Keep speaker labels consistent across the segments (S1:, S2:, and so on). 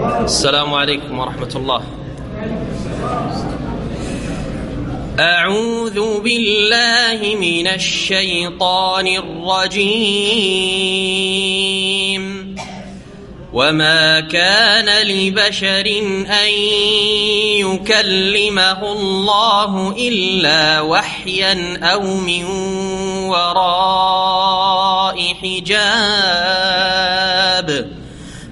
S1: السلام عليكم ورحمة الله. أعوذ بالله من الشيطان الرجيم. وما كان لبشر أن يكلمه الله إلا وحيا أو من وراء حجاب.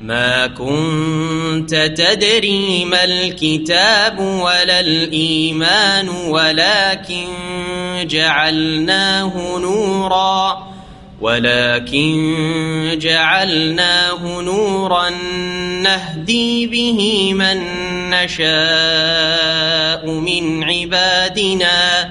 S1: ما كنت تدري ما الكتاب ولا الإيمان ولكن جعلناه نورا ولكن جعلناه نورا نهدي به من نشاء من عبادنا.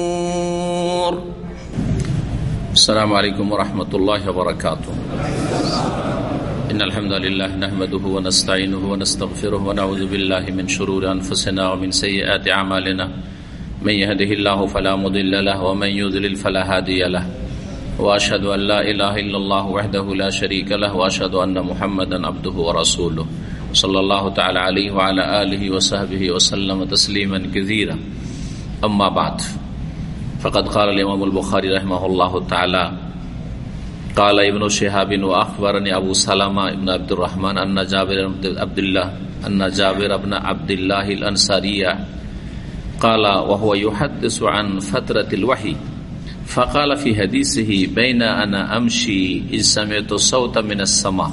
S2: السلام عليكم ورحمة الله وبركاته إن الحمد لله نحمده ونستعينه ونستغفره ونعوذ بالله من شرور أنفسنا ومن سيئات أعمالنا من يهده الله فلا مضل له ومن يضلل فلا هادي له۔ وأشهد أن لا إله إلا الله وحده لا شريك له وأشهد أن محمدا عبده ورسوله صلى الله تعالى عليه وعلى آله وصحبه وسلم تسليما كثيرا أما بعد۔ فقد قال الإمام البخاري رحمه الله تعالى قال ابن شهاب وأخبرني أبو سلمة ابن عبد الرحمن أن جابر عبد الله أن جابر بن عبد الله الأنصارية قال وهو يحدث عن فترة الوحي فقال في حديثه بين أنا أمشي إذ سمعت صوتا من السماء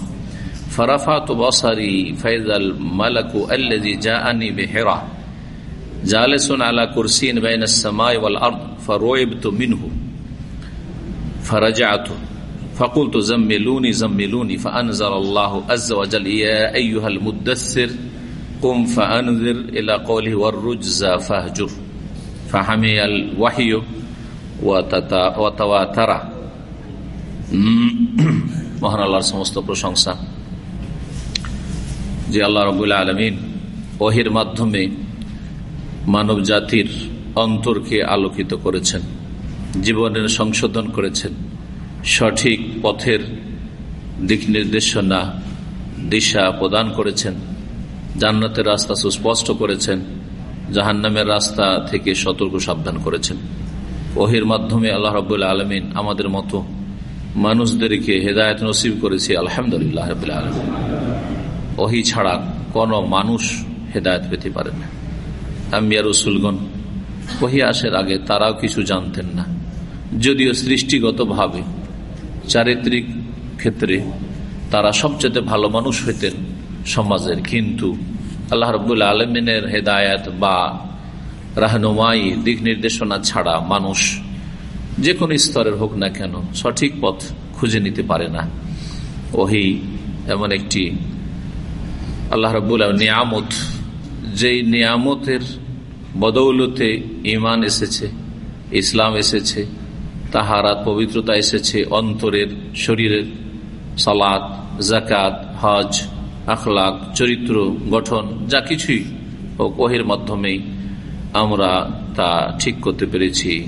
S2: فرفعت بصري فإذا الملك الذي جاءني بحرة جالس على كرسي بين السماء والأرض فرعبت منه فرجعت فقلت زملوني زملوني فأنزل الله عز وجل يا أيها المدثر قم فأنذر إلى قوله والرجز فاهجر فحمي الوحي وتواتر মহান আল্লাহর সমস্ত প্রশংসা যে আল্লাহ রবুল্লা আলমিন ওহির মাধ্যমে মানব জাতির অন্তরকে আলোকিত করেছেন, জীবনের সংশোধন করেছেন। সঠিক পথের দিক নির্দেশনা, দিশা প্রদান করেছেন। জান্নাতের রাস্তা সুস্পষ্ট করেছেন। জাহান্নামের রাস্তা থেকে সতর্ক সাবধান করেছেন। ওহির মাধ্যমে আল্লাহ রবুল্লা আলমিন আমাদের মতো মানুষদেরকে হেদায়ত নসিব করেছে, আলহামদুলিল্লাহ রবিল্লা আলমিন। ওহি ছাড়া কোন মানুষ হেদায়ত পেতে পারে না। আম্বিয়া রসুলগণ ওহি আসার আগে তারাও কিছু জানতেন না। যদিও সৃষ্টিগতভাবে, চারিত্রিক ক্ষেত্রে তারা সবচেয়ে ভালো মানুষ হইতেন সমাজের, কিন্তু আল্লাহ রবুল্লা আলমিনের হেদায়ত বা রাহনুমাই, দিক নির্দেশনা ছাড়া মানুষ যে কোনো স্তরের হোক না কেন সঠিক পথ খুঁজে নিতে পারে না। ওহি এমন একটি আল্লাহ রবুল্লাহ নিয়ামত, যেই নিয়ামতের বদৌলতে ইমান এসেছে, ইসলাম এসেছে, তাহারাত পবিত্রতা এসেছে, অন্তরের, শরীরের, সালাত জাকাত হজ, আখলাক, চরিত্র, গঠন, যা কিছুই ও ওহির মাধ্যমেই আমরা তা ঠিক করতে পেরেছি।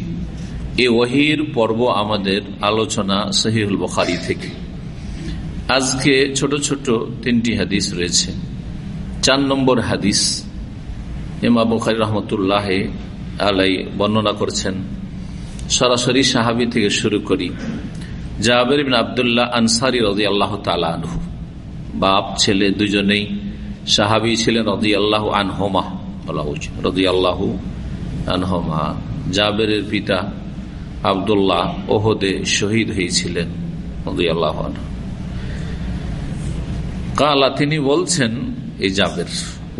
S2: এ ওহির পর্ব আমাদের আলোচনা সহিউল বখারি থেকে। আজকে ছোট ছোট তিনটি হাদিস রয়েছে। চার নম্বর হাদিস ইমা বুখারি রহমতুল্লাহ আলাই বর্ণনা করছেন, সরাসরি সাহাবি থেকে শুরু করি। বিন আবদুল্লাহ আনসারি রদি আল্লাহ তালু বাপ, ছেলে দুজনেই সাহাবি ছিলেন রদি আল্লাহ আনহোমা বলা উচিত রদি আল্লাহ আনহোমা। জাবেরের পিতা আবদুল্লাহ ওহদে শহীদ হয়েছিলেন রদি আল্লাহ কালা, তিনি বলছেন এই জাবের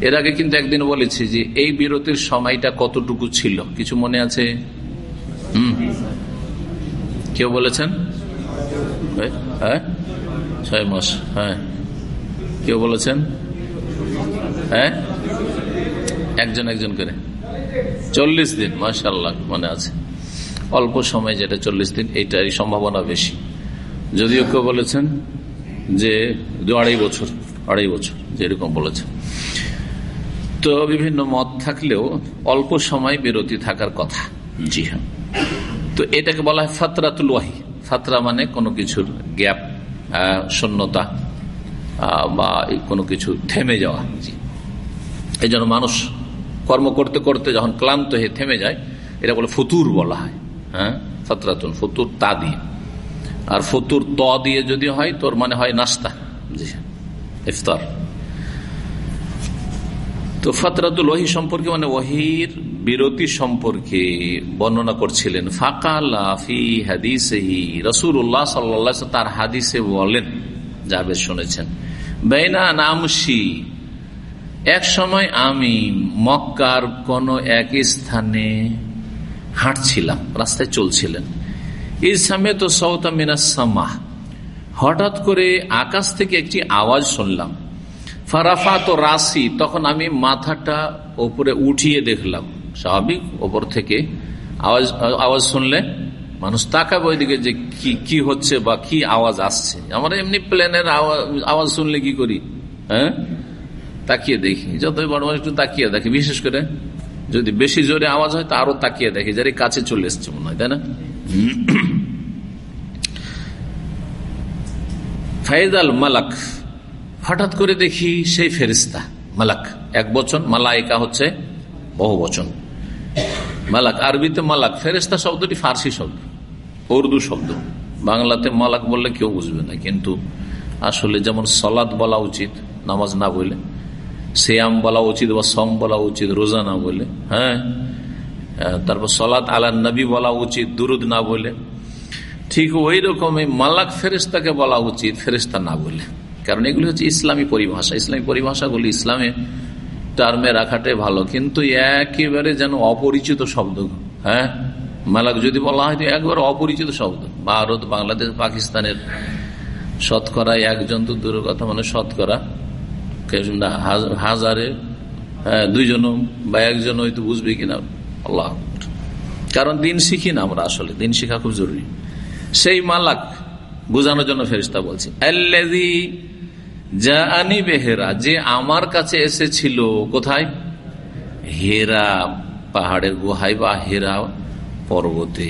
S2: এর আগে কিন্তু একদিন বলেছি যে এই বিরতির সময়টা কতটুকু ছিল? কিছু মনে আছে? হম। কেউ বলেছেন? হ্যাঁ ছয় মাস হ্যাঁ। কেউ বলেছেন? হ্যাঁ? একজন একজন করে। চল্লিশ দিন মাসাল্লাহ মনে আছে। অল্প সময় যেটা চল্লিশ দিন, এইটারই সম্ভাবনা বেশি। যদিও কেউ বলেছেন যে দু আড়াই বছর আড়াই বছর, যেরকম বলেছেন। তো বিভিন্ন মত থাকলেও অল্প সময় বিরতি থাকার কথা। জি হ্যাঁ। তো এটাকে বলা হয় ফাতরাতুল ওয়াহি। ফাতরা মানে কোনো কিছুর গ্যাপ শূন্যতা বা কোনো কিছু থেমে যাওয়া। জি। এই জন্য মানুষ কর্ম করতে করতে যখন ক্লান্ত হয়ে থেমে যায় এটা বলে ফতুর বলা হয়। হ্যাঁ? ফাতরাতুন ফতুর তা দিয়ে। আর ফতুর ত দিয়ে যদি হয় তোর মানে হয় নাস্তা। জি হ্যাঁ। ইফতার। তো ফাতরাতুল ওহি সম্পর্কে মানে ওহির বিরতি সম্পর্কে বর্ণনা করছিলেন। তার হাদিসে বলেন যাবে শুনেছেন বেনা নামসি, এক সময় আমি মক্কার কোন এক স্থানে হাঁটছিলাম, রাস্তায় চলছিলেন। ইসামে তো সৌতা মিনাসামাহ হঠাৎ করে আকাশ থেকে একটি আওয়াজ শুনলাম ফারাফা তো রাশি তখন আমি মাথাটা ওপরে উঠিয়ে দেখলাম। স্বাভাবিক, ওপর থেকে আওয়াজ আওয়াজ শুনলে মানুষ তাকাবে ওইদিকে যে কি কি হচ্ছে বা কি আওয়াজ আসছে। আমরা এমনি প্লেনের আওয়াজ শুনলে কি করি? হ্যাঁ? তাকিয়ে দেখি। যতই বড় একটু তাকিয়ে দেখি, বিশেষ করে যদি বেশি জোরে আওয়াজ হয়, তা আরও তাকিয়ে দেখি যারা কাছে চলে এসছে মনে হয়, তাই না? ফাইদাল মালাক হঠাৎ করে দেখি সেই ফেরিস্তা মালাক। এক বচন মালাইকা হচ্ছে বহু বচন। মালাক, আরবিতে মালাক ফেরিস্তা শব্দটি ফার্সি শব্দ, উর্দু শব্দ। বাংলাতে মালাক বললে কেউ বুঝবে না, কিন্তু আসলে যেমন সলাদ বলা উচিত, নামাজ না বলে শ্যাম বলা উচিত বা সম বলা উচিত, রোজা না বলে হ্যাঁ? তারপর সলাদ আলা নবী বলা উচিত, দুরুদ না বলে ঠিক ওই রকমই মালাক ফেরিস্তাকে বলা উচিত ফেরিস্তা না বলে কারণ এগুলি হচ্ছে ইসলামী পরিভাষা। ইসলামী পরিভাষাগুলি ইসলামে টার্মে রাখাটাই ভালো কিন্তু একেবারে যেন অপরিচিত শব্দ। হ্যাঁ? মালাক যদি বলা হয় একবার অপরিচিত শব্দ। ভারত বাংলাদেশ পাকিস্তানের শতকরা একজন তো দূরের কথা মানে শতকরা। হাজারে হ্যাঁ, দুইজন বা একজন হয়তো বুঝবে কিনা। আল্লাহ কারণ দিন শিখি না আমরা আসলে দিন শিখা খুব জরুরি। সেই মালাক বোঝানোর জন্য ফেরিস্তা বলছি আনি বেহেরা, যে আমার কাছে এসেছিল, কোথায়? হেরা, পাহাড়ের গুহায় বা হেরা পর্বতে।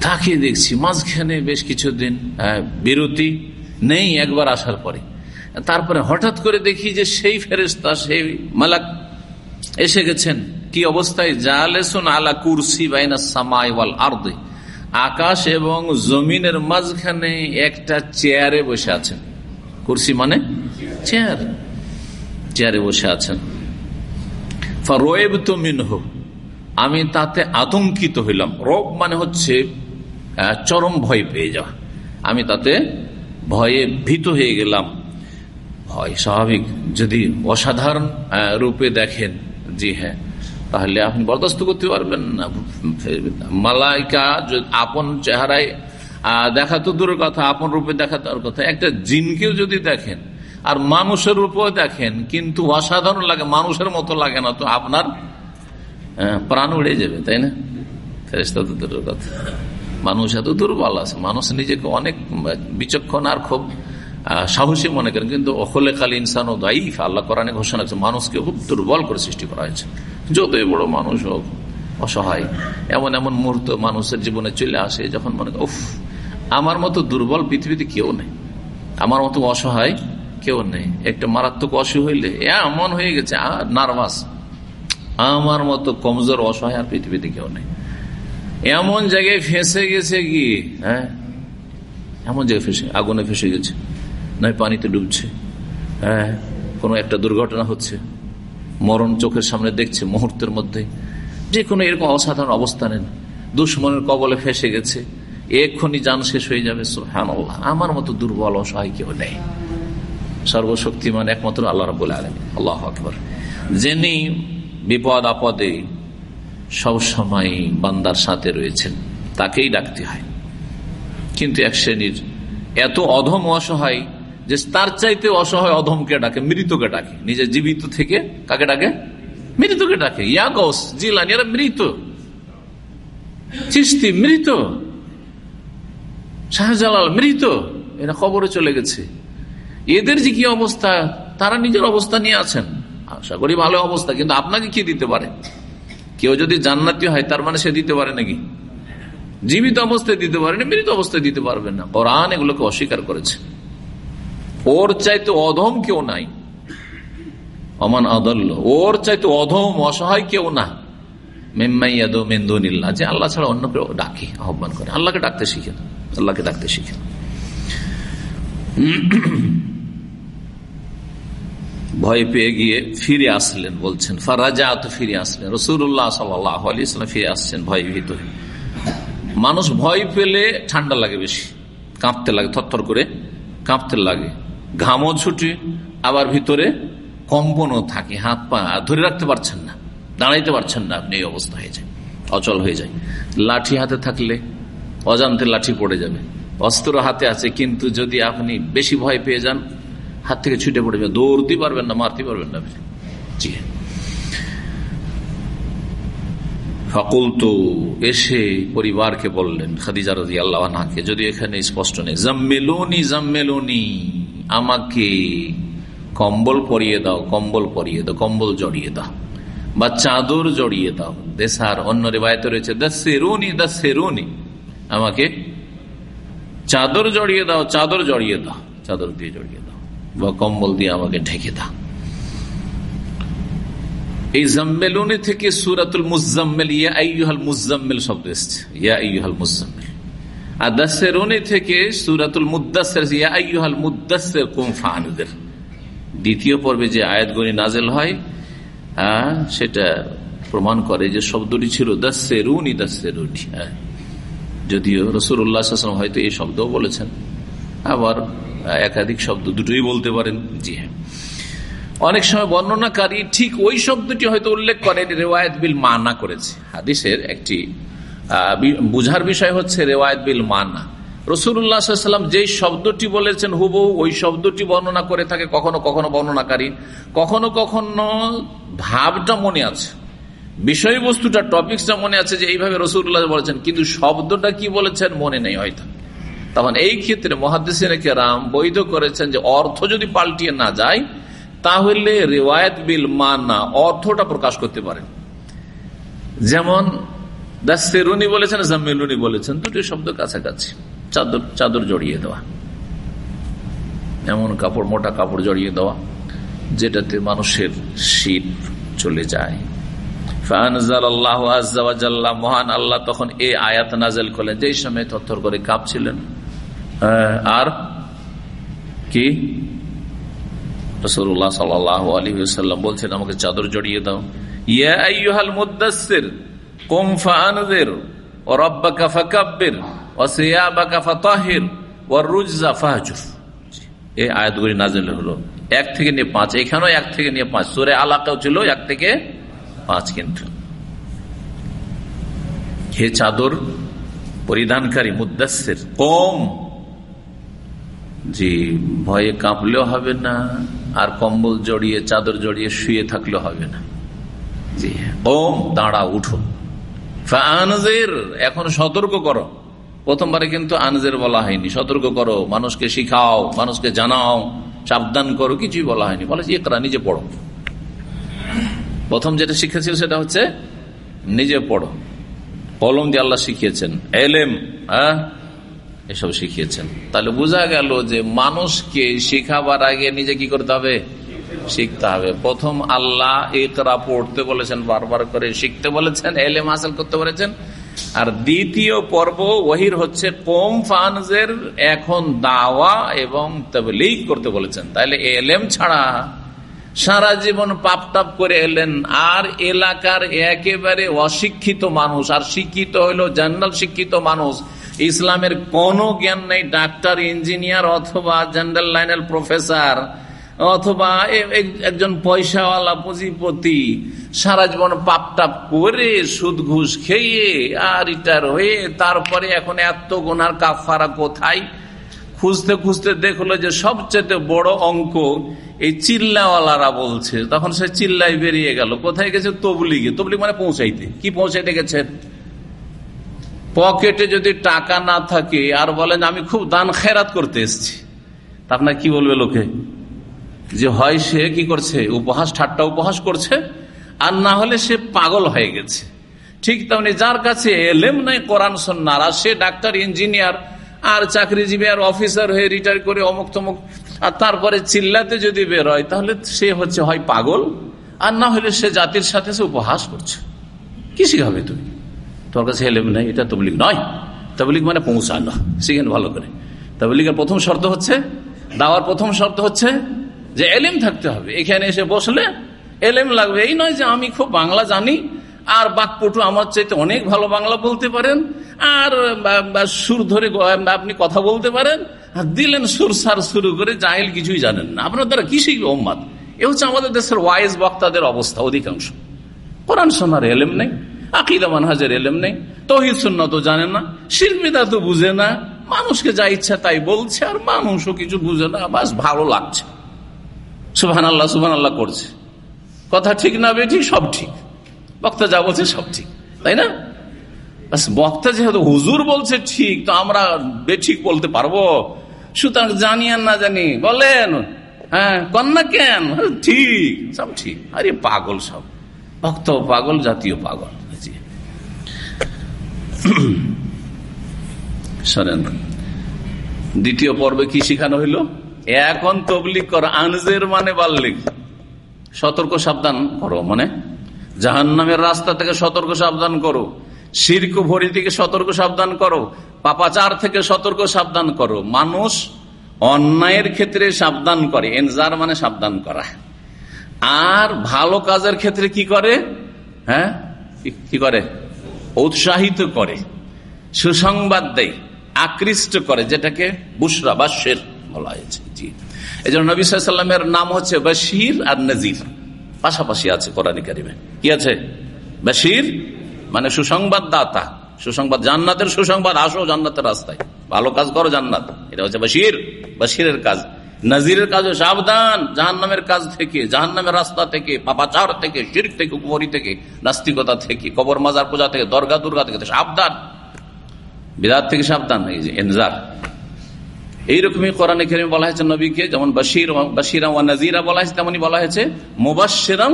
S2: তাকে দেখছি, মাঝখানে বেশ কিছুদিন বিরতি নেই একবার আসার পরে। তারপরে হঠাৎ করে দেখি যে সেই ফেরেস্তা সেই মালাক এসে গেছেন। কি অবস্থায়? জালেসুন আলা কুরসি বাইনা সামাই ওয়াল আর্দে। আকাশ এবং জমিনের মাঝখানে একটা চেয়ারে বসে আছেন। কুরসি মানে চেয়ার। চেয়ারে বসে আছেন। রোয়েব তো মিনহ। আমি তাতে আতঙ্কিত হইলাম। রব মানে হচ্ছে চরম ভয় পেয়ে যাওয়া। আমি তাতে ভয়ে ভীত হয়ে গেলাম। ভয় স্বাভাবিক। যদি অসাধারণ রূপে দেখেন, জি হ্যাঁ তাহলে আপনি বরদাস্ত করতে পারবেন না। মালাইকা আপন চেহারায় দেখা তো দূরের কথা, আপন রূপে দেখা তার কথা। একটা জিনকেও যদি দেখেন, আর মানুষের রূপেও দেখেন, কিন্তু অসাধারণ লাগে, মানুষের মতো লাগে না, তো আপনার প্রাণ উড়ে যাবে, তাই না? ফেরেস্তা তো দূরের কথা। মানুষ এত দুর্বল আছে, মানুষ নিজেকে অনেক বিচক্ষণ আর খুব সাহসী মনে করেন, কিন্তু অখলে খালি ইনসান ও দাইফ আল্লাহ কোরআনে ঘোষণা আছে মানুষকে খুব দুর্বল করে সৃষ্টি করা হয়েছে। যতই বড় মানুষ হোক, অসহায়, এমন এমন মুহূর্ত মানুষের জীবনে চলে আসে, যখন মনে উফ আমার মতো দুর্বল পৃথিবীতে কেউ নেই। আমার মতো অসহায় কেউ নেই। একটা মারাত্মক অসুখ হইলে এমন হয়ে গেছে নার্ভাস। আমার মতো কমজোর, অসহায় আর পৃথিবীতে কেউ নেই। এমন জায়গায় ফেসে গেছে কি হ্যাঁ? এমন জায়গায় ফেসে, আগুনে ফেসে গেছে। নয়, পানিতে ডুবছে। হ্যাঁ? কোনো একটা দুর্ঘটনা হচ্ছে। মরণ চোখের সামনে দেখছে মুহূর্তের মধ্যে। যে কোনো এরকম অসাধারণ অবস্থা নেন। দুশ্মনের কবলে ফেসে গেছে। এক্ষুনি যান শেষ হয়ে যাবে হ্যাঁ আমার মতো দুর্বল অসহায় কেউ নেই। সর্বশক্তিমান, একমাত্র আল্লাহ রাবুল আলম আল্লাহ আকবর। যিনি বিপদ আপদে সবসময় বান্দার সাথে রয়েছেন, তাকেই ডাকতে হয়। কিন্তু এক শ্রেণির এত অধম অসহায় যে তার চাইতে অসহায় অধমকে ডাকে, মৃতকে ডাকে। নিজে জীবিত থেকে কাকে ডাকে? মৃতকে ডাকে। ইয়াগস জিলানি, এরা মৃত। চিস্তি মৃত। শাহজালাল মৃত, এরা খবরে চলে গেছে। এদের যে কি অবস্থা? তারা নিজের অবস্থা নিয়ে আছেন। আশা করি ভালো অবস্থা, কিন্তু আপনাকে কি দিতে পারে? কেউ যদি জান্নাতি হয়, তার মানে সে দিতে পারে নাকি? জীবিত অবস্থায় দিতে পারেন, মৃত অবস্থায় দিতে পারবেন না। কোরআন এগুলোকে অস্বীকার করেছে। ওর চাইতে অধম কেউ নাই। অমান আদল্ল, ওর চাইতে অধম, অসহায় কেউ না। মেম্মাইয়াদো মেন্দুনিল্লা যে আল্লাহ ছাড়া অন্য কেউ ডাকে, আহ্বান করে। আল্লাহকে ডাকতে শিখেন আল্লাহকে ডাকতে শিখেন ভয় পেয়ে গিয়ে ফিরে আসলেন, বলছেন ফারাজা তো ফিরে আসলেন। রসুল্লাহ সাল্লাম ফিরে আসছেন ভয় ভীত মানুষ ভয় পেলে ঠান্ডা লাগে বেশি, কাঁপতে লাগে, থরথর করে কাঁপতে লাগে। ঘামও ছুটে, আবার ভিতরে কম্পনও থাকে, হাত পা ধরে রাখতে পারছেন না। দাঁড়াইতে পারছেন না, আপনি এই অবস্থা হয়ে যায় অচল হয়ে যায়। লাঠি হাতে থাকলে অজান্তে লাঠি পড়ে যাবে। অস্ত্র হাতে আছে, কিন্তু যদি আপনি বেশি ভয় পেয়ে যান, হাত থেকে ছুটে পড়ে যাবে। দৌড়তে পারবেন না, মারতে পারবেন না জি। তো এসে পরিবারকে বললেন, খাদিজা রাজি আল্লাহকে যদি এখানে স্পষ্ট নেই, জাম্মেলোনি জাম্মেলোনি, আমাকে কম্বল পরিয়ে দাও, কম্বল পরিয়ে দাও, কম্বল জড়িয়ে দাও। বা চাদর জড়িয়ে দাও। দেশার অন্য রেবায়ত রয়েছে দাসেরুনি দাসেরুনি আমাকে, চাদর জড়িয়ে দাও, চাদর জড়িয়ে দাও, চাদর দিয়ে জড়িয়ে দাও বা কম্বল দিয়ে আমাকে ঢেকে দাও। এই জাম্মেলুনি থেকে সুরাতুল মুজাম্মেল, ইয়া মুজাম্মেল শব্দ এসছে। ইয়া মুজাম্মেল। আর দাসেরুনি থেকে সুরাতুল মুদাসের ইয়া মুদাসের কুম ফাহানুদের দ্বিতীয় পর্বে যে আয়াতগণি নাজেল হয় সেটা প্রমাণ করে যে শব্দটি ছিল দাসেরুনি দাসেরুনি। হ্যাঁ যদিও রসুল্লাহ হয়তো এই শব্দও বলেছেন। আবার একাধিক শব্দ দুটোই বলতে পারেন। জি হ্যাঁ। অনেক সময় বর্ণনাকারী ঠিক ওই শব্দটি হয়তো উল্লেখ করে রেওয়ায়ত বিল মানা করেছে। হাদিসের একটি বুঝার বিষয় হচ্ছে রেওয়ায়ত বিল মানা। রসুল্লাহাম যে শব্দটি বলেছেন হুবহু, ওই শব্দটি বর্ণনা করে থাকে কখনো কখনো বর্ণনাকারী, কখনো কখনো ভাবটা মনে আছে। বিষয়বস্তুটা, টপিক্সটা মনে আছে যে এইভাবে রসুল্লাহ বলেছেন, কিন্তু শব্দটা কি বলেছেন মনে নেই হয়তো। তখন এই ক্ষেত্রে মহাদিসিনকে রাম বৈধ করেছেন যে অর্থ যদি পাল্টিয়ে না যায়, তাহলে রেওয়ায়ত বিল মানা, অর্থটা প্রকাশ করতে পারে। যেমন দাসেরুনি বলেছেন জাম্মেলুনি বলেছেন, দুটি শব্দ কাছাকাছি। চাদর চাদর জড়িয়ে দেওয়া। এমন কাপড়, মোটা কাপড় জড়িয়ে দেওয়া, যেটাতে মানুষের শীত চলে যায়। মহান আল্লাহ তখন এই আয়াত নাজেল করলেন। যেই সময় থর করে কাঁপছিলেন আর কি? রসুল্লাহ সাল্লাহ বলছেন, আমাকে চাদর জড়িয়ে দাও। ইয়াল মুদাসের কোম ফানদের ও রব্বা কাফা কাব্যের ও সিয়াবা কাফা তাহির ও রুজা ফাহাজুর। এই আয়াতগুলি নাজেল হলো। এক থেকে নিয়ে পাঁচ, এখানেও এক থেকে নিয়ে পাঁচ। ছিল এক থেকে পাঁচ চাদর পরিধানকারী মুদাসের কম। জি, ভয়ে কাঁপলেও হবে না, আর কম্বল জড়িয়ে, চাদর জড়িয়ে শুয়ে থাকলেও হবে না। জি ওম দাঁড়া উঠো। এখন সতর্ক করো। প্রথমবারে কিন্তু আনজের বলা হয়নি। সতর্ক করো, মানুষকে শিখাও, মানুষকে জানাও, সাবধান করো, কিছুই বলা হয়নি। বলে একরা নিজে পড়ো। প্রথম যেটা শিখেছিল সেটা হচ্ছে, নিজে পড়ো। কলম দিয়ে আল্লাহ শিখিয়েছেন। এলেম হ্যাঁ? এসব শিখিয়েছেন। তাহলে বোঝা গেল যে, মানুষকে শিখাবার আগে নিজে কি করতে হবে? শিখতে হবে। প্রথম আল্লাহ একরা পড়তে বলেছেন, বারবার করে শিখতে বলেছেন, এলেম হাসিল করতে বলেছেন। আর দ্বিতীয় পর্ব ওহির হচ্ছে কম ফানজের এখন দাওয়া এবং তবলিগ করতে বলেছেন। তাহলে এলেম ছাড়া সারা জীবন পাপ টাপ করে এলেন। আর এলাকার একেবারে অশিক্ষিত মানুষ, আর শিক্ষিত হইল জেনারেল শিক্ষিত মানুষ। ইসলামের কোনো জ্ঞান নেই, ডাক্তার, ইঞ্জিনিয়ার অথবা জেনারেল লাইনের প্রফেসর। অথবা একজন পয়সাওয়ালা পুঁজিপতি সারা জীবন পাপ টাপ করে সুদ ঘুষ খেয়ে আর রিটায়ার হয়ে তারপরে এখন এত গোনার কাফারা কোথায়? খুঁজতে খুঁজতে দেখল যে সবচেয়ে বড় অঙ্ক এই চিল্লাওয়ালারা বলছে। তখন সে চিল্লাই বেরিয়ে গেল। কোথায় গেছে? তবলিগে। তবলিগ মানে পৌঁছাইতে। কি পৌঁছাইতে গেছে? পকেটে যদি টাকা না থাকে, আর বলেন, আমি খুব দান খেরাত করতে এসছি। আপনার কি বলবে লোকে? যে হয় সে কি করছে? উপহাস, ঠাট্টা উপহাস করছে, আর না হলে সে পাগল হয়ে গেছে। ঠিক তেমনি যার কাছে এলেম নাই, কোরআন আর সে ডাক্তার, ইঞ্জিনিয়ার, আর চাকরিজীবী, আর অফিসার হয়ে রিটায়ার করে অমুক তমুক আর তারপরে চিল্লাতে যদি বের হয়, তাহলে সে হচ্ছে, হয় পাগল, আর না হলে সে জাতির সাথে সে উপহাস করছে। কি শিখাবে তুমি? তোর কাছে এলেম নাই, এটা তবলিগ নয়। তবলিগ মানে পৌঁছানো। শিখেন ভালো করে। তবলিগের প্রথম শর্ত হচ্ছে, দাওয়ার প্রথম শর্ত হচ্ছে যে এলেম থাকতে হবে। এখানে এসে বসলে এলেম লাগবে। এই নয় যে আমি খুব বাংলা জানি, আর বাকপটু আমার চাইতে অনেক ভালো বাংলা বলতে পারেন, আর সুর ধরে আপনি কথা বলতে পারেন, আর দিলেন সুর সার শুরু করে জাহেল কিছুই জানেন না। আপনার দ্বারা কি শিখবে ওম্মাদ এ হচ্ছে আমাদের দেশের ওয়াইজ বক্তাদের অবস্থা অধিকাংশ। কোরআন সোনার এলেম নেই, আকিদা মানহাজের এলেম নেই, তহিদ তো জানে না শিল্পীরা তো বুঝে না, মানুষকে যা ইচ্ছা তাই বলছে, আর মানুষও কিছু বুঝে না, বাস ভালো লাগছে। সুহান আল্লাহ সুহান আল্লাহ করছে। কথা ঠিক না বেঠিক, সব ঠিক। বক্তা যা বলছে সব ঠিক, তাই না? বক্তা যেহেতু হুজুর বলছে ঠিক, তো আমরা বেঠিক বলতে পারব। সুতরাং জানি আর না জানি, বলেন। হ্যাঁ কন্যা কেন? ঠিক, সব ঠিক। আরে পাগল সব। ভক্ত পাগল, জাতীয় পাগল। দ্বিতীয় পর্বে কি শিখানো হইল? এখন তবলিক কর, আনজের মানে বাল্লিক সতর্ক সাবধান করো মানে জাহান নামের রাস্তা থেকে সতর্ক সাবধান করো, শির্ক ভরি থেকে সতর্ক সাবধান করো, পাপাচার থেকে সতর্ক সাবধান করো। মানুষ অন্যায়ের ক্ষেত্রে সাবধান করে, এনজার মানে সাবধান করা। আর ভালো কাজের ক্ষেত্রে কি করে? হ্যাঁ? কি করে? উৎসাহিত করে, সুসংবাদ দেয়, আকৃষ্ট করে, যেটাকে বুসরা বা শের বলা হয়েছে। এই জন্য নবী সাল্লামের নাম হচ্ছে বশির আর নজির। পাশাপাশি আছে কোরআন কারিমে। কি আছে? বশির মানে সুসংবাদ দাতা সুসংবাদ জান্নাতের সুসংবাদ, আসো জান্নাতের রাস্তায়। ভালো কাজ করো জান্নাত। এটা হচ্ছে বশির। বশিরের কাজ। নজিরের কাজ সাবধান। জাহান নামের কাজ থেকে জাহান নামের রাস্তা থেকে, পাপাচার থেকে শির থেকে কুমরি থেকে, নাস্তিকতা থেকে কবর মাজার পূজা থেকে, দর্গা দুর্গা থেকে, সাবধান। বিরাট থেকে সাবধান, এই যে এনজার। এইরকমই কোরআন কেরিমে বলা হয়েছে নবীকে, যেমন বাসির বাসিরা ওয়া নাজিরা বলা হয়েছে, তেমনই বলা হয়েছে। মুবাসিরাম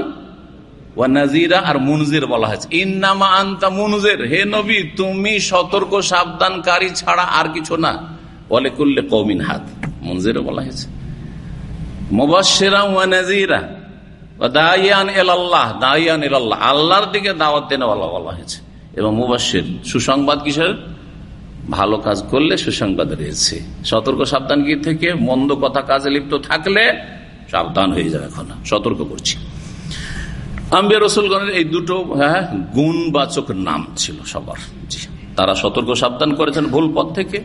S2: ওয়া নাজিরা আর মুনজির বলা হয়েছে। ইন্নামা আন্তা মুনজির হে নবী, তুমি সতর্ক, সাবধানকারী ছাড়া আর কিছু না। বলে করলে কৌমিন হাত মঞ্জির বলা হয়েছে। মুবাসিরাম ওয়া নাজিরা দায়ান এলাল্লাহ দায়ান এলাল্লাহ আল্লাহর দিকে দাওয়াত দেনে বলা বলা হয়েছে। এবং মুবাসির সুসংবাদ কিসের? ভালো কাজ করলে সুসংবাদ রয়েছে। সতর্ক সাবধান কি থেকে? মন্দ কথা কাজে লিপ্ত থাকলে সাবধান হয়ে যাবে এখন। সতর্ক করছি। আম্বিয়া রসুলগণের এই দুটো হ্যাঁ গুণবাচক নাম ছিল সবার। তারা সতর্ক সাবধান করেছেন ভুল পথ থেকে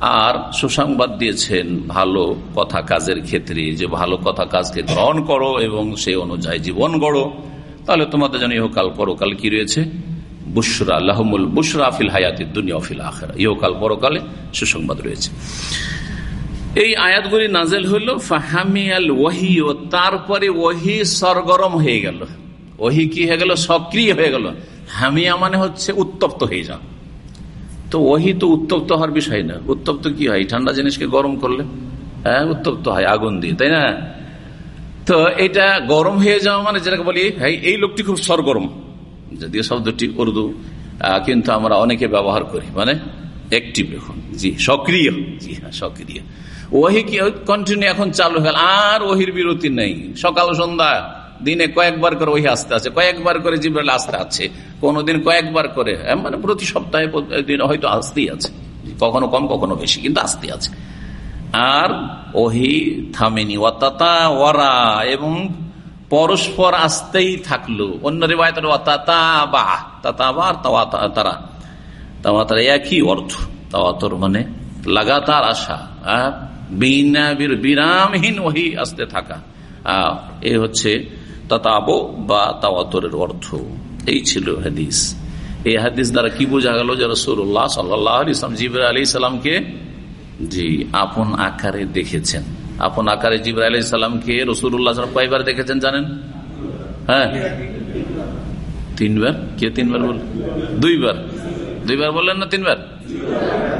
S2: আর সুসংবাদ দিয়েছেন ভালো কথা কাজের ক্ষেত্রে যে ভালো কথা কাজকে গ্রহণ করো এবং সেই অনুযায়ী জীবন গড়ো। তাহলে তোমাদের যেন ইহকাল পরকাল কি রয়েছে? সুসংবাদ রয়েছে। এই আয়াতগুলি নাজেল ওয়াহি, ও তারপরে ওহি সরগরম হয়ে গেল। ওহি কি হয়ে গেল? সক্রিয় হয়ে গেল। হামিয়া মানে হচ্ছে উত্তপ্ত হয়ে যাও তো ওহি তো উত্তপ্ত হওয়ার বিষয় না। উত্তপ্ত কি হয়? ঠান্ডা জিনিসকে গরম করলে? হ্যাঁ উত্তপ্ত হয়, আগুন দিয়ে, তাই না? তো এটা গরম হয়ে যাওয়া মানে যেটাকে বলি এই লোকটি খুব সরগরম। যদিও শব্দটি উর্দু কিন্তু আমরা অনেকে ব্যবহার করি। মানে অ্যাক্টিভ এখন জি, সক্রিয়। জি হ্যাঁ সক্রিয়। ওহি কি কন্টিনিউ এখন চালু হয়ে গেল। আর ওহির বিরতি নেই। সকাল, সন্ধ্যা, দিনে কয়েকবার করে ওহি আসতে আছে। কয়েকবার করে জিব্রাইল আসতে আছে। কোনদিন কয়েকবার করে মানে প্রতি সপ্তাহে হয়তো আসতেই আছে। কখনো কম, কখনো বেশি, কিন্তু আসতে আছে। আর ওহি থামেনি। ওয়াতাতা ওয়ারা এবং পরস্পর আসতেই থাকল। অন্য বা তারা তারা একই অর্থ। তাওয়াতর মানে লাগাতার আসা। বিনা বিরামহীন ওহি আসতে থাকা। এ হচ্ছে তাতাবো বা তাওয়াতরের অর্থ। এই ছিল হাদিস। এই হাদিস দ্বারা কি বোঝা গেল যে রসুল্লাহ সাল্লাহ ইসলাম জিবর আলী ইসলামকে জি, আপন আকারে দেখেছেন। আপন আকারে জিবর আলী ইসলামকে রসুল্লাহ কয়বার দেখেছেন জানেন? হ্যাঁ? তিনবার? কে তিনবার বল দুইবার। দুইবার বললেন না তিনবার?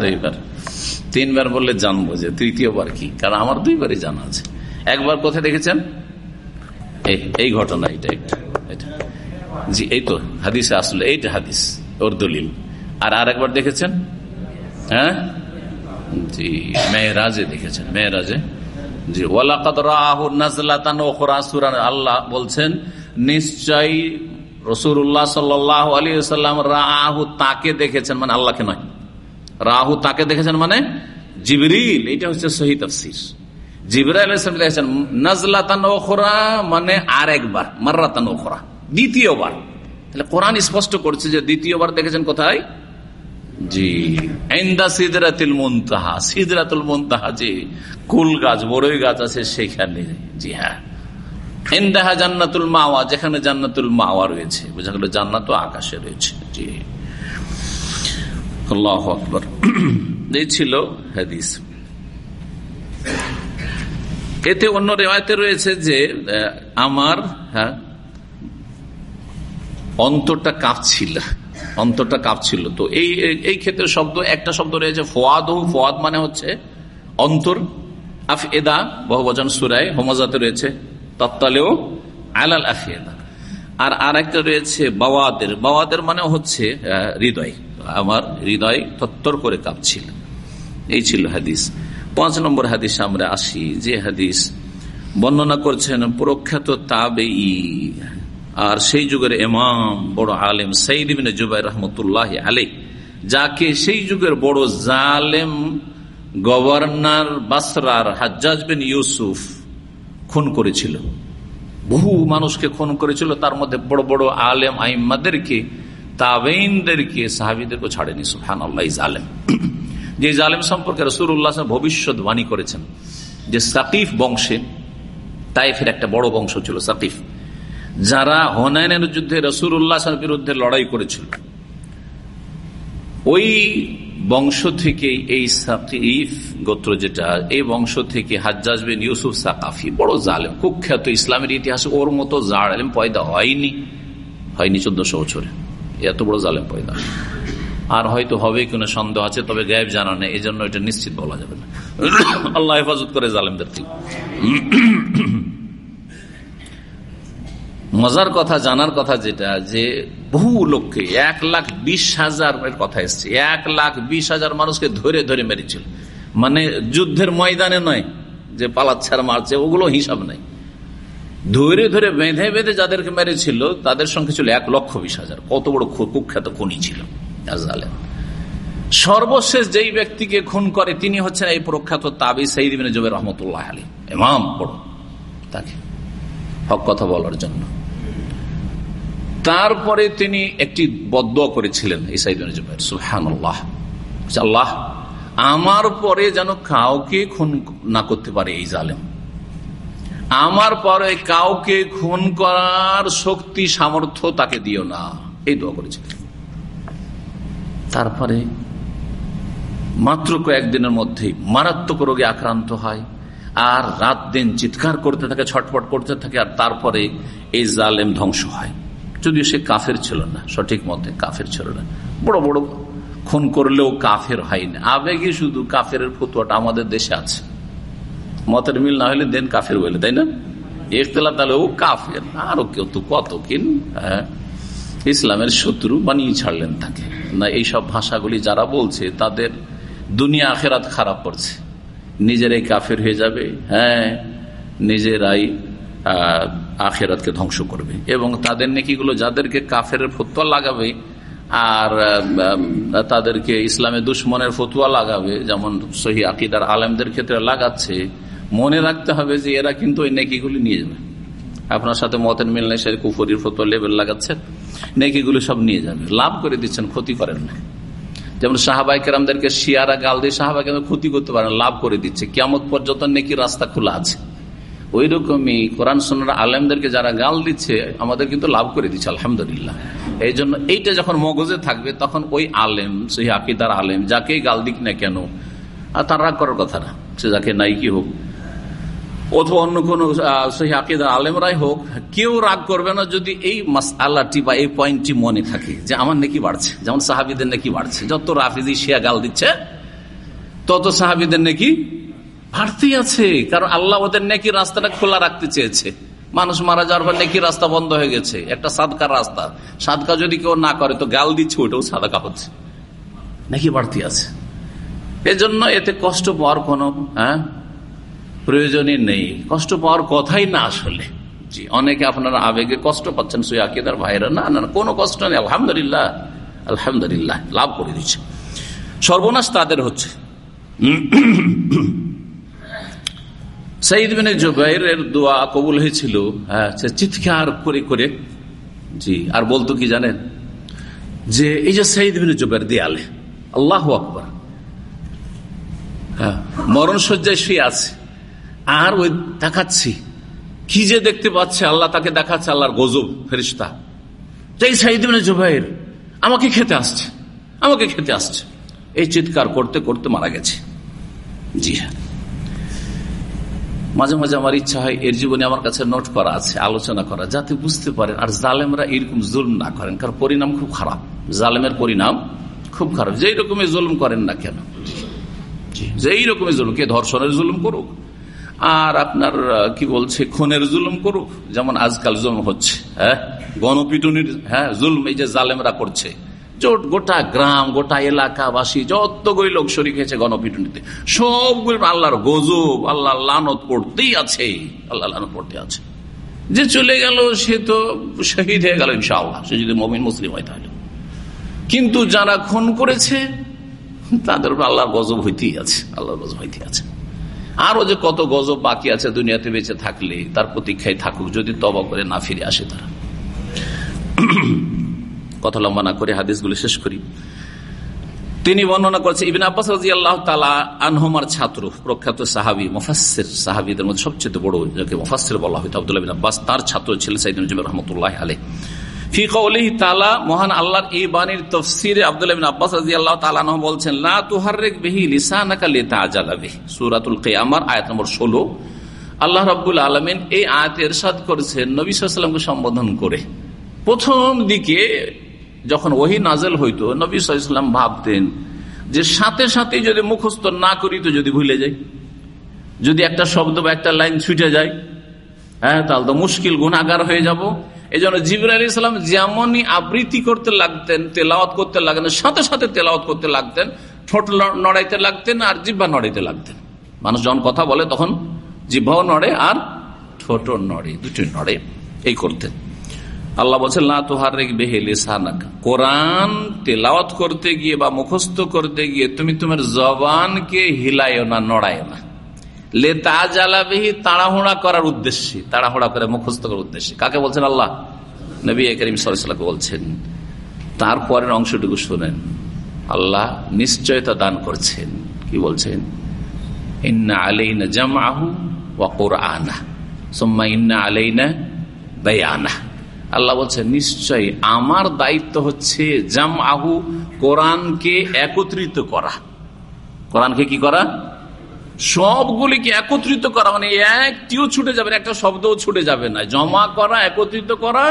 S2: দুইবার। তিনবার বললে জানব যে তৃতীয়বার কি? কারণ আমার দুইবারই জানা আছে। একবার কোথায় দেখেছেন? এই ঘটনা এটা একটা এটা জি, এই তো, হাদিসে আসলে, এইটা হাদিস, ওর দলিল। আর আরেকবার দেখেছেন? হ্যাঁ? জি, মেয়েরাজে দেখেছেন, মেয়েরাজে। রাহু ওখরা সুরান আল্লাহ বলছেন, নিশ্চয়ই রসুল্লাহ সাল্লাম রাহু তাকে দেখেছেন মানে আল্লাহকে নয়। রাহু তাকে দেখেছেন মানে জিবরিল এটা হচ্ছে সহি তফসির। জিবরাইল দেখেছেন ওখরা মানে আর একবার মার্রাতান ওখরা দ্বিতীয়বার। তাহলে কোরআন স্পষ্ট করছে যে দ্বিতীয়বার দেখেছেন কোথায়? জি। এন্দা মুনতাহা। সিদরাতুল মুনতাহা যে কুল গাছ, বড়ই গাছ আছে সেখানে। জি হ্যাঁ। জান্নাতুল মাওয়া, যেখানে জান্নাতুল মাওয়া রয়েছে। বোঝা জান্নাত আকাশে রয়েছে। জি। ছিল এতে অন্য রেওয়ায়তে রয়েছে যে আমার হ্যাঁ অন্তরটা কাঁপছিল। অন্তরটা কাঁপছিল। তো এই এই ক্ষেত্রে শব্দ, একটা শব্দ রয়েছে ফোয়াদ। ফোয়াদ মানে হচ্ছে অন্তর। আফ এদা, বহুবচন সুরায় হোমজাতে রয়েছে, তত্তালেও আলাল আফিয়েদা আর আর একটা রয়েছে বাওয়াদের। বাওয়াদের মানে হচ্ছে হৃদয়। আমার হৃদয় তত্তর করে কাঁপছিল। এই ছিল হাদিস। পাঁচ নম্বর হাদিস আমরা আসি। যে হাদিস বর্ণনা করছেন প্রখ্যাত তাবে আর সেই যুগের এমাম বড় আলেম সঈদিন জুবাই রহমতুল্লাহ আলে যাকে সেই যুগের বড় জালেম গভর্নর বাসরার হাজ্জাজ বিন ইউসুফ খুন করেছিল। বহু মানুষকে খুন করেছিল, তার মধ্যে বড় বড় আলেম আইম্মাদেরকে তাবেইনদেরকে সাহাবিদেরকে ছাড়েনি সুফান আল্লাহ জালেম। যে জালেম সম্পর্কে রসুল্লাহ ভবিষ্যৎবাণী করেছেন যে সাকিফ বংশে, তাইফের একটা বড় বংশ ছিল সাকিফ। যারা হনায়নের যুদ্ধে রসুর উল্লাহের বিরুদ্ধে লড়াই করেছিল, ওই বংশ থেকে এই সাকিফ গোত্র যেটা, এই বংশ থেকে হাজ্জাজ বিন ইউসুফ সাকাফি, বড় জালেম, কুখ্যাত ইসলামের ইতিহাসে ওর মতো জালেম পয়দা হয়নি হয়নি চোদ্দশো বছরে। এত বড় জালেম পয়দা। আর হয়তো হবে, কোনো সন্দেহ আছে, তবে গায়েব জানা নেই এই জন্য এটা নিশ্চিত বলা যাবে না। আল্লাহ হেফাজত করে জালেমদের মজার কথা, জানার কথা যেটা, যে বহু লোককে এক লাখ বিশ হাজার কথা এসছে। এক লাখ বিশ হাজার মানুষকে ধরে ধরে মেরেছিল। মানে যুদ্ধের ময়দানে নয়, যে পালাচ্ছার মারছে, ওগুলো হিসাব নাই। ধরে ধরে বেঁধে বেঁধে যাদেরকে মেরেছিল, তাদের সংখ্যা ছিল এক লক্ষ বিশ হাজার। কত বড় কুখ্যাত খুনি ছিল সর্বশেষ যেই ব্যক্তিকে খুন করে, তিনি হচ্ছেন এই প্রখ্যাত তাবি সঈদ জবের রহমতুল্লাহ আলী এমাম বড় তাকে। হক কথা বলার জন্য। তারপরে তিনি একটি বদ্ধ করেছিলেন আল্লাহ, আমার পরে যেন কাউকে খুন না করতে পারে এই জালেম। আমার পরে কাউকে খুন করার শক্তি, সামর্থ্য তাকে দিও না। এই দোয়া করেছিলেন। তারপরে মাত্র কয়েকদিনের মধ্যেই মারাত্মক রোগে আক্রান্ত হয়, আর রাত দিন চিৎকার করতে থাকে, ছটফট করতে থাকে, আর তারপরে এই জালেম ধ্বংস হয়। যদিও সে কাফের ছিল না, সঠিক মতে কাফের ছিল না। বড় বড় খুন করলেও কাফের হয়নি আবেগে শুধু কাফের ফতুয়াটা আমাদের দেশে আছে। মতের মিল না হলে দেন কাফের বলে, তাই না? ইখতলা তাহলে ও কাফের, আরও কেউ তো কত কিন হ্যাঁ? ইসলামের শত্রু বানিয়ে ছাড়লেন তাকে। না, এইসব ভাষাগুলি যারা বলছে, তাদের দুনিয়া আখেরাত খারাপ করছে। নিজেরাই কাফের হয়ে যাবে হ্যাঁ? নিজেরাই আখেরাতকে ধ্বংস করবে। এবং তাদের নেকিগুলো যাদেরকে কাফের ফতুয়া লাগাবে আর তাদেরকে ইসলামের দুশ্মনের ফতুয়া লাগাবে, যেমন সহি আকিদার আলেমদের ক্ষেত্রে লাগাচ্ছে, মনে রাখতে হবে যে এরা কিন্তু ওই নেকিগুলি নিয়ে যাবে। আপনার সাথে মতের মিল নেই, সে কুফরির ফতুয়া লেবেল লাগাচ্ছেন নেকিগুলো সব নিয়ে যাবে। লাভ করে দিচ্ছেন, ক্ষতি করেন না। যেমন সাহাবাই কেরামদেরকে শিয়ারা গাল দিয়ে সাহাবাই ক্ষতি করতে পারেন লাভ করে দিচ্ছে। কেমন পর্যন্ত নেকি রাস্তা খোলা আছে। ওই রকমই কোরআন সোনার আলেমদেরকে যারা গাল দিচ্ছে, আমাদের কিন্তু লাভ করে দিচ্ছে, আলহামদুলিল্লাহ। এই জন্য এইটা যখন মগজে থাকবে, তখন ওই আলেম, সেই আকিদার আলেম, যাকেই গাল দিক না কেন, আর তার রাগ করার কথা না, সে যাকে নাই কি হোক, অথবা অন্য কোন সেই আকিদার আলেমরাই হোক, কেউ রাগ করবে না যদি এই আল্লাহটি বা এই পয়েন্টটি মনে থাকে যে আমার নাকি বাড়ছে, যেমন সাহাবিদের নাকি বাড়ছে। যত রাফিজি শিয়া গাল দিচ্ছে, তত সাহাবিদের নাকি বাড়তেই আছে, কারণ আল্লাহ ওদের নাকি রাস্তাটা খোলা রাখতে চেয়েছে। মানুষ মারা যাওয়ার পর নাকি রাস্তা বন্ধ হয়ে গেছে। একটা সাদকার রাস্তা। সাদকা যদি কেউ না করে, তো গাল দিচ্ছে, ওটাও সাদকা হচ্ছে। নাকি বাড়তি আছে। এজন্য এতে কষ্ট পাওয়ার কোনো হ্যাঁ প্রয়োজনই নেই। কষ্ট পাওয়ার কথাই না আসলে। জি, অনেকে আপনারা আবেগে কষ্ট পাচ্ছেন সুয়াকিদার ভাইরা না না, কোনো কষ্ট নেই, আলহামদুলিল্লাহ আলহামদুলিল্লাহ, লাভ করে দিচ্ছে। সর্বনাশ তাদের হচ্ছে। সাইদ বিনে জুবাইরের দোয়া কবুল হয়েছিল। হ্যাঁ চিৎকার করে করে। জি, আর বলতো কি জানেন? যে এই যে সাইদ বিনে জুবাইর দেয়ালে, আল্লাহ আকবর। হ্যাঁ মরণ শয্যায় শুয়ে আছে। আর ওই দেখাচ্ছি। কি যে দেখতে পাচ্ছে, আল্লাহ তাকে দেখাচ্ছে, আল্লাহর গজব ফেরিস্তা এই সাইদ বিনে জুবাইর আমাকে খেতে আসছে, আমাকে খেতে আসছে। এই চিৎকার করতে করতে মারা গেছে। জি হ্যাঁ। মাঝে মাঝে আমার ইচ্ছা হয় এর জীবনে আমার কাছে নোট করা আছে আলোচনা করা যাতে বুঝতে পারেন। আর জালেমরা এরকম জুলম না করেন কারণ পরিণাম খুব খারাপ। জালেমের পরিণাম খুব খারাপ। যেই রকমের জুলুম করেন না কেন? যেই রকমের জুলুম কে ধর্ষণের জুলুম করুক আর আপনার কি বলছে খুনের জুলুম করুক যেমন আজকাল জুলুম হচ্ছে হ্যাঁ? গণপিটুনির হ্যাঁ জুলুম এই যে জালেমরা করছে। গোটা গ্রাম, গোটা এলাকাবাসী যতগুলি লোক শরিক হয়েছে গণপিটুনিতে, সবগুলি আল্লাহর গজব আল্লাহ লানত পড়তেই আছে আল্লাহ লানত পড়তে আছে। যে চলে গেল, সে তো শহীদ হয়ে গেল ইনশাআল্লাহ, সে যদি মমিন মুসলিম হয় তাহলে। কিন্তু যারা খুন করেছে, তাদের আল্লাহর গজব হইতেই আছে, আল্লাহর গজব হইতে আছে। আরও যে কত গজব বাকি আছে দুনিয়াতে বেঁচে থাকলে, তার প্রতীক্ষায় থাকুক, যদি তবা করে না ফিরে আসে তারা। কথা লম্বা না করে হাদিসগুলো শেষ করি। তিনি বর্ণনা করেছে, ইবিন আব্বাস রাজি আল্লাহ তালা আনহমার ছাত্র, প্রখ্যাত সাহাবি মুফাসের সাহাবিদের মধ্যে সবচেয়ে বড় যাকে মুফাসের বলা হয়তো আব্দুল্লাহ বিন আব্বাস, তার ছাত্র ছিল সাইদিন রহমতুল্লাহ আলে তালা মহান আল্লাহর বাণীর তফসিরে বলছেন সুরাতুল আয়াত নম্বর ষোলো। এই করেছেন সম্বোধন করে। প্রথম দিকে যখন ওহি নাজেল হইতো, নবী সাল্লাম ভাবতেন যে সাথে সাথে যদি মুখস্থ না করি তো যদি ভুলে যাই, যদি একটা শব্দ বা একটা লাইন ছুটে যায় হ্যাঁ তাহলে তো মুশকিল গুণাগার হয়ে যাব। এই জন্য জিবর আলী ইসলাম যেমনই আবৃত্তি করতে লাগতেন, তেলাওয়াত করতে লাগতেন, সাথে সাথে তেলাওয়াত করতে লাগতেন, ঠোঁট নড়াইতে লাগতেন আর জিব্বা নড়াইতে লাগতেন। মানুষ যখন কথা বলে তখন জিব্বাও নড়ে আর ঠোঁট নড়ে দুটি নড়ে, এই করতেন। আল্লাহ বলছেন না তোহার বেহেলে কোরআন তেলাওয়াত করতে গিয়ে বা মুখস্থ করতে গিয়ে তুমি তোমার জবানকে হিলায় না, নড়ায় না। লে তা বেহি তাড়াহুড়া করার উদ্দেশ্যে, তাড়াহুড়া করে মুখস্থ করার উদ্দেশ্যে। কাকে বলছেন আল্লাহ? নবী করিম সাল্লামকে বলছেন, তারপরের অংশটুকু শোনেন, আল্লাহ নিশ্চয়তা দান করছেন। কি বলছেন? ইন্না আলাইনা জামাহু ওয়া কোরআনা সোম্মা ইন্না আলাইনা বেয়ানা আল্লাহ বলছে, নিশ্চয়ই আমার দায়িত্ব হচ্ছে জাম আহু কোরআনকে একত্রিত করা। কোরআনকে কি করা? সবগুলিকে একত্রিত করা মানে একটিও ছুটে যাবে একটা শব্দও ছুটে যাবে না। জমা করা, একত্রিত করা,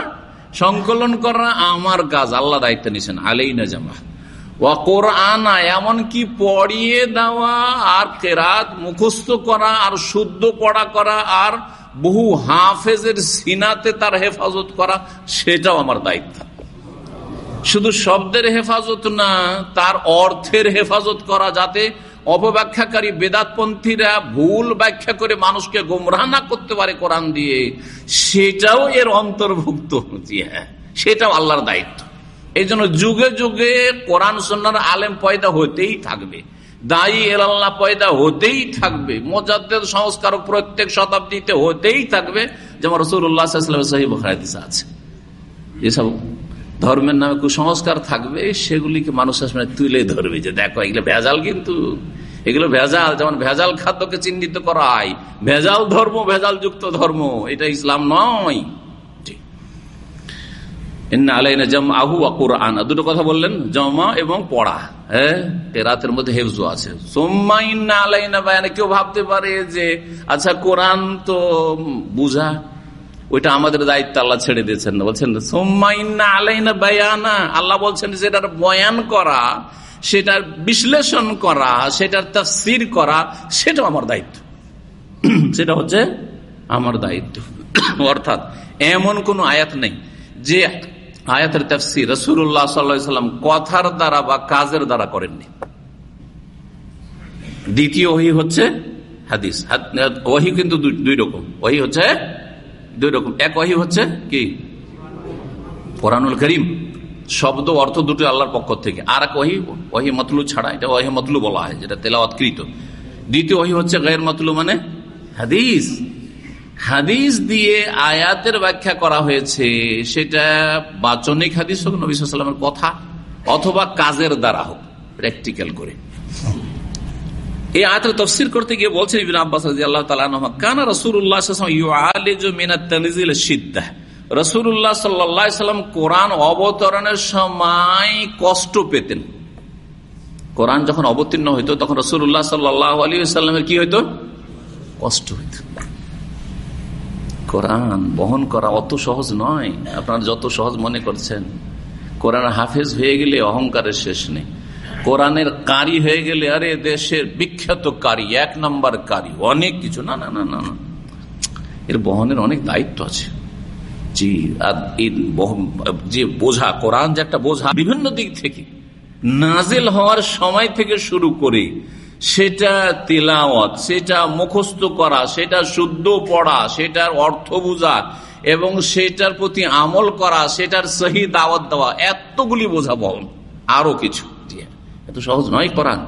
S2: সংকলন করা, আমার কাজ, আল্লাহ দায়িত্ব নিছেন আলেই না জামা ও কোরআনা, এমনকি পড়িয়ে দেওয়া, আর কেরাত মুখস্থ করা, আর শুদ্ধ পড়া করা, আর বহু হাফেজের সিনাতে তার হেফাজত করা, সেটাও আমার দায়িত্ব। শুধু শব্দের হেফাজত না, তার অর্থের হেফাজত করা যাতে অপব্যাখ্যাকারী বেদাতপন্থীরা ভুল ব্যাখ্যা করে মানুষকে গোমরাহ না করতে পারে কোরআন দিয়ে, সেটাও এর অন্তর্ভুক্ত। হ্যাঁ সেটাও আল্লাহর দায়িত্ব। এই যুগে যুগে কোরআন সন্ন্যার আলেম পয়দা হতেই থাকবে। দায়ী এলাল্লাহ পয়দা হতেই থাকবে। মোজাদ্দের সংস্কার প্রত্যেক শতাব্দীতে হতেই থাকবে, যেমন রসুল্লাহ সাহিব আছে। এসব ধর্মের নামে কুসংস্কার থাকবে, সেগুলিকে মানুষের সামনে তুলে ধরবে যে দেখো, এগুলো ভেজাল কিন্তু, এগুলো ভেজাল, যেমন ভেজাল খাদ্যকে চিহ্নিত করা হয়, ভেজাল ধর্ম ভেজাল যুক্ত ধর্ম, এটা ইসলাম নয়। আহু আকুর আনা দুটো কথা বললেন জমা এবং পড়া। হ্যাঁ? রাতের মধ্যে হেফজু আছে। সোম্মা আলাইনা বায়ানা, কেউ ভাবতে পারে যে আচ্ছা কোরআন তো বুঝা, ওইটা আমাদের দায়িত্ব, আল্লাহ ছেড়ে দিয়েছেন বলছেন, সোম্মা ইন্না আলাইনা বায়ানা, আল্লাহ বলছেন সেটার বয়ান করা, সেটার বিশ্লেষণ করা, সেটার তাফসির করা সেটা আমার দায়িত্ব। সেটা হচ্ছে আমার দায়িত্ব। অর্থাৎ, এমন কোন আয়াত নেই যে আয়াতের তাফসির রসুল্লাহ সাল্লাম কথার দ্বারা বা কাজের দ্বারা করেননি। দ্বিতীয় ওহি হচ্ছে হাদিস। ওহি কিন্তু দুই রকম। ওহি হচ্ছে দুই রকম। এক ওহি হচ্ছে কি? কোরআনুল করিম। শব্দ অর্থ দুটো আল্লাহর পক্ষ থেকে। আর এক ওহি ওহি মতলু ছাড়া। এটা ওহি মতলু বলা হয়, যেটা তেলাওয়াতকৃত দ্বিতীয় ওহি হচ্ছে গায়ের মতলু মানে হাদিস। হাদিস দিয়ে আয়াতের ব্যাখ্যা করা হয়েছে, সেটা বাচনিক হাদিস হোক, নবী কথা, অথবা কাজের দ্বারা হোক প্র্যাকটিক্যাল করে। এই আয়াতের তফসির করতে গিয়ে বলছেন ইবিন আব্বাস আল্লাহ তালা কানা রসুল্লাহ সিদ্ধা রসুল্লাহ সাল্লাম কোরআন অবতরণের সময় কষ্ট পেতেন। কোরআন যখন অবতীর্ণ হইতো, তখন রসুল্লাহ সাল্লাহ আলী সাল্লামের কি হইতো? কষ্ট হইত। কোরআন বহন করা অত সহজ নয়। আপনারা যত সহজ মনে করছেন, কোরআন হাফেজ হয়ে গেলে অহংকারের শেষ নেই। কোরআনের কারি হয়ে গেলে, আরে দেশের বিখ্যাত কারি, এক নম্বর কারি, অনেক কিছু। না না না না না। এর বহনের অনেক দায়িত্ব আছে। জি, আর যে বোঝা, কোরআন যে একটা বোঝা, বিভিন্ন দিক থেকে নাজেল হওয়ার সময় থেকে শুরু করে সেটা তেলাওয়াত, সেটা মুখস্থ করা, সেটা শুদ্ধ পড়া, সেটার অর্থ বোঝা এবং সেটার প্রতি আমল করা, সেটার সহি দাওয়াত দেওয়া, এতগুলি বোঝা বহন আরও কিছু এত সহজ নয় কোরআন।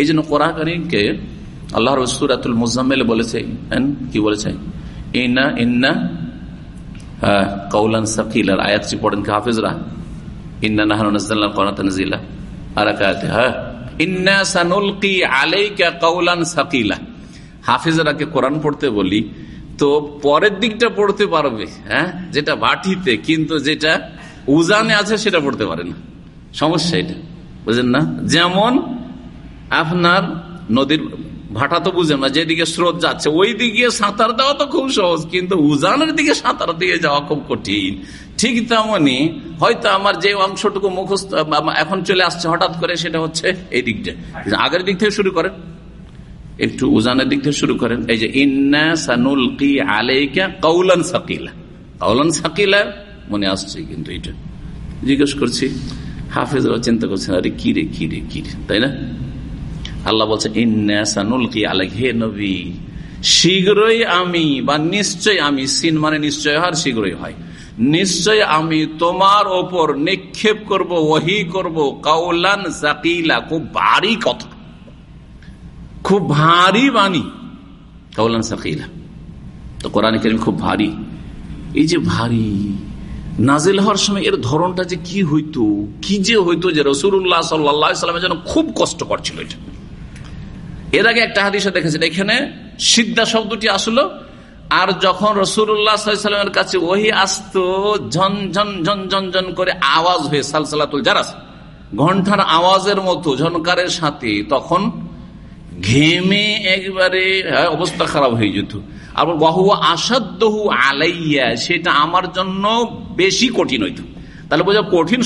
S2: এই জন্য কোরআন করিমকে আল্লাহ রসুরাতুল মুজাম্মেল বলেছে কি বলেছে? ইন্না ইন্না কৌলান সাকিল আর আয়াতটি পড়েন হাফিজরা? ইন্না নাহান কোরআন আর হ্যাঁ। হাফিজরাকে কোরআন পড়তে বলি, তো পরের দিকটা পড়তে পারবে হ্যাঁ? যেটা বাটিতে, কিন্তু যেটা উজানে আছে সেটা পড়তে পারে না। সমস্যা এটা, বুঝেন না? যেমন আপনার নদীর ভাটা তো বুঝেন না, যেদিকে স্রোত যাচ্ছে ওই দিকে সাঁতার দেওয়া তো খুব সহজ, কিন্তু উজানের দিকে সাঁতার দিয়ে যাওয়া খুব কঠিন। ঠিক তেমনি হয়তো আমার যে অংশটুকু মুখস্থ এখন চলে আসছে হঠাৎ করে, সেটা হচ্ছে এই দিকটা। আগের দিক থেকে শুরু করেন। একটু উজানের দিক থেকে শুরু করেন। এই যে, ইন্না কৌলান সাকিলা। সাকিলা মনে আসছে কিন্তু এটা জিজ্ঞেস করছি হাফেজরা চিন্তা করছেন, আরে কি রে কি রে কি রে? তাই না? আল্লাহ বলছে, ইন্না সানুলকি আলাই হে নবী, শীঘ্রই আমি, বা নিশ্চয় আমি, সিন মানে নিশ্চয় হয় শীঘ্রই হয়। নিশ্চয় আমি তোমার ওপর নিক্ষেপ করব, ওহি করব, কাউলান জাকিলা খুব ভারী কথা। খুব ভারী বাণী, কাউলান সাকিলা। তো কোরআন করিম খুব ভারী। এই যে ভারী, নাজিল হওয়ার সময় এর ধরনটা যে কি হইতো, কি যে হইতো যে রসুল্লাহ সাল্লামের যেন খুব কষ্ট করছিল এটা। এর আগে একটা হাদিসে দেখেছেন, এখানে সিদ্ধা শব্দটি আসলো আর যখন রসুল্লাহামের কাছে ওহি আসত ঝন ঝন ঝন করে আওয়াজ হয়ে সালসালাতুল জারাস ঘণ্টার আওয়াজের মতো ঝনকারের সাথে তখন ঘেমে একবারে হ্যাঁ, অবস্থা খারাপ হয়ে যেত। আর বহু আলাইয়া সেটা আমার জন্য বেশি কঠিন হইতো। তাহলে বোঝা কঠিন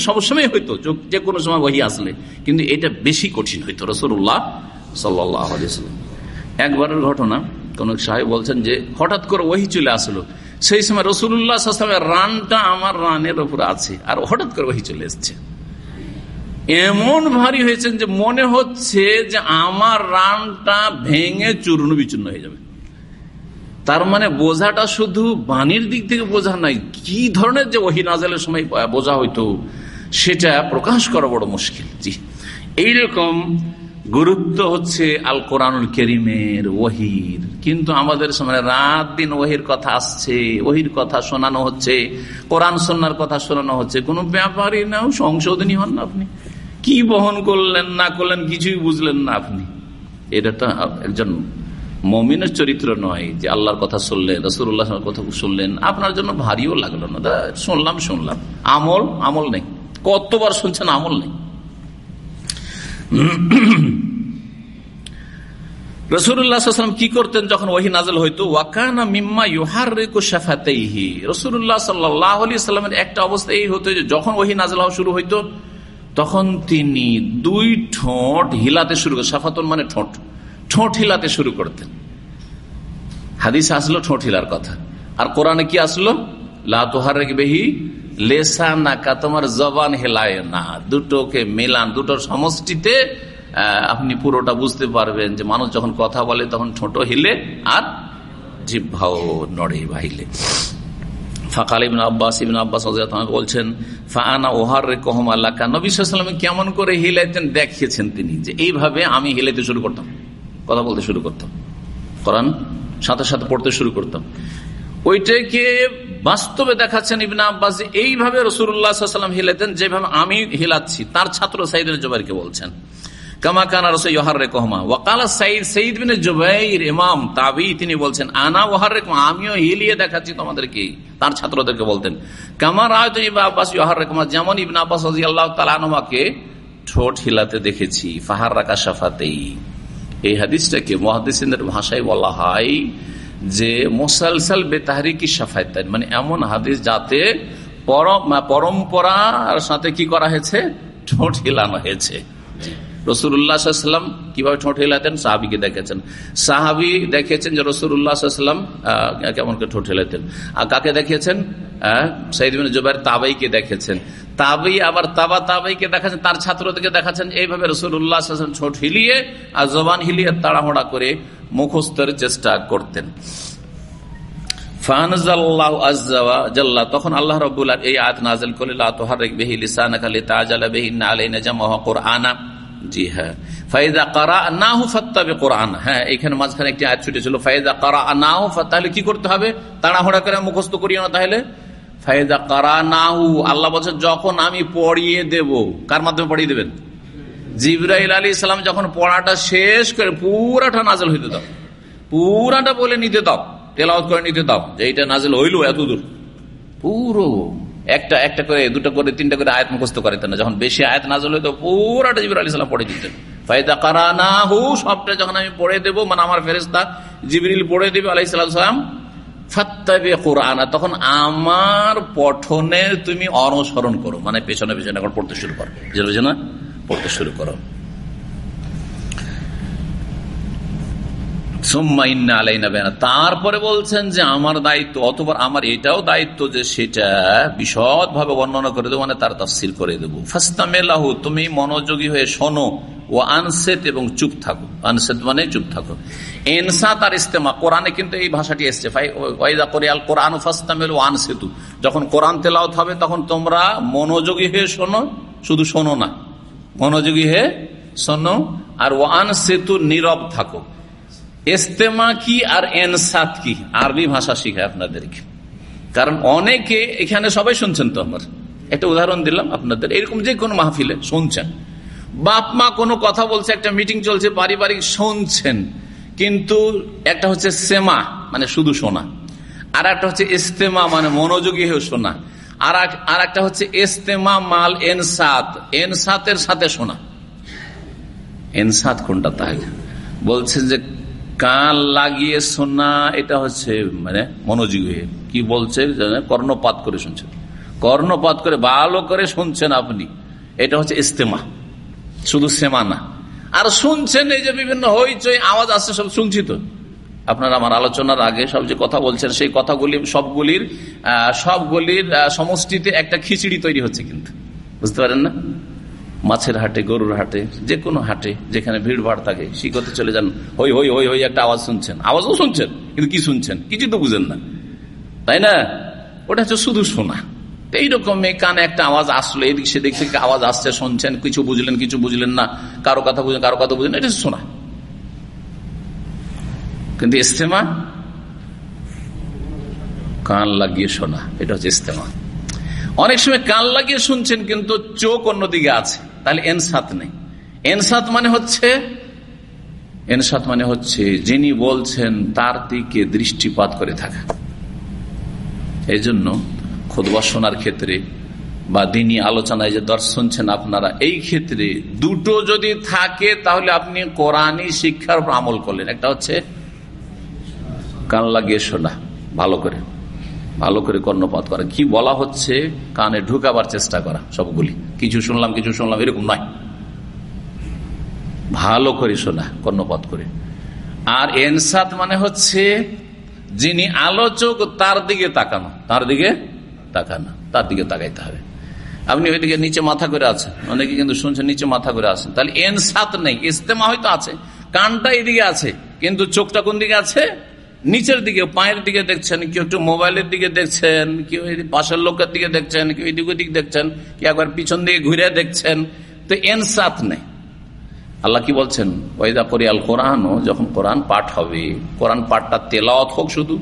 S2: যে কোনো সময় ওহি আসলে কিন্তু এটা বেশি কঠিন হইতো একবারের ঘটনা কোন সাহেব বলছেন যে হঠাৎ করে ওহি চলে আসলো। সেই সময় রসুল্লাহামের রানটা আমার রানের ওপর আছে, আর হঠাৎ করে ওহি চলে এসছে। এমন ভারী হয়েছেন যে মনে হচ্ছে যে আমার রানটা ভেঙে চূর্ণ বিচূর্ণ হয়ে যাবে। তার মানে বোঝাটা শুধু বাণীর দিক থেকে বোঝা নাই, কি ধরনের যে ওহি নাজালের সময় বোঝা হইতো, সেটা প্রকাশ করা বড় মুশকিল। জি, এইরকম গুরুত্ব হচ্ছে আল কোরআনুল কেরিমের ওহির। কিন্তু আমাদের সময় রাত দিন ওহির কথা আসছে, ওহির কথা শোনানো হচ্ছে, কোরআন সন্ন্যার কথা শোনানো হচ্ছে। কোনো ব্যাপারই না সংশোধনী হন না আপনি। কি বহন করলেন, না করলেন, কিছুই বুঝলেন না আপনি। এটা তো একজন মমিনের চরিত্র নয় যে আল্লাহর কথা শুনলেন রসুল্লাহ কথা শুনলেন। আপনার জন্য ভারীও লাগল না। শুনলাম শুনলাম। আমল আমল নেই। কতবার শুনছেন আমল নেই। করতেন যখন ওহি ওয়াকানা মিম্মা একটা এই হতো যখন ওহি শুরু হইতো, তখন তিনি দুই ঠোঁট হিলাতে শুরু মানে ঠোঁট ঠোঁট হিলাতে শুরু করতেন। হাদিস আসলো ঠোঁট হিলার কথা। আর কোরআনে কি আসলো? লাতোহার বেহি লেসা নাকা তোমার জবান হেলায় না। দুটোকে মেলান দুটোর সমষ্টিতে আপনি পুরোটা বুঝতে পারবেন যে মানুষ যখন কথা বলে তখন ঠোঁটো হিলে আর জিভাও নড়ে বাহিলে। ফাকাল ইবিন আব্বাস ইবিন আব্বাস বলছেন ফানা ওহার রে কহম আল্লাহ নবীলামে কেমন করে হিলাইতেন, দেখিয়েছেন তিনি যে এইভাবে আমি হিলাইতে শুরু করতাম, কথা বলতে শুরু করতাম। করান সাথে সাথে পড়তে শুরু করতাম। ওইটাকে বাস্তবে দেখাচ্ছেন ইবিন আব্বাস এইভাবে রসুল্লাহাম হিলাইতেন যেভাবে আমি হিলাচ্ছি। তার ছাত্র সাইদুল জবাইরকে বলছেন। কামা কহমা সঈদ বিন তাবি তিনি বলছেন, আনা আমিও হিলিয়ে দেখাচ্ছি তোমাদেরকে। তার ছাত্রদেরকে বলতেন। কামা রেকমা যেমন ইবনা ঠোঁট হিলাতে দেখেছি ফাহার রাখা সাফাতেই এই হাদিসটাকে মহাদিসের ভাষায় বলা হয় যে মোসালসাল বেতাহারিকি সাফায়ত মানে এমন হাদিস যাতে পরম্পরার সাথে কি করা হয়েছে? ঠোঁট হিলানো হয়েছে। রসুল্লাহাম কীভাবে ঠোঁট হেলাতেন? সাহাবিকে দেখেছেন। সাহাবি দেখেছেন যে রসুল্লাহাম কেমন করে ঠোঁট হেলাতেন? আর কাকে দেখেছেন? সাইদিন জুবাইর তাবাইকে দেখেছেন। তাবাই আবার তাবা তাবাইকে দেখাচ্ছেন, তার ছাত্রদেরকে দেখাচ্ছেন। এইভাবে রসুল্লাহ ছোট হিলিয়ে আর জবান হিলিয়ে তাড়াহড়া করে মুখস্থের চেষ্টা করতেন। তখন আল্লাহ রবুল্লাহ এই আয়াত নাজল করলে বেহি জামা জি হ্যাঁ। কোরআন। হ্যাঁ মাঝখানে একটি তাহলে কি করতে হবে? তাড়াহুড়া করে মুখস্থ করিও না তাহলে। ফাইদা কারা আল্লাহ বলছেন, যখন আমি পড়িয়ে দেব। কার মাধ্যমে পড়িয়ে দেবেন? জিব্রাইল আলী ইসলাম যখন পড়াটা শেষ করে পুরাটা নাজল হইতে দাও। পুরাটা বলে নিতে দাও তেলাওত করে নিতে দাও যে এইটা নাজল হইল এত দূর পুরো। একটা একটা করে, দুটো করে, তিনটা করে আয়াত মুখস্ত করাইতেন না। যখন বেশি আয়াত নাজল হইতো, পুরাটা জিবির আলী সাল্লাম পড়ে দিতেন। ফায়দা কারা না হু সবটা যখন আমি পড়ে দেবো মানে আমার ফেরেস্তা জিবিরিল পড়ে দেবে আলাই সাল্লাম ফাত্তাবে কোরআন তখন আমার পঠনে তুমি অনুসরণ করো। মানে পেছনে পেছনে এখন পড়তে শুরু করো। বুঝে না? পড়তে শুরু করো। তারপরে বলছেন যে আমার দায়িত্ব অথবা আমার এটাও দায়িত্ব যে সেটা বিশদ ভাবে বর্ণনা করে দেবো মানে তার তফসিল করে দেবো। ফাস্তামেলাহু, তুমি মনোযোগী হয়ে শোনো। ও আনসেত এবং চুপ থাকো। আনসেত মানে চুপ থাকো। এনসাত আর ইস্তেমা, কোরআনে কিন্তু এই ভাষাটি এসছে। করে আল কোরআন ফাস্তামেল ও আনসেতু। যখন কোরআন তেলাওত হবে, তখন তোমরা মনোযোগী হয়ে শোনো, শুধু শোনো না। মনোযোগী হয়ে শোনো। আর ওয়ান সেতু নীরব থাকো। এস্তেমা কি আর এনসাত কি? আরবি ভাষা শিখায় আপনাদেরকে। কারণ অনেকে এখানে সবাই শুনছেন তো আমার। একটা উদাহরণ দিলাম আপনাদের। এরকম যে কোনো মাহফিলে শুনছেন। বাপ মা কোনো কথা বলছে, একটা মিটিং চলছে, পারিবারিক শুনছেন। কিন্তু একটা হচ্ছে সেমা মানে শুধু শোনা। আর একটা হচ্ছে ইস্তেমা মানে মনোযোগী হয়ে শোনা। আর আর একটা হচ্ছে ইস্তেমা মাল এনসাত এনসাতের সাথে শোনা। এনসাত কোনটা তাহলে? বলছেন যে কান লাগিয়ে শোনা এটা হচ্ছে মানে মনোযোগী হয়ে। কি বলছে কর্ণপাত করে শুনছেন কর্ণপাত করে ভালো করে শুনছেন আপনি। এটা হচ্ছে ইস্তেমা। শুধু সেমা না। আর শুনছেন এই যে বিভিন্ন হইচই, আওয়াজ আসছে, সব শুনছি তো। আপনারা আমার আলোচনার আগে সব যে কথা বলছেন, সেই কথাগুলি, সবগুলির সবগুলির সমষ্টিতে একটা খিচড়ি তৈরি হচ্ছে কিন্তু। বুঝতে পারেন না? মাছের হাটে, গরুর হাটে যে কোনো হাটে যেখানে ভিড় ভাড় থাকে শিখতে চলে যান, হই হই হই হই, একটা আওয়াজ শুনছেন। আওয়াজও শুনছেন, কিন্তু কি শুনছেন? কিছু তো বুঝেন না। তাই না? ওটা হচ্ছে শুধু শোনা। এইরকম কানে একটা আওয়াজ আসলো, এদিক সেদিক থেকে আওয়াজ আসছে, শুনছেন, কিছু বুঝলেন কিছু বুঝলেন না, কারও কথা বুঝলেন কারও কথা বুঝলেন এটা শোনা। কিন্তু ইস্তেমা কান লাগিয়ে শোনা, এটা হচ্ছে ইস্তেমা অনেক সময় কান লাগিয়ে শুনছেন, কিন্তু চোখ অন্যদিকে আছে। তাহলে এনসাত নেই। এনসাত মানে হচ্ছে, এনসাত মানে হচ্ছে যিনি বলছেন তার দিকে দৃষ্টিপাত করে থাকা। এই জন্য খুদবা শোনার ক্ষেত্রে বা দিনী আলোচনায় যে দর্শন শুনছেন আপনারা, এই ক্ষেত্রে দুটো যদি থাকে তাহলে আপনি কোরআনই শিক্ষার উপর আমল করলেন। একটা হচ্ছে কান লাগিয়ে শোনা, ভালো করে। ভালো করে কর্ণপাত করা। কি বলা হচ্ছে, কানে ঢুকাবার চেষ্টা করা সবগুলি। কিছু শুনলাম কিছু শুনলাম, এরকম নয়। ভালো করে শোনা, কর্ণপাত করে। আর এনসাত মানে হচ্ছে, যিনি আলোচক, তার দিকে তাকানো। তার দিকে তাকানো, তার দিকে তাকাইতে হবে। আপনি ওইদিকে নিচে মাথা করে আছেন। অনেকে কিন্তু শুনছেন, নিচে মাথা করে আছেন। তাহলে এনসাত নেই, ইস্তেমা হয়তো আছে, কানটা এদিকে আছে, কিন্তু চোখটা কোন দিকে আছে? নিচের দিকে, পায়ের দিকে দেখছেন, কেউ একটু মোবাইলের দিকে দেখছেন, কেউ পাশের লোকের দিকে দেখছেন, কেউ এদিক ওদিক দেখছেন, কেউ একবার পিছন দিকে ঘুরে দেখছেন, তো এনসাত নেই। আল্লাহ কি বলছেন? ওয়াইদা করিয়াল কোরআনও, যখন কোরআন পাঠ হবে, কোরআন পাঠটা তেলাওয়াত হোক শুধু,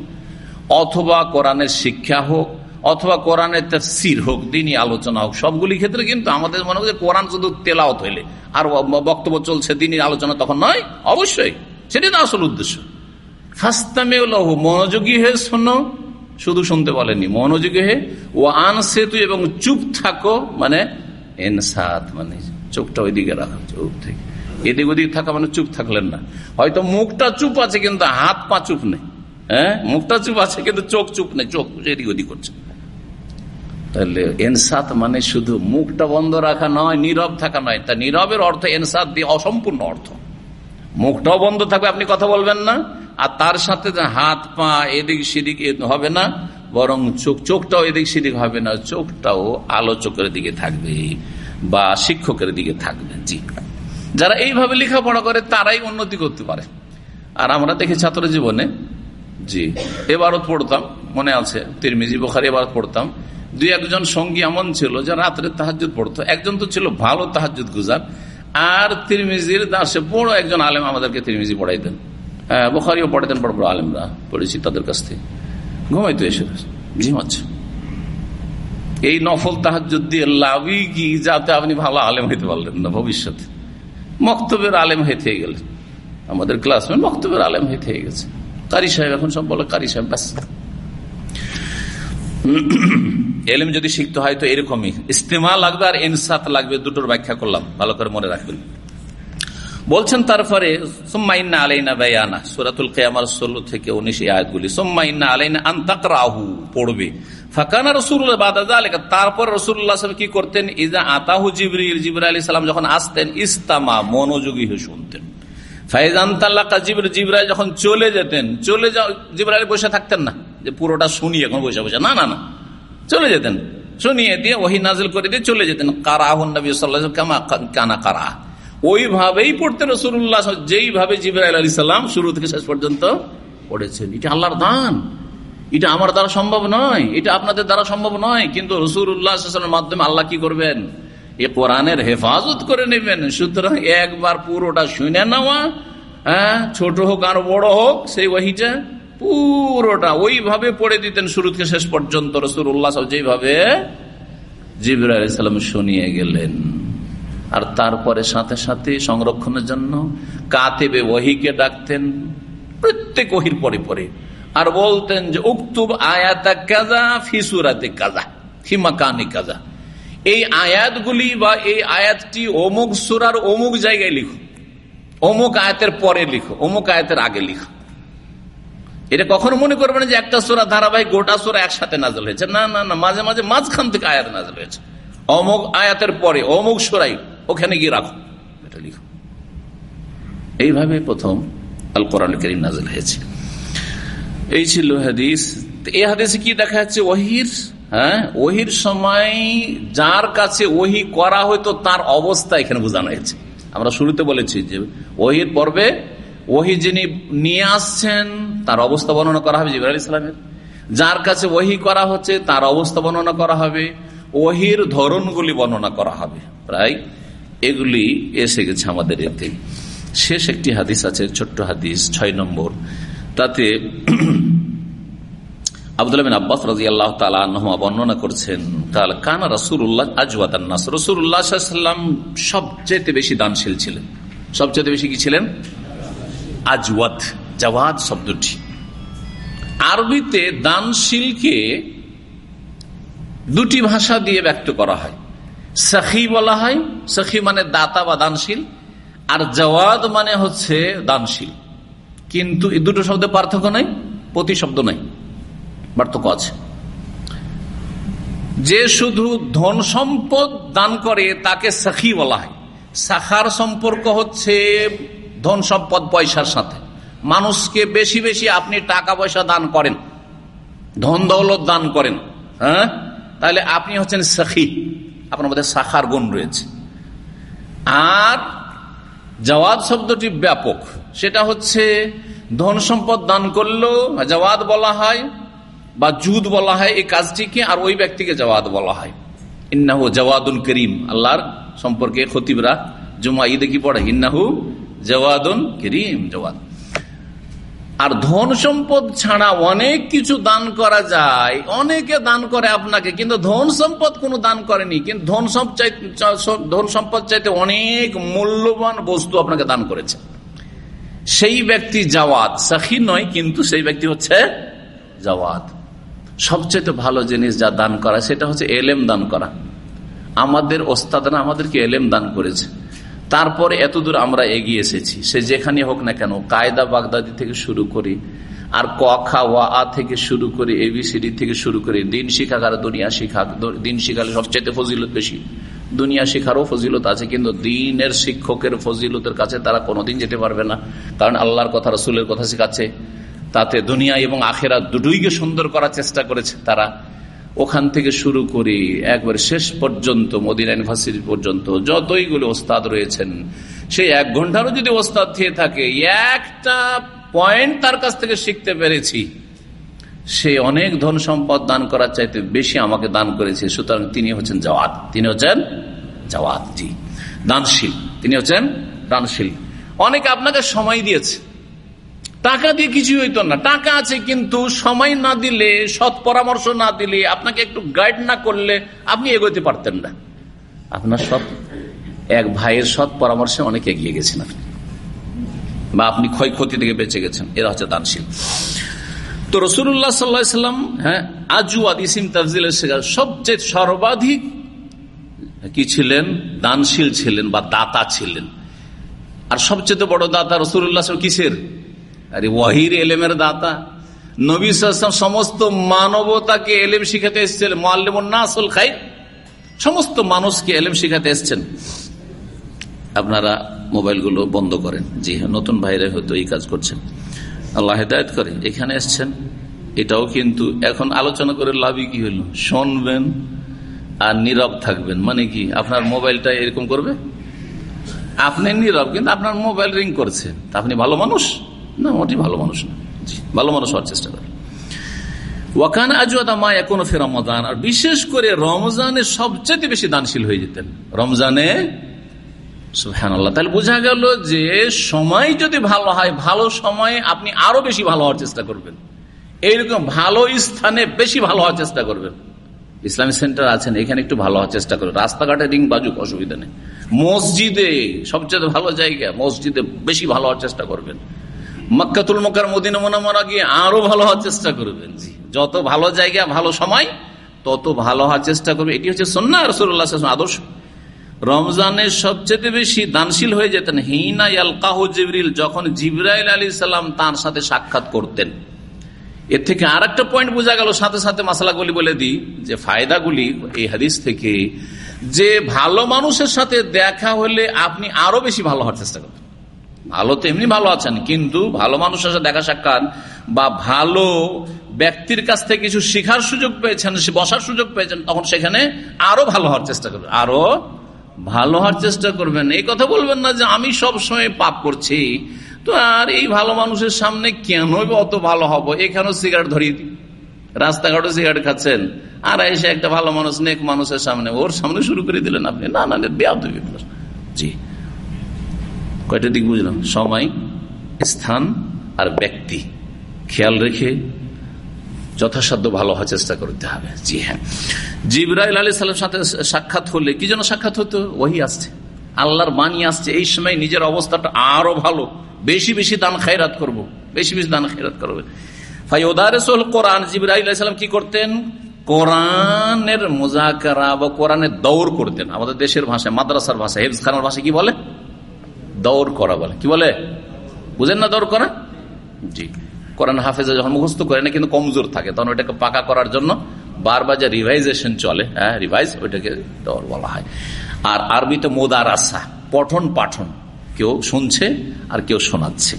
S2: অথবা কোরআনের শিক্ষা হোক, অথবা কোরআনের সির হোক দিনই আলোচনা হোক, সবগুলি ক্ষেত্রে কিন্তু আমাদের মনে হয় কোরআন শুধু তেলাওত হইলে। আর বক্তব্য চলছে দিনই আলোচনা তখন নয়, অবশ্যই। সেটাই তো আসল উদ্দেশ্য। ফাস্তামেউলহু মনোযোগী হয়ে শোনো, শুধু শুনতে বলেনি, মনোযোগী হয়ে ও আন সেতু এবং চুপ থাকো মানে এনসাদ মানে চোখটা ওইদিকে রাখা চোখ থেকে। এদিক ওদিক থাকা মানে চুপ থাকলেন না। হয়তো মুখটা চুপ আছে, কিন্তু হাত পা চুপ নেই। হ্যাঁ? মুখটা চুপ আছে, কিন্তু চোখ চুপ নেই, চোখ এদিক ওদিক করছে। তাহলে এনসাত মানে শুধু মুখটা বন্ধ রাখা নয়, নীরব থাকা নয়। তা নীরবের অর্থ এনসাত দিয়ে অসম্পূর্ণ অর্থ। মুখটাও বন্ধ থাকবে, আপনি কথা বলবেন না, আর তার সাথে হাত, পা, এদিক সেদিক হবে না, বরং চোখ, চোখটাও এদিক সেদিক হবে না, চোখটাও আলোচকের দিকে থাকবে বা শিক্ষকের দিকে থাকবে। জি। যারা এইভাবে লেখাপড়া করে, তারাই উন্নতি করতে পারে। আর আমরা দেখি ছাত্র জীবনে, জি এবারত পড়তাম, মনে আছে, তিরমিজি, বোখারি এবার পড়তাম, দুই একজন সঙ্গী এমন ছিল যে রাত্রে তাহাজুদ পড়তো, একজন তো ছিল ভালো তাহাজুদ গুজার আর তিরমিজির দাসে বড় একজন আলেম আমাদেরকে তিরমিজি পড়াইতেন হ্যাঁ বোখারিও পড়াইতেন বড় বড় আলেমরা পড়েছি তাদের কাছ থেকে। ঘুমাইতো এসে ঝিমাচ্ছে এই নফল তাহাজুদ দিয়ে লাভই কি, যাতে আপনি ভালো আলেম হইতে পারলেন না ভবিষ্যতে। মক্তবের আলেম হয়ে থেকে গেলেন। আমাদের ক্লাসমেট মক্তবের আলেম হয়ে গেছে। কারি সাহেব এখন সব বলে কারি সাহেব ব্যাস এলেম যদি শিখতে হয় তো এরকমই। ইস্তেমা লাগবে আর ইনসাত লাগবে, দুটোর ব্যাখ্যা করলাম। ভালো করে মনে রাখবেন। বলছেন, তারপরে সোম্মাইন্না আলাইনা বেয়ানা। সুরাতুল ষোলো থেকে আলাইনা তারপর কি করতেন? ইজা আতাহু জিবর সালাম যখন আসতেন, ইস্তামা, মনোযোগী হয়ে শুনতেন। জিবর জিবরাইল যখন চলে যেতেন, চলে যাও জিবরাইল বসে থাকতেন না। যে পুরোটা শুনি এখন বসে বসে। না না না। চলে যেতেন। শুনিয়ে দিয়ে ওহি নাজিল করে দিয়ে চলে যেতেন। কারাহুন নবী সাল্লাহ কামা কানা কারা। ওইভাবেই পড়তেন রসুল্লাহ যেইভাবে জিবরাইল আলী সাল্লাম শুরু থেকে শেষ পর্যন্ত পড়েছেন। এটা আল্লাহর দান। এটা আমার দ্বারা সম্ভব নয়। এটা আপনাদের দ্বারা সম্ভব নয়। কিন্তু রসুল্লাহামের মাধ্যমে আল্লাহ কি করবেন? এ কোরআনের হেফাজত করে নেবেন। সুতরাং একবার পুরোটা শুনে নেওয়া হ্যাঁ ছোট হোক আর বড় হোক, সেই ওহিটা পুরোটা ওইভাবে পড়ে দিতেন শুরু থেকে শেষ পর্যন্ত রসুল উল্লাহ যেইভাবে জিবরা আলাইসাল্লাম শুনিয়ে গেলেন। আর তারপরে সাথে সাথে সংরক্ষণের জন্য কাতেবে ওহিকে ডাকতেন, প্রত্যেক ওহির পরে পরে। আর বলতেন যে, উক্তুব আয়াতা কাজা ফিসুরাতে কাজা হিমাকানি কাজা এই আয়াতগুলি বা এই আয়াতটি অমুক সুরার অমুক জায়গায় লিখো, অমুক আয়াতের পরে লিখো, অমুক আয়াতের আগে লিখো। এটা কখনো মনে করবে না যে একটা সোরা ধারাবাহিক গোটা সোরা একসাথে নাজল হয়েছে। না না না, মাঝে মাঝে মাঝখান থেকে আয়াত নাজল হয়েছে। অমুক আয়াতের পরে, অমুক সোরাই, ওখানে গিয়ে রাখো। এটা লিখো। এইভাবে প্রথম আল কোরআন করিম নাজল হয়েছে। এই ছিল হাদিস। এই হাদিসে কি দেখা যাচ্ছে? ওহির হ্যাঁ ওহির সময় যার কাছে ওহি করা হয়তো তার অবস্থা এখানে বোঝানো হয়েছে। আমরা শুরুতে বলেছি যে ওহির পর্বে ওহি যিনি নিয়ে আসছেন তার অবস্থা বর্ণনা করা হবে জিবর ইসলামের যার কাছে ওহি করা হচ্ছে, তার অবস্থা বর্ণনা করা হবে। ওহির ধরনগুলি বর্ণনা করা হবে। প্রায় এগুলি এসে গেছে আমাদের এতে। শেষ একটি হাদিস আছে, ছোট্ট হাদিস, ছয় নম্বর। তাতে আবদুল্লাহ আব্বাস রাজি আল্লাহ তালা বর্ণনা করছেন তাহলে কানা রসুল্লাহ আজওয়াদান্নাস রসুল্লাহ সাল্লাম সবচেয়ে বেশি দানশীল ছিলেন। সবচেয়ে বেশি কি ছিলেন? আজওয়াদ। জাওয়াদ শব্দটি। আরবিতে দানশীলকে দুটি ভাষা দিয়ে ব্যক্ত করা হয়। সখী বলা হয়, সখী মানে দাতা বা দানশীল, আর জওয়াদ মানে হচ্ছে দানশীল। কিন্তু এই দুটো শব্দে পার্থক্য নাই, প্রতি শব্দ নাই, পার্থক্য আছে। যে শুধু ধন সম্পদ দান করে, তাকে সখী বলা হয়। শাখার সম্পর্ক হচ্ছে ধন সম্পদ পয়সার সাথে। মানুষকে বেশি বেশি আপনি টাকা পয়সা দান করেন। ধন দৌলত দান করেন। হ্যাঁ? তাহলে আপনি হচ্ছেন সখী। আপনার মধ্যে শাখার গুণ রয়েছে। আর জওয়াদ শব্দটি ব্যাপক। সেটা হচ্ছে, ধন সম্পদ দান করলেও জওয়াদ বলা হয় বা জুদ বলা হয় এই কাজটিকে, আর ওই ব্যক্তিকে জওয়াদ বলা হয়। ইন্নাহু জওয়াদুল করিম। আল্লাহর সম্পর্কে খতিবরা জুমা ঈদে কি পড়ে? ইন্নাহু জওয়াদুন করিম, জওয়াদ। আর ধন সম্পদ ছাড়া অনেক কিছু দান করা যায়। অনেকে দান করে আপনাকে, কিন্তু ধন সম্পদ কোনো দান করেনি। কিন্তু ধন সম্পদ ধন সম্পদ চাইতে অনেক মূল্যবান বস্তু আপনাকে দান করেছে। সেই ব্যক্তি জাওয়াত সাখি নয়, কিন্তু সেই ব্যক্তি হচ্ছে জাওয়াত। সবচেয়ে ভালো জিনিস যা দান করা, সেটা হচ্ছে এলেম দান করা। আমাদের ওস্তাদরা আমাদেরকে এলেম দান করেছে। তারপরে এতদূর আমরা এগিয়ে এসেছি। সে যেখানে হোক না কেন, কায়দা বাগদাদি থেকে শুরু করি, আর ক, খা ওয়া আ থেকে শুরু করে এবিসিডি থেকে শুরু করে। দিন শিখাকার দুনিয়া শিখা দিন শিখালে সবচেয়ে ফজিলত বেশি। দুনিয়া শিখারও ফজিলত আছে, কিন্তু দিনের শিক্ষকের ফজিলতের কাছে তারা কোনোদিন যেতে পারবে না। কারণ আল্লাহর কথা, রসুলের কথা শেখাচ্ছে। তাতে দুনিয়া এবং আখেরা দুটোইকে সুন্দর করার চেষ্টা করেছে তারা। ওখান থেকে শুরু করি, একবার শেষ পর্যন্ত, মদিনা ইউনিভার্সিটি পর্যন্ত, যতইগুলো ওস্তাদ রয়েছেন, সেই এক ঘন্টারও যদি ওস্তাদ থেকে থাকে, একটা পয়েন্ট তার কাছ থেকে শিখতে পেরেছি। সে অনেক ধন সম্পদ দান করার চাইতে বেশি আমাকে দান করেছে। সুতরাং তিনি হচ্ছেন জওয়াত। তিনি হচ্ছেন জওয়াত জি দানশীল। তিনি হচ্ছেন দানশীল। অনেকে আপনাকে সময় দিয়েছে। টাকা দিয়ে কিছুই হইতো না। টাকা আছে কিন্তু সময় না দিলে, সৎ পরামর্শ না দিলে, আপনাকে একটু গাইড না করলে আপনি এগোতে পারতেন না। আপনার সৎ, এক ভাইয়ের সৎ পরামর্শে অনেক এগিয়ে গেছেন আপনি। বা আপনি ক্ষয়ক্ষতি থেকে বেঁচে গেছেন। এরা হচ্ছে দানশীল। তো রসুল্লাহ সাল্লাম হ্যাঁ আজুয়াদ ইসিম তাফজিলের সবচেয়ে সর্বাধিক কি ছিলেন? দানশীল ছিলেন বা দাতা ছিলেন। আর সবচেয়ে বড় দাতা রসুল্লাহ কিসের? আরে ওয়াহির এলেমের দাতা। নবী সমস্ত মানবতাকে এলেম শিখাতে এসছেন মোয়াল্লিমুন্নাসুল খাই সমস্ত মানুষকে এলেম শিখাতে এসছেন। আপনারা মোবাইলগুলো বন্ধ করেন। জি হ্যাঁ নতুন ভাইরা হয়তো এই কাজ করছেন। আল্লাহ হেদায়ত করে, এখানে এসছেন। এটাও কিন্তু এখন আলোচনা করে লাভই কি হইল শুনবেন আর নীরব থাকবেন। মানে কি, আপনার মোবাইলটা এরকম করবে? আপনি নীরব, কিন্তু আপনার মোবাইল রিং করছে। আপনি ভালো মানুষ? না মোটি ভালো মানুষ না। ভালো মানুষ হওয়ার চেষ্টা করে। ওয়াকান আজুয়াদা মা এখনও ফের রমজান আর বিশেষ করে রমজানে সবচেয়ে বেশি দানশীল হয়ে যেতেন। রমজানে তাহলে বোঝা গেল যে সময় যদি ভালো হয়, ভালো সময়ে আপনি আরও বেশি ভালো হওয়ার চেষ্টা করবেন। এইরকম ভালো স্থানে বেশি ভালো হওয়ার চেষ্টা করবেন। ইসলামিক সেন্টার আছেন, এখানে একটু ভালো হওয়ার চেষ্টা করবেন। রাস্তাঘাটে রিং বাজুক, অসুবিধা নেই। মসজিদে সবচেয়ে ভালো জায়গা, মসজিদে বেশি ভালো হওয়ার চেষ্টা করবেন। মক্কাতুল মক্কার মদিনা মোনামারা গিয়ে আরও ভালো হওয়ার চেষ্টা করবেন। জি, যত ভালো জায়গা, ভালো সময়, তত ভালো হওয়ার চেষ্টা করবে। এটি হচ্ছে সন্না রসুল্লাহ আদর্শ। রমজানের সবচেয়ে বেশি দানশীল হয়ে যেতেন হিনা যখন জিবরাইল আলী সাল্লাম তার সাথে সাক্ষাৎ করতেন। এর থেকে আর একটা পয়েন্ট বোঝা গেল, সাথে সাথে মশলাগুলি বলে দিই, যে ফায়দাগুলি এই হাদিস থেকে, যে ভালো মানুষের সাথে দেখা হলে আপনি আরও বেশি ভালো হওয়ার চেষ্টা করবেন। ভালো তো এমনি ভালো আছেন, কিন্তু ভালো মানুষের সাথে দেখা সাক্ষাৎ বা ভালো ব্যক্তির কাছ থেকে কিছু শিখার সুযোগ পেয়েছেন বসার সুযোগ পেয়েছেন, তখন সেখানে আরও ভালো হওয়ার চেষ্টা করবেন, আরও ভালো হওয়ার চেষ্টা করবেন। এই কথা বলবেন না যে আমি সব সময় পাপ করছি, তো আর এই ভালো মানুষের সামনে কেন অত ভালো হব? এখানেও সিগারেট ধরিয়ে দিই রাস্তাঘাটে সিগারেট খাচ্ছেন, আর এসে একটা ভালো মানুষ, নেক মানুষের সামনে, ওর সামনে শুরু করে দিলেন আপনি। না না বেয়া জি। কয়টা দিক বুঝলাম? সময়, স্থান আর ব্যক্তি। খেয়াল রেখে যথাসাধ্য ভালো হওয়ার চেষ্টা করতে হবে। জি হ্যাঁ। জিব্রাইল আলী সাল্লাম সাথে সাক্ষাৎ হলে কি যেন সাক্ষাৎ হতো? ওই আসছে। আল্লাহর বাণী আসছে। এই সময় নিজের অবস্থাটা আরও ভালো। বেশি বেশি দান খায়রাত করব। বেশি বেশি দান খায়রাত করবে। ফাইদারেসল কোরআন, জিব্রাইল সাল্লাম কি করতেন? কোরআনের মোজাকারা বা কোরআনের দৌড় করতেন। আমাদের দেশের ভাষায়, মাদ্রাসার ভাষা হেফজ খানার ভাষায় কি বলে? দৌড় করা বলে। কি বলে? বুঝেন না দৌড় করা? জি। কোরআন হাফেজে যখন মুখস্থ করে না কিন্তু কমজোর থাকে। তখন ওইটাকে পাকা করার জন্য বারবার যে রিভাইজেশন চলে হ্যাঁ রিভাইজ ওইটাকে দৌড় বলা হয়। আর আরবিতে মোদার আসা পঠন পাঠন। কেউ শুনছে আর কেউ শোনাচ্ছে।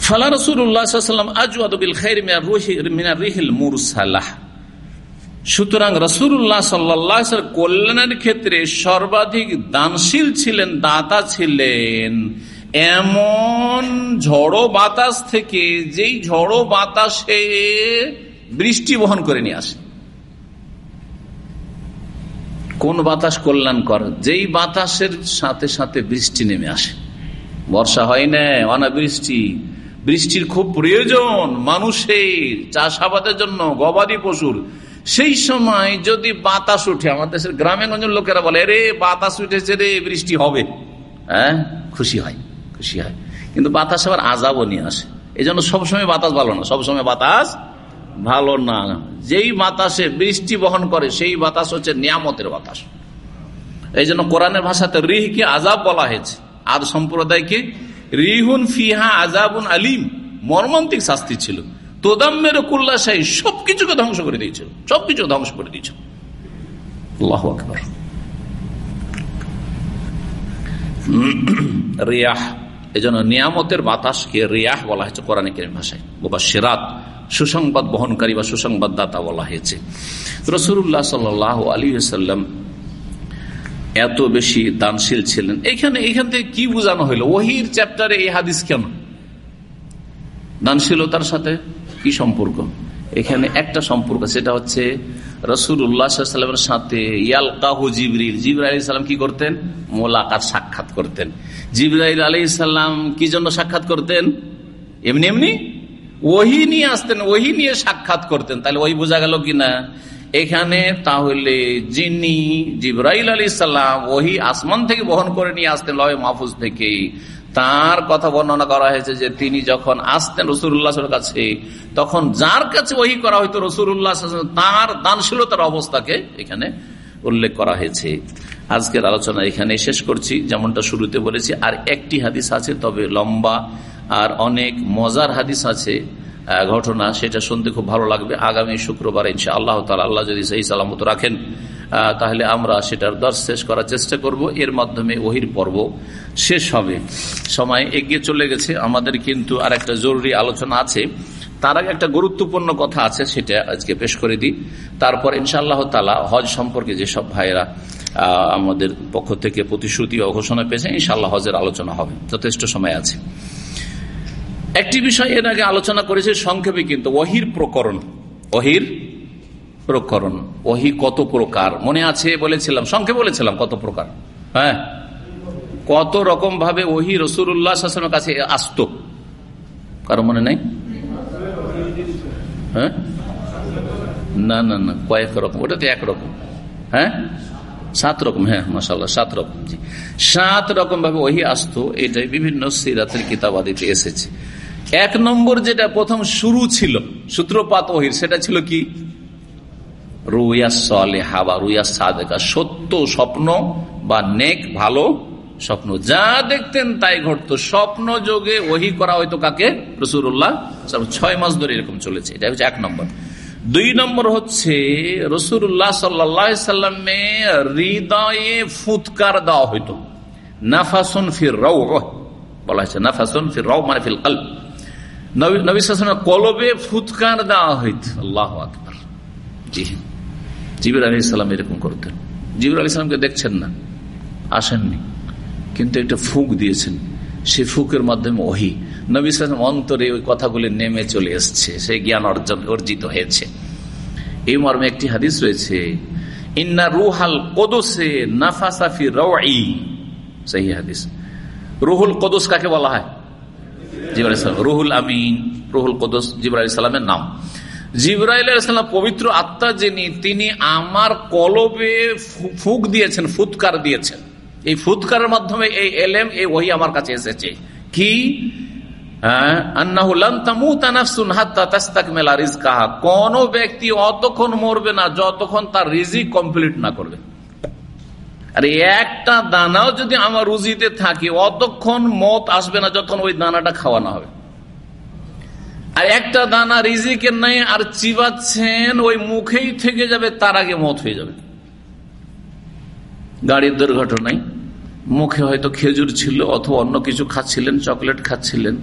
S2: ফালা রসুল্লাহাম মিনার রিহিল মুরসালাহ। সুতরাং রসুল্লাহ সাল্লাহ কল্যাণের ক্ষেত্রে সর্বাধিক দানশীল ছিলেন, দাতা ছিলেন। এমন ঝড়ো বাতাস থেকে যেই ঝড়ো বাতাসে বৃষ্টি বহন করে নিয়ে আসে। কোন বাতাস কল্যাণ কল্যাণকর? যেই বাতাসের সাথে সাথে বৃষ্টি নেমে আসে। বর্ষা হয় না, অনাবৃষ্টি। বৃষ্টির খুব প্রয়োজন মানুষের চাষাবাদের জন্য, গবাদি পশুর। সেই সময় যদি বাতাস উঠে আমাদের দেশের গ্রামে গঞ্জের লোকেরা বলে রে বাতাস উঠেছে রে, বৃষ্টি হবে। হ্যাঁ খুশি হয় খুশি হয়। কিন্তু বাতাস আবার আজাবও নিয়ে আসে। এই জন্য সবসময় বাতাস ভালো না, সবসময় বাতাস ভালো না। যেই বাতাসে বৃষ্টি বহন করে, সেই বাতাস হচ্ছে নিয়ামতের বাতাস। এই জন্য কোরআনের ভাষাতে রিহকে আজাব বলা হয়েছে। আর সম্প্রদায়কে রিহুন ফিহা আজাবুন আলিম, মর্মান্তিক শাস্তি ছিল। তোদাম্মের কুল্লাশাহী সবকিছুকে ধ্বংস করে দিয়েছিল। সবকিছু ধ্বংস করে দিয়েছিল। আল্লাহ আকবর। রিয়াহ এই জন্য নিয়ামতের বাতাসকে বলা হয়েছে ভাষায়। সেরাত সুসংবাদ বহনকারী বা বলা হয়েছে। আলী এত বেশি দানশীল ছিলেন। এখানে, এখান থেকে কি বোঝানো হইল ওহির চ্যাপ্টারে এই হাদিস কেন? দানশীলতার সাথে কি সম্পর্ক? এখানে একটা সম্পর্ক, সেটা হচ্ছে রসুল উল্লাহামের সাথে ইয়ালকাহু জিবরিল। জিবর আলী সাল্লাম কি করতেন? মোলাকাত সাক্ষাৎ করতেন। জিবরাইল আলী সাল্লাম কি জন্য সাক্ষাৎ করতেন? এমনি এমনি? ওহি নিয়ে আসতেন, ওহি নিয়ে সাক্ষাৎ করতেন। তাহলে ওই বোঝা গেল কিনা? এখানে তাহলে যিনি জিব্রাইল আলী সাল্লাম ওহি আসমান থেকে বহন করে নিয়ে আসতেন, লয় মাহফুজ থেকে তার কথা বর্ণনা করা হয়েছে যে তিনি যখন আসতেন রসুল্লাহ কাছে, তখন যার কাছে ওই করা হয়তো রসুল্লাহ তার দানশীলতার অবস্থাকে এখানে উল্লেখ করা হয়েছে। আজকের আলোচনা এখানে শেষ করছি, যেমনটা শুরুতে বলেছি, আর একটি হাদিস আছে তবে লম্বা, আর অনেক মজার হাদিস আছে। ঘটনা, সেটা শুনতে খুব ভালো লাগবে। আগামী শুক্রবার ইনশা আল্লাহ তালা আল্লাহ যদি সেই সালামত রাখেন তাহলে আমরা সেটার দর শেষ করার চেষ্টা করব। এর মাধ্যমে ওহির পর্ব শেষ হবে। সময় এগিয়ে চলে গেছে। আমাদের কিন্তু আর একটা জরুরি আলোচনা আছে। তার আগে একটা গুরুত্বপূর্ণ কথা আছে, সেটা আজকে পেশ করে দিই। তারপর ইনশাআল্লাহ তালা হজ সম্পর্কে যেসব ভাইয়েরা আমাদের পক্ষ থেকে প্রতিশ্রুতি ও ঘোষণা পেয়েছে, ইনশাআল্লাহ হজের আলোচনা হবে। যথেষ্ট সময় আছে। একটি বিষয় এর আগে আলোচনা করেছে সংক্ষেপে কিন্তু, ওহির প্রকরণ। ওহির প্রকরণ। ওহি কত প্রকার? মনে আছে বলেছিলাম, সংক্ষেপে বলেছিলাম কত প্রকার। হ্যাঁ? কত রকম ভাবে ওহি রসুল্লাহ কাছে আসত? কারও মনে নাই? হ্যাঁ? না না না, কয়েক রকম। ওটা তো একরকম হ্যাঁ? সাত রকম হ্যাঁ মাসাল্লাহ সাত রকম সাত রকম ভাবে ওহি আসতো, এটাই বিভিন্ন সিরাতের কিতাবাদিতে এসেছে। এক নম্বর যেটা প্রথম শুরু ছিল, সূত্রপাত ওহির, সেটা ছিল কি? রুইয়া সলে হাবা রুইয়া সাদেকা, সত্য স্বপ্ন বা নেক ভালো স্বপ্ন। যা দেখতেন তাই ঘটতো। স্বপ্ন যোগে ওহি করা হয়তো কাকে? রসুল্লাহ ছয় মাস ধরে এরকম চলেছে। এটা হচ্ছে এক নম্বর। দুই নম্বর হচ্ছে রসুল্লাহ সাল্লামের হৃদয়ে ফুৎকার দেওয়া হইতো। নাফাসন ফির রৌ বলা হয়েছে নাফাসন ফির রৌ মানে ফিল কাল নবী কলবে ফুৎকার দেওয়া হইত। আল্লাহ আকবর। জি জিবির আলী ইসলাম এরকম করতেন। জিবির আলী ইসলামকে দেখছেন না। আসেননি। কিন্তু একটা ফুক দিয়েছেন। সে ফুকের মাধ্যমে ওহি। নবী সালাম অন্তরে ওই কথাগুলি নেমে চলে এসছে। সেই জ্ঞান অর্জন, অর্জিত হয়েছে। এই মর্মে একটি হাদিস রয়েছে, ইন্না রুহাল কদোসে নাফাসাফি রাই সেই হাদিস। রুহুল কদোস কাকে বলা হয়? জিবর রুহুল আমিন রুহুল কদোস জিবর আলী সালামের নাম। জিব্রাইলাম পবিত্র আত্মা যিনি তিনি আমার কলবে ফুক দিয়েছেন ফুৎকার দিয়েছেন। এই ফুৎকারের মাধ্যমে এই এলেম এই ওই আমার কাছে এসেছে। কি? হ্যাঁ, কোন ব্যক্তি অতক্ষণ মরবে না যতক্ষণ তার রিজিক কমপ্লিট না করবে। আর একটা দানাও যদি আমার রুজিতে থাকে, অতক্ষণ মত আসবে না যতক্ষণ ওই দানাটা খাওয়ানো হবে। আর একটা দানা রিজিকের নাই আর চিবাচ্ছেন, ওই মুখেই থেকে যাবে, তার আগে মত হয়ে যাবে। গাড়ির দুর্ঘটনায় মুখে হয়তো খেজুর ছিল অথবা অন্য কিছু খাচ্ছিলেন, চকলেট খাচ্ছিলেন।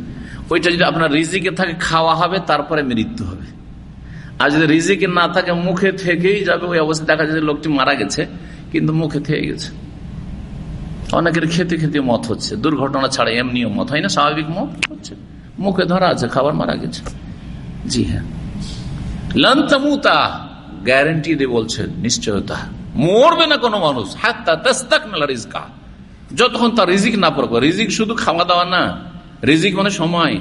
S2: ওইটা যদি আপনার রিজিকে থাকে, খাওয়া হবে, তারপরে মৃত্যু হবে। আর যদি রিজিকে না থাকে, মুখে থেকেই যাবে, ওই অবস্থা দেখা যায় লোকটি মারা গেছে। কিন্তু মুখে থেকে গেছে। অনেকের খেতে খেতে মত হচ্ছে। দুর্ঘটনা ছাড়া এমনিও মত। হয় না? স্বাভাবিক মত হচ্ছে। মুখে ধরা আছে, খাবার মারা গেছে। জি হ্যাঁ। লন্তমুতা গ্যারেন্টি দিয়ে বলছেন নিশ্চয়তা মরবে না কোনো মানুষ। রিজকা। যতক্ষণ তার রিজিক না পড়বে রিজিক শুধু খাওয়া দাওয়া না। রিজিক মানে সময়।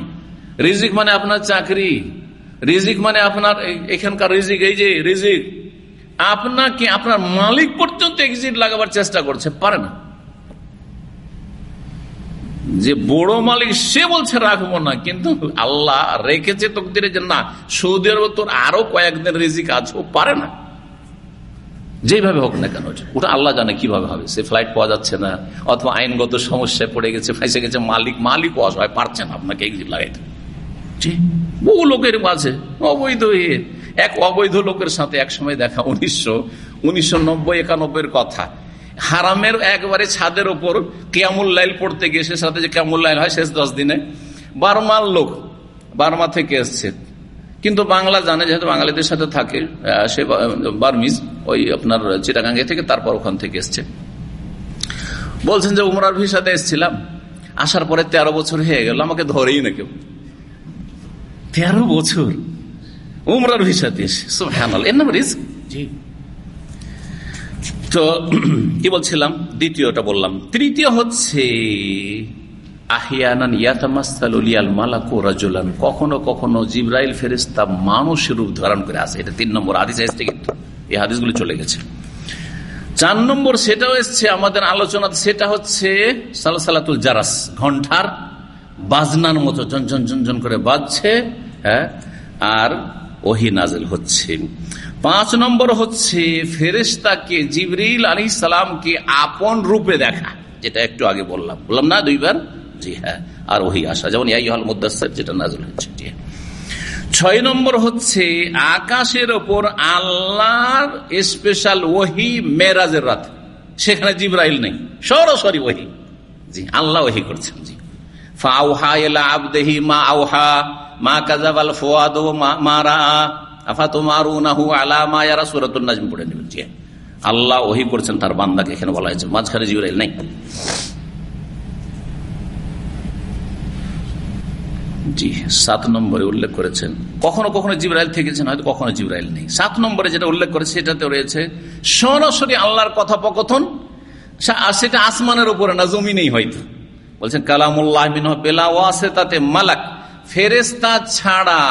S2: রিজিক মানে আপনার চাকরি। রিজিক মানে আপনার এখানকার রিজিক, এই যে রিজিক। আপনাকে, আপনার মালিক পর্যন্ত এক্সিট লাগাবার চেষ্টা করছে, পারে না। যে বড় মালিক, সে বলছে, রাখব না। কিন্তু আল্লাহ রেখেছে তকদিরে না সৌদি আরব তোর আরও কয়েকদিন রিজিক আছে, ও পারে না। যেভাবে হোক না কেন, ওটা আল্লাহ জানে কীভাবে হবে। সে ফ্লাইট পাওয়া যাচ্ছে না, অথবা আইনগত সমস্যায় পড়ে গেছে ফাইসে গেছে, মালিক মালিক অসহায় পারছেন আপনাকে এক্সিট লাগাইতে। বহু লোকের মাঝে, অবৈধ এক অবৈধ লোকের সাথে এক সময় দেখা, উনিশশো উনিশশো নব্বই একানব্বই কথা। হারামের একবারে ছাদের ওপর কেয়ামুল লাইল পড়তে গিয়ে সে সাথে যে কেয়ামুল লাইল হয় শেষ দশ দিনে, বার্মার লোক বার্মা থেকে এসছে। কিন্তু বাংলা জানে, যেহেতু বাঙালিদের সাথে থাকে সে বার্মিজ, ওই আপনার চিটাগাঙ্গে থেকে তারপর ওখান থেকে এসছে। বলছেন যে, উমরার ভিসাতে এসছিলাম। আসার পরে তেরো বছর হয়ে গেল, আমাকে ধরেই না কেউ। তেরো বছর? উমরার ভিসাতে এসে এর নাম রিস্ক জি। তো কি বলছিলাম? দ্বিতীয়টা বললাম। তৃতীয় হচ্ছে কখনো কখনো জিব্রাইল ফেরিস্তা মানুষের রূপ ধারণ করে আসে। এটা তিন নম্বর আদিস এসছে কিন্তু। এই হাদিসগুলো চলে গেছে। চার নম্বর সেটাও এসছে আমাদের আলোচনা সেটা হচ্ছে সালাতুল জারাস। ঘণ্টার বাজনার মতো ঝনঝন ঝনঝন করে বাজছে হ্যাঁ? আর ওহি নাজেল হচ্ছে। পাঁচ নম্বর হচ্ছে ফেরেস্তাকে জিবরিল আলী সালামকে আপন রূপে দেখা, যেটা একটু আগে বললাম। বললাম না দুইবার? জি হ্যাঁ আর ওহি আসা। যেমন যেটা নাজল হচ্ছে, জি ছয় নম্বর হচ্ছে, আকাশের ওপর আল্লাহর স্পেশাল ওহি মেরাজের রাত। সেখানে জিব্রাইল নেই। সরাসরি ওহি। জি, আল্লাহ ওহি করছেন, জি। এলা আবদেহি মা আউহা মা কাজাবাল ফোয়াদ মারা আফা তোমারু আলা মা ইয়ারা সুরাতুল নাজম পড়ে নেবেন, জি। আল্লাহ ওহি করছেন তার বান্দাকে এখানে বলা হয়েছে। মাঝখানে জিব্রাইল নেই। জি, সাত নম্বরে উল্লেখ করেছেন। কখনো কখনো জিব্রাইল থেকেছেন, হয়তো কখনো জিব্রাইল নেই। সাত নম্বরে যেটা উল্লেখ করেছে, সেটাতে রয়েছে সরাসরি আল্লাহর কথোপকথন সেটা আসমানের উপরে না, জমিনেই হয়তো। বলছেন, কালামুল্লাহ পেলা ওয়াসে তাতে মালাক। ফেরেস্তা ছাড়া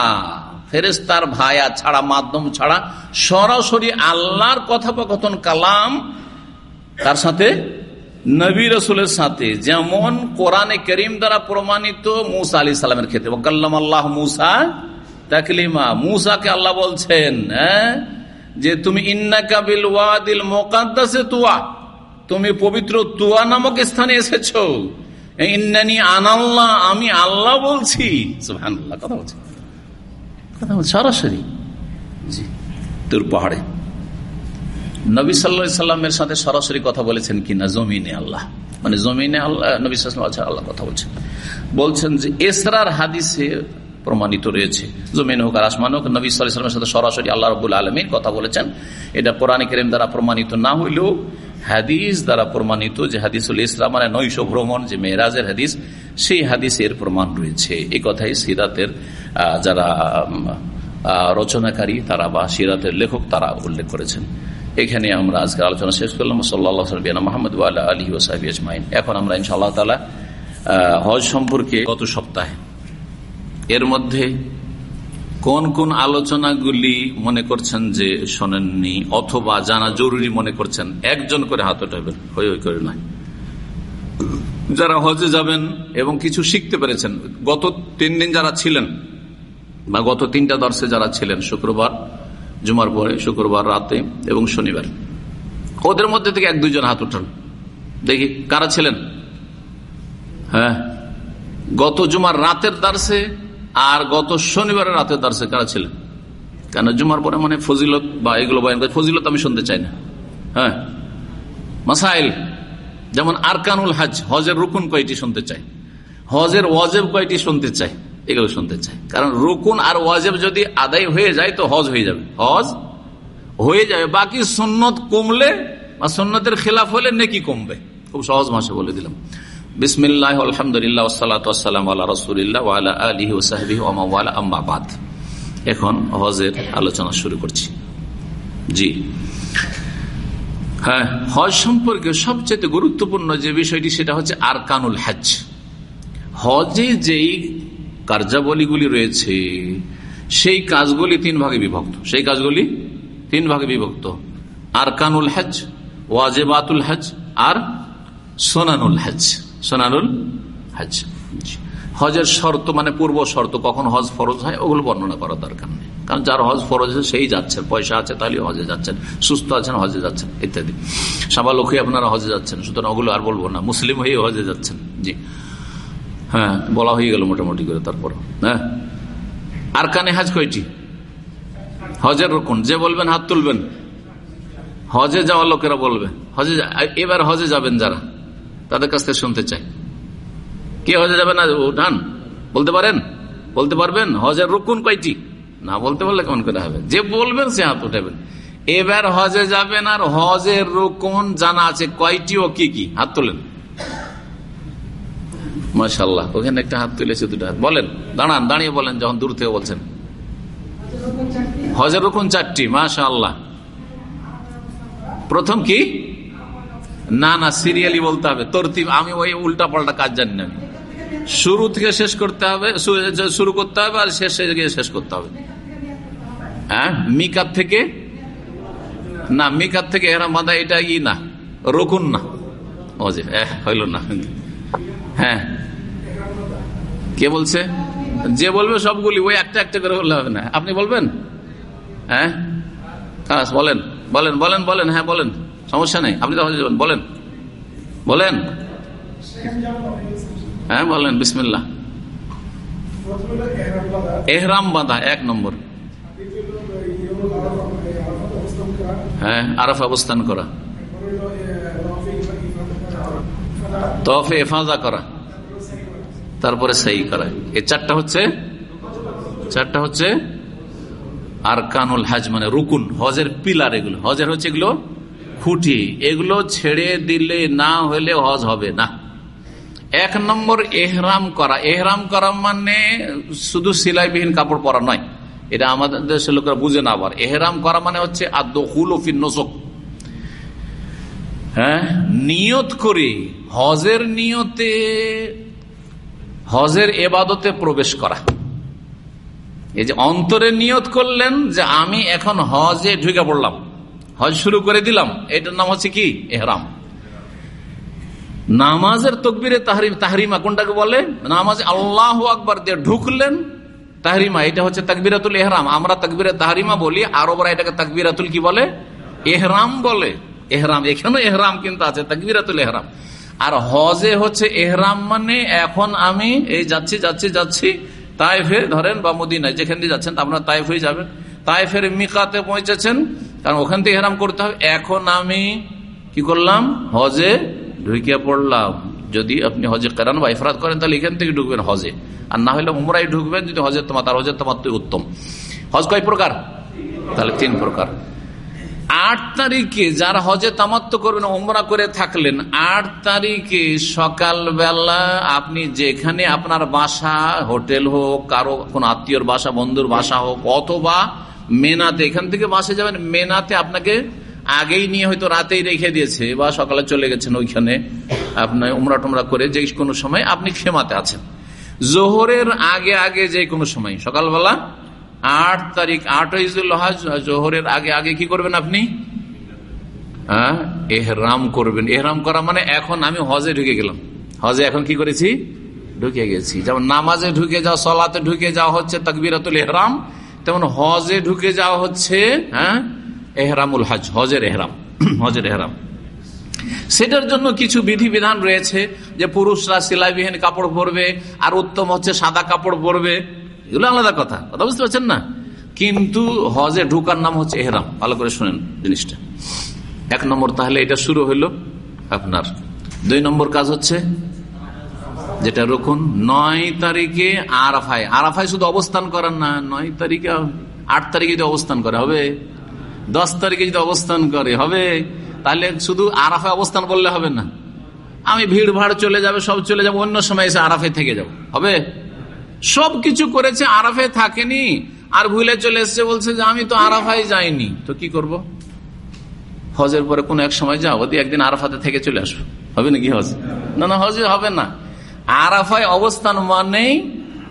S2: ফেরেস্তার ভায়া ছাড়া, মাধ্যম ছাড়া সরাসরি আল্লাহর কথোপকথন, কালাম তার সাথে নবী রসুলের সাথে। যেমন কোরআনে করিম দ্বারা প্রমাণিত মুসা আলি সালামের ক্ষেত্রে কাল্লাম আল্লাহ মুসা তাকলিমা। মুসাকে আল্লাহ বলছেন হ্যাঁ যে তুমি ইন্না কাবিল ওয়াদিল মোকাদ্দাসে তুয়া, তুমি পবিত্র তুয়া নামক স্থানে এসেছ। ইন্নানি আনাল্লাহ, আমি আল্লাহ বলছি। কথা বলছি। কথা বলছি, সরাসরি। জি তোর পাহাড়ে। নবী সাল্লা সাল্লামের সাথে সরাসরি কথা বলেছেন কিনা? জমিনে আল্লাহ। মানে জমিনে আল্লাহ, নবী সাল্লাম আল্লাহ কথা বলছেন। বলছেন যে, এসরার হাদিসে প্রমাণিত রয়েছে। জমিন হোক আর আসমান হোক, নবী সাল্লামের সাথে সরাসরি আল্লাহ রবুল আলমীর কথা বলেছেন। এটা কোরআন কেরিম দ্বারা প্রমাণিত না হইলেও হাদিস দ্বারা প্রমাণিত যে হাদিসুল ইসলাম মানে নৈশ ভ্রমণ, যে মেয়েরাজের হাদিস, সেই হাদিসের প্রমাণ রয়েছে। এই কথাই সিরাতের যারা রচনাকারী, তারা বা সিরাতের লেখক, তারা উল্লেখ করেছেন। এখানে আমরা আজকে আলোচনা শেষ করলাম। সাল্লাহ মোহাম্মদ আলী ও ওসাহি আজমাইন। এখন আমরা ইনশাআল্লাহ তালা হজ সম্পর্কে গত সপ্তাহে, এর মধ্যে কোন কোন আলোচনাগুলি মনে করছেন যে শোনেননি অথবা জানা জরুরি মনে করছেন? একজন করে হাত ওঠাবেন। হই হই করে নয় যারা হজে যাবেন এবং কিছু শিখতে পেরেছেন, গত তিন দিন যারা ছিলেন বা গত তিনটা দর্শে যারা ছিলেন, শুক্রবার, জুমার পরে, শুক্রবার রাতে এবং শনিবার, ওদের মধ্যে থেকে এক দুইজন হাত উঠান। দেখি, কারা ছিলেন? হ্যাঁ। গত জুমার রাতের দার্সে আর গত শনিবারের রাতের দার্সে কারা ছিলেন? কেন জুমার পরে মানে ফজিলত বা এগুলো বয়ান ফজিলত আমি শুনতে চাই না। হ্যাঁ। মাসাইল, যেমন আরকানুল হাজ, হজের রুকুন কয়টি শুনতে চাই? হজের ওয়াজেব কয়টি শুনতে চাই? এগুলো শুনতে চাই। কারণ রুকুন আর ওয়াজেব যদি আদায় হয়ে যায় তো হজ হয়ে যাবে। হজ হয়ে যাবে। বাকি সন্ন্যত কমলে বা সন্ন্যতের খেলাফ হলে নেকি কমবে। খুব সহজ ভাষা বলে দিলাম। বিসমিল্লাহ আলহামদুলিল্লাহ সালাতাম আল্লাহ রসুলিল্লাহ আলী ওসাহবি ওমাওয়ালা এখন হজের আলোচনা শুরু করছি। জি। হ্যাঁ হজ সম্পর্কে সবচেয়ে গুরুত্বপূর্ণ যে বিষয়টি সেটা হচ্ছে আর কানুল হাজ। হজে যেই কার্যাবলীগুলি রয়েছে, সেই কাজগুলি তিন ভাগে বিভক্ত। সেই কাজগুলি তিন ভাগে বিভক্ত। আর কানুল হাজ, ওয়াজেবাতুল হাজ আর সোনানুল হাজ। সোনানুল হাজ। হজের শর্ত মানে পূর্ব শর্ত, কখন হজ ফরজ হয়, ওগুলো বর্ণনা করার দরকার নেই। কারণ যার হজ ফরজ আছে সেই যাচ্ছেন। পয়সা আছে তাহলে হজে যাচ্ছেন। সুস্থ আছেন, হজে যাচ্ছেন, ইত্যাদি। সাবালক হয়ে আপনারা হজে যাচ্ছেন, সুতরাং ওগুলো আর বলব না। মুসলিম হয়ে হজে যাচ্ছেন। জি। হ্যাঁ বলা হয়ে গেল মোটামুটি করে তারপর। হ্যাঁ। আর কানে হাজ কয়টি? হজের রকম যে বলবেন, হাত তুলবেন। হজে যাওয়া লোকেরা বলবে। হজে এবার হজে যাবেন যারা। তাদের কাছ থেকে শুনতে চাই। কে হজে যাবে না উঠান? বলতে পারেন? বলতে পারবেন? হজের রুকুন কয়টি? না বলতে পারলে কেমন করে হবে? যে বলবেন সে হাত উঠাবেন। এবার হজে যাবেন আর হজের রুকুন জানা আছে কয়টি ও কি কি? হাত তোলেন। মাসাল্লাহ ওখানে একটা হাত তুলেছে দুটো হাত। বলেন, দাঁড়ান, দাঁড়িয়ে বলেন যখন দূর থেকে বলছেন। হজের রুকুন চারটি মাশা আল্লাহ প্রথম কি? না না সিরিয়ালি বলতে হবে। তরতিব আমি ওই উল্টা পাল্টা কাজ জানি না। শুরু থেকে শেষ করতে হবে শুরু করতে হবে আর শেষে গিয়ে শেষ করতে হবে। হ্যাঁ? মিকাত থেকে? না, মিকাত থেকে এরা মাদা, এটা ই না, রকুন না। যে হইল না। হ্যাঁ। কে বলছে? যে বলবে সবগুলি, ওই একটা একটা করে বললে হবে না। আপনি বলবেন? হ্যাঁ? বলেন বলেন বলেন বলেন হ্যাঁ বলেন। সমস্যা নেই। আপনি তো বলেন। বলেন। হ্যাঁ বলেন বিসমিল্লা এহরাম বাঁধা, এক নম্বর। হ্যাঁ আরফ অবস্থান করা। তফে এফাজা করা। তারপরে সেই করা। এই চারটা হচ্ছে? চারটা হচ্ছে আর কানুল হাজ মানে রুকুন, হজের পিলার এগুলো। হজের হচ্ছে এগুলো খুঁটি, এগুলো ছেড়ে দিলে না হলে হজ হবে না। এক নম্বর এহরাম করা। এহরাম করা মানে শুধু সিলাইবিহীন কাপড় পরা নয়। এটা আমাদের দেশের লোকেরা বুঝে না আবার। এহরাম করা মানে হচ্ছে আদুল নসক। হ্যাঁ? নিয়ত করে, হজের নিয়তে, হজের এবাদতে প্রবেশ করা। এই যে অন্তরে নিয়ত করলেন যে আমি এখন হজে ঢুকে পড়লাম। হজ শুরু করে দিলাম। এটার নাম হচ্ছে কি? এহরাম। নামাজের তকবিরে তাহরিম, তাহরিমা কোনটাকে বলে? নামাজ আল্লাহ আকবর দিয়ে ঢুকলেন, তাহরিমা, এটা হচ্ছে তাকবিরাতুল এহরাম। আমরা তাকবিরে তাহরিমা বলি, আরবরা এটাকে তাকবিরাতুল কি বলে? এহরাম বলে। এহরাম এখানে এহরাম কিন্তু আছে, তাকবিরাতুল এহরাম। আর হজে হচ্ছে এহরাম মানে এখন আমি এই যাচ্ছি যাচ্ছি যাচ্ছি, তাইফে ধরেন বা মদিনায়, যেখান দিয়ে যাচ্ছেন, আপনারা তাইফ হয়ে যাবেন। তাইফের মিকাতে পৌঁছেছেন কারণ ওখান থেকে হেরাম করতে হবে। এখন আমি কি করলাম? হজে ঢুকিয়ে পড়লাম। যদি আপনি হজে কেরান বা ইফরাত করেন, তাহলে এখান থেকে ঢুকবেন হজে। আর না হলে উমরাই ঢুকবেন, যদি হজের তোমার তার হজের তোমার উত্তম। হজ কয় প্রকার? তাহলে তিন প্রকার। আট তারিখে যারা হজে তামাত্ম করবেন ওমরা করে থাকলেন, আট তারিখে সকালবেলা আপনি যেখানে আপনার বাসা, হোটেল হোক, কারও কোন আত্মীয়র বাসা, বন্ধুর বাসা হোক, অথবা মেনাতে, এখান থেকে বাসে যাবেন, মেনাতে আপনাকে আগেই নিয়ে হয়তো রাতেই রেখে দিয়েছে, বা সকালে চলে গেছেন ওইখানে আপনার উমরা টুমরা করে, যে কোনো সময় আপনি খেমাতে আছেন। জোহরের আগে আগে যে কোনো সময়, সকালবেলা আট তারিখ আট হজ জোহরের আগে আগে কি করবেন আপনি? হ্যাঁ এহরাম করবেন। এহরাম করা মানে এখন আমি হজে ঢুকে গেলাম। হজে এখন কি করেছি? ঢুকে গেছি। যেমন নামাজে ঢুকে যাওয়া সলাতে ঢুকে যাওয়া হচ্ছে তকবিরাতুল এহরাম তেমন হজে ঢুকে যাওয়া হচ্ছে হ্যাঁ? এহরামুল হজ, হজের এহরাম হজের এহরাম। সেটার জন্য কিছু বিধিবিধান রয়েছে যে পুরুষরা সিলাইবিহীন কাপড় পরবে, আর উত্তম হচ্ছে সাদা কাপড় পরবে। এগুলো আলাদা কথা কথা বুঝতে পারছেন না? কিন্তু হজে ঢুকার নাম হচ্ছে এহরাম। ভালো করে শোনেন জিনিসটা। এক নম্বর, তাহলে এটা শুরু হইল আপনার। দুই নম্বর কাজ হচ্ছে যেটা রকম নয় তারিখে আরাফায়। আরাফায় শুধু অবস্থান করার না, নয় তারিখে, আট তারিখে যদি অবস্থান করে, হবে? দশ তারিখে যদি অবস্থান করে, হবে? তাহলে শুধু আরাফায় অবস্থান করলে হবে না। আমি ভিড় ভাড় চলে যাবে, সব চলে যাব, অন্য সময় এসে আরাফে থেকে যাব, হবে? সব কিছু করেছে আরাফে থাকেনি, আর ভুলে চলে এসছে, বলছে যে আমি তো আরাফাই যাইনি। তো কি করব। হজের পরে কোন এক সময় যাও ওদি একদিন আরাফাতে থেকে চলে আসব হবে নাকি হজ? না না, হজে হবে না। আরাফায় অবস্থান মানেই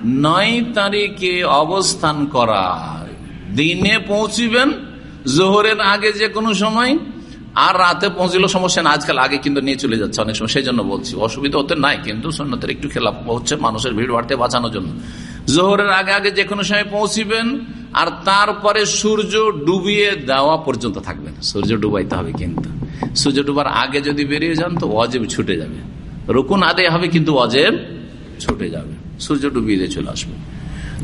S2: নয় তারিখে অবস্থান করা দিনে পৌঁছিবেন, জোহরের আগে যে কোনো সময়, আর রাতে পৌঁছলো সমস্যা না আজকাল আগে কিন্তু নিয়ে চলে যাচ্ছে অনেক সময় সেই জন্য বলছি। অসুবিধা হতে নাই, কিন্তু সন্ন্যতের একটু খেলাফ হচ্ছে মানুষের ভিড় বাড়তে বাঁচানোর জন্য। জোহরের আগে আগে যে কোনো সময় পৌঁছিবেন, আর তারপরে সূর্য ডুবিয়ে দেওয়া পর্যন্ত থাকবেন। সূর্য ডুবাইতে হবে কিন্তু। সূর্য ডুবার আগে যদি বেরিয়ে যান তো অজেব ছুটে যাবে। রুকুন আদে হবে কিন্তু অজেব ছুটে যাবে। সূর্য ডুবিয়ে দিয়ে চলে আসবে।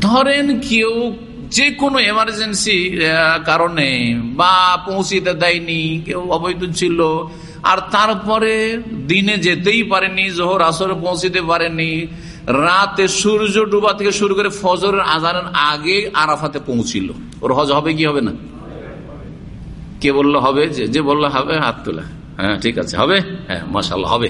S2: ধরেন কেউ যে কোনো এমার্জেন্সি কারণে বা পৌঁছিতে দেয়নি, কেউ অবৈধ ছিল, আর তারপরে দিনে যেতেই পারেনি, জোহর আসরে পৌঁছিতে পারেনি, রাতে সূর্য ডুবা থেকে শুরু করে ফজরের আজানের আগে আরাফাতে পৌঁছিল। ওর হজ হবে কি হবে না? কে বলল হবে? যে বলল হবে, হাত তোলা। হ্যাঁ ঠিক আছে, হবে? হ্যাঁ মশাল হবে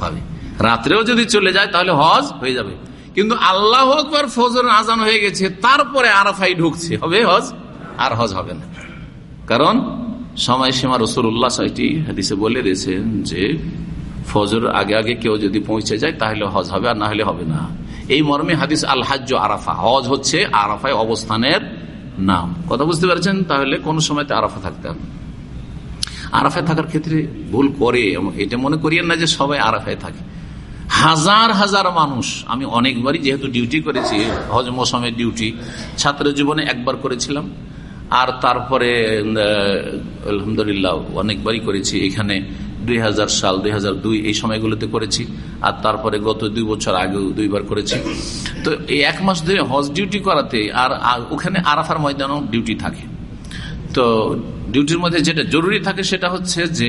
S2: হবে। রাত্রেও যদি চলে যায়, তাহলে হজ হয়ে যাবে। কিন্তু আল্লাহ আকবর ফজর আজান হয়ে গেছে, তারপরে আরাফাই ঢুকছে। হবে হজ? আর হজ হবে না। কারণ সময়সীমা রসুল্লাহ সাইটি হাদিসে বলে দিয়েছেন যে ফজর আগে আগে কেউ যদি পৌঁছে যায়, তাহলে হজ হবে আর না হলে হবে না। এই মর্মে হাদিস আল হাজ আরাফা। হজ হচ্ছে আরাফায় অবস্থানের নাম। কথা বুঝতে পারছেন? তাহলে কোন সময় আরাফা থাকতে হবে? আরাফায় থাকার ক্ষেত্রে ভুল করে, এটা মনে করিয়েন না যে সবাই আরাফায় থাকে। হাজার হাজার মানুষ, আমি অনেকবারই যেহেতু ডিউটি করেছি, হজ মৌসুমের ডিউটি ছাত্র জীবনে একবার করেছিলাম, আর তারপরে আলহামদুলিল্লাহ অনেকবারই করেছি, এখানে দুই হাজার সাল, দুই হাজার দুই এই সময়গুলোতে করেছি, আর তারপরে গত দুই বছর আগেও দুইবার করেছি। তো এই এক মাস ধরে হজ ডিউটি করাতে আর ওখানে আরাফার ময়দানও ডিউটি থাকে। তো ডিউটির মধ্যে যেটা জরুরি থাকে সেটা হচ্ছে যে,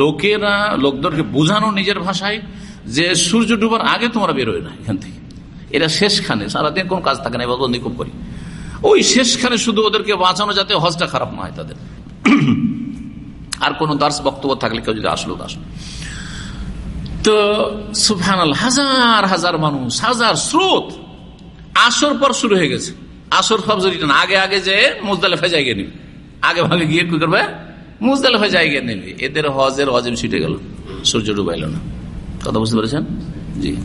S2: লোকেরা, লোকদেরকে বোঝানো নিজের ভাষায় যে সূর্য ডুবার আগে তোমরা বেরোয় না এখান থেকে। এরা শেষখানে, সারাদিন কোন কাজ থাকে না এবার খুব করি। ওই শেষখানে শুধু ওদেরকে বাঁচানো যাতে হজটা খারাপ না হয় তাদের। আর কোন দার্স বক্তব্য থাকলে কেউ যদি আসলো আসলো। তো সুফানাল হাজার হাজার মানুষ, হাজার স্রোত। আসর পর শুরু হয়ে গেছে। আসর ফবজরিটা না, আগে আগে যে মুজদালেফা জায়গা নেবে। আগে ভাগে গিয়ে কি করবে? মুজদালেফা জায়গা নেবে। এদের হজের হজেম ছিটে গেল। সূর্য ডুবাইল না। কথা বুঝতে পেরেছেন? জি।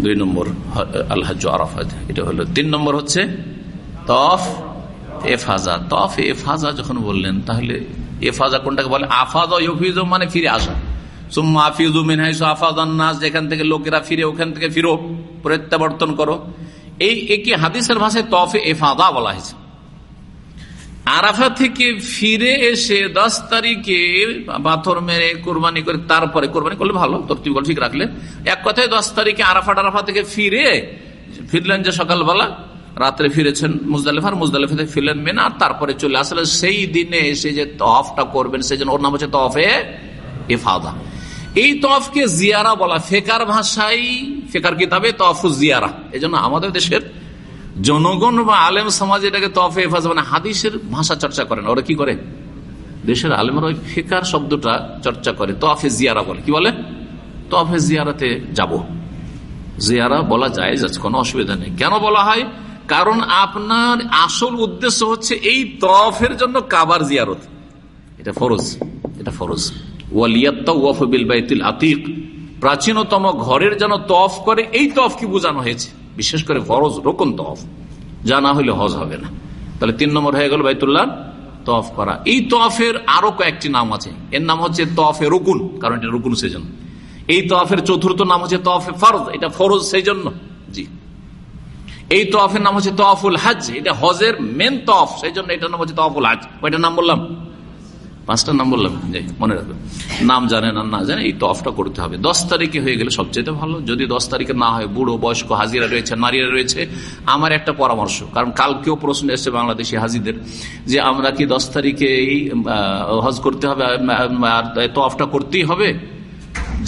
S2: দুই নম্বর আলহাজ আরাফাত, এটা হলো। তিন নম্বর হচ্ছে, তফ এফাজা তফ এফাজা যখন বললেন, তাহলে এফাজা কোনটাকে বলে? আফাজ ইফিজ মানে ফিরে আসা। যেখান থেকে লোকেরা ফিরে, ওখান থেকে ফিরো, প্রত্যাবর্তন করো। এই একই হাদিসের ভাষায় তফে এফাদা বলা হয়েছে। আরাফা থেকে ফিরে এসে দশ তারিখে পাথর মেরে কোরবানি করে তারপরে কোরবানি করলে ভালো তরতিবল ঠিক রাখলে। এক কথায় দশ তারিখে আরাফা টারাফা থেকে ফিরে ফিরলেন যে সকালবেলা, রাত্রে ফিরেছেন মুজদালিফার মুজদালিফা থেকে ফিরলেন মেনা, আর তারপরে চলে আসলে সেই দিনে এসে যে তফটা করবেন, সেই জন্য ওর নাম হচ্ছে তফে এফাদা এই তফকে জিয়ারা বলা, ফেকার ভাষাই ফেকার কিতাবে তফ জিয়ারা। এই জন্য আমাদের দেশের জনগণ বা আলেম সমাজ এটাকে তফে মানে হাদিসের ভাষা চর্চা করেন। ওরা কি করে? দেশের আলেমরা ওই ফেকার শব্দটা চর্চা করে। তফে জিয়ারা বলে। কি বলে? তফে জিয়ারাতে যাব। জিয়ারা বলা যায় কোনো অসুবিধা নেই। কেন বলা হয়? কারণ আপনার আসল উদ্দেশ্য হচ্ছে এই তফের জন্য কাবার জিয়ারত। এটা ফরজ। এটা ফরজ। আতিক। প্রাচীনতম ঘরের যেন তফ করে, এই তফ কি বোঝানো হয়েছে? বিশেষ করে ফরজ রোকন তফ। যা না হইলে হজ হবে না। তাহলে তিন নম্বর হয়ে গেল বাইতুল্লাহ তফ করা। এই তফের আরও কয়েকটি নাম আছে। এর নাম হচ্ছে তফে রুকুন, কারণ এটা রুকুন সেজন্য। এই তফের চতুর্থ নাম হচ্ছে তফে ফরজ, এটা ফরজ সেই জন্য জি। এই তফের নাম হচ্ছে তফুল হাজ এটা হজের মেন তফ সেই জন্য এটার নাম হচ্ছে তফুল হাজ ওইটার নাম বললাম? পাঁচটা নাম বললাম মনে রাখবেন নাম জানে না না জানে এই তফটা করতে হবে। দশ তারিখে হয়ে গেলে সবচেয়ে ভালো। যদি দশ তারিখে না হয়, বুড়ো, বয়স্ক, হাজিরা রয়েছে, নারীরা রয়েছে, আমার একটা পরামর্শ, কারণ কালকেও প্রশ্ন এসছে বাংলাদেশি হাজিদের যে আমরা কি দশ তারিখে এই হজ করতে হবে তফটা করতেই হবে?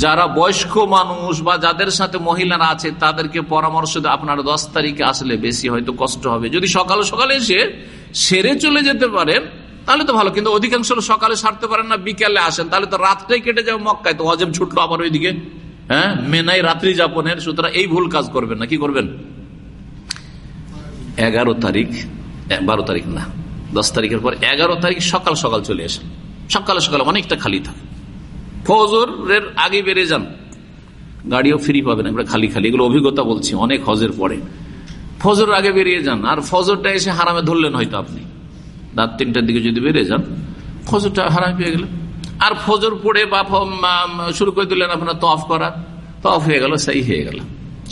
S2: যারা বয়স্ক মানুষ বা যাদের সাথে মহিলারা আছে, তাদেরকে পরামর্শ আপনার দশ তারিখে আসলে বেশি হয়তো কষ্ট হবে। যদি সকাল, সকালে এসে সেরে চলে যেতে পারেন তাহলে তো ভালো, কিন্তু অধিকাংশ সকালে সারতে পারেন না, বিকেলে আসেন। তাহলে তো রাতটাই কেটে যাবে মক্কায়। তো অজেব ছুটলো আবার ওইদিকে। হ্যাঁ? মেনাই রাত্রি যাপনের, সুতরাং এই ভুল কাজ করবেন না। কি করবেন? এগারো তারিখ বারো তারিখ না, দশ তারিখের পর এগারো তারিখ সকাল সকাল চলে আসেন। সকালে সকালে অনেকটা খালি থাকে। ফজরের আগে বেড়ে যান। গাড়িও ফ্রি পাবেন আমরা খালি খালি। এগুলো অভিজ্ঞতা বলছি, অনেক হজের পরে। ফজরের আগে বেরিয়ে যান। আর ফজরটা এসে হারামে ধরলেন হয়তো আপনি। রাত তিনটার দিকে যদি বেরিয়ে যান, ফজরটা হারামে পেয়ে গেলেন আর ফজর পড়ে বা শুরু করে দিলেন আপনার তফ করা। তফ হয়ে গেল, সেই হয়ে গেল।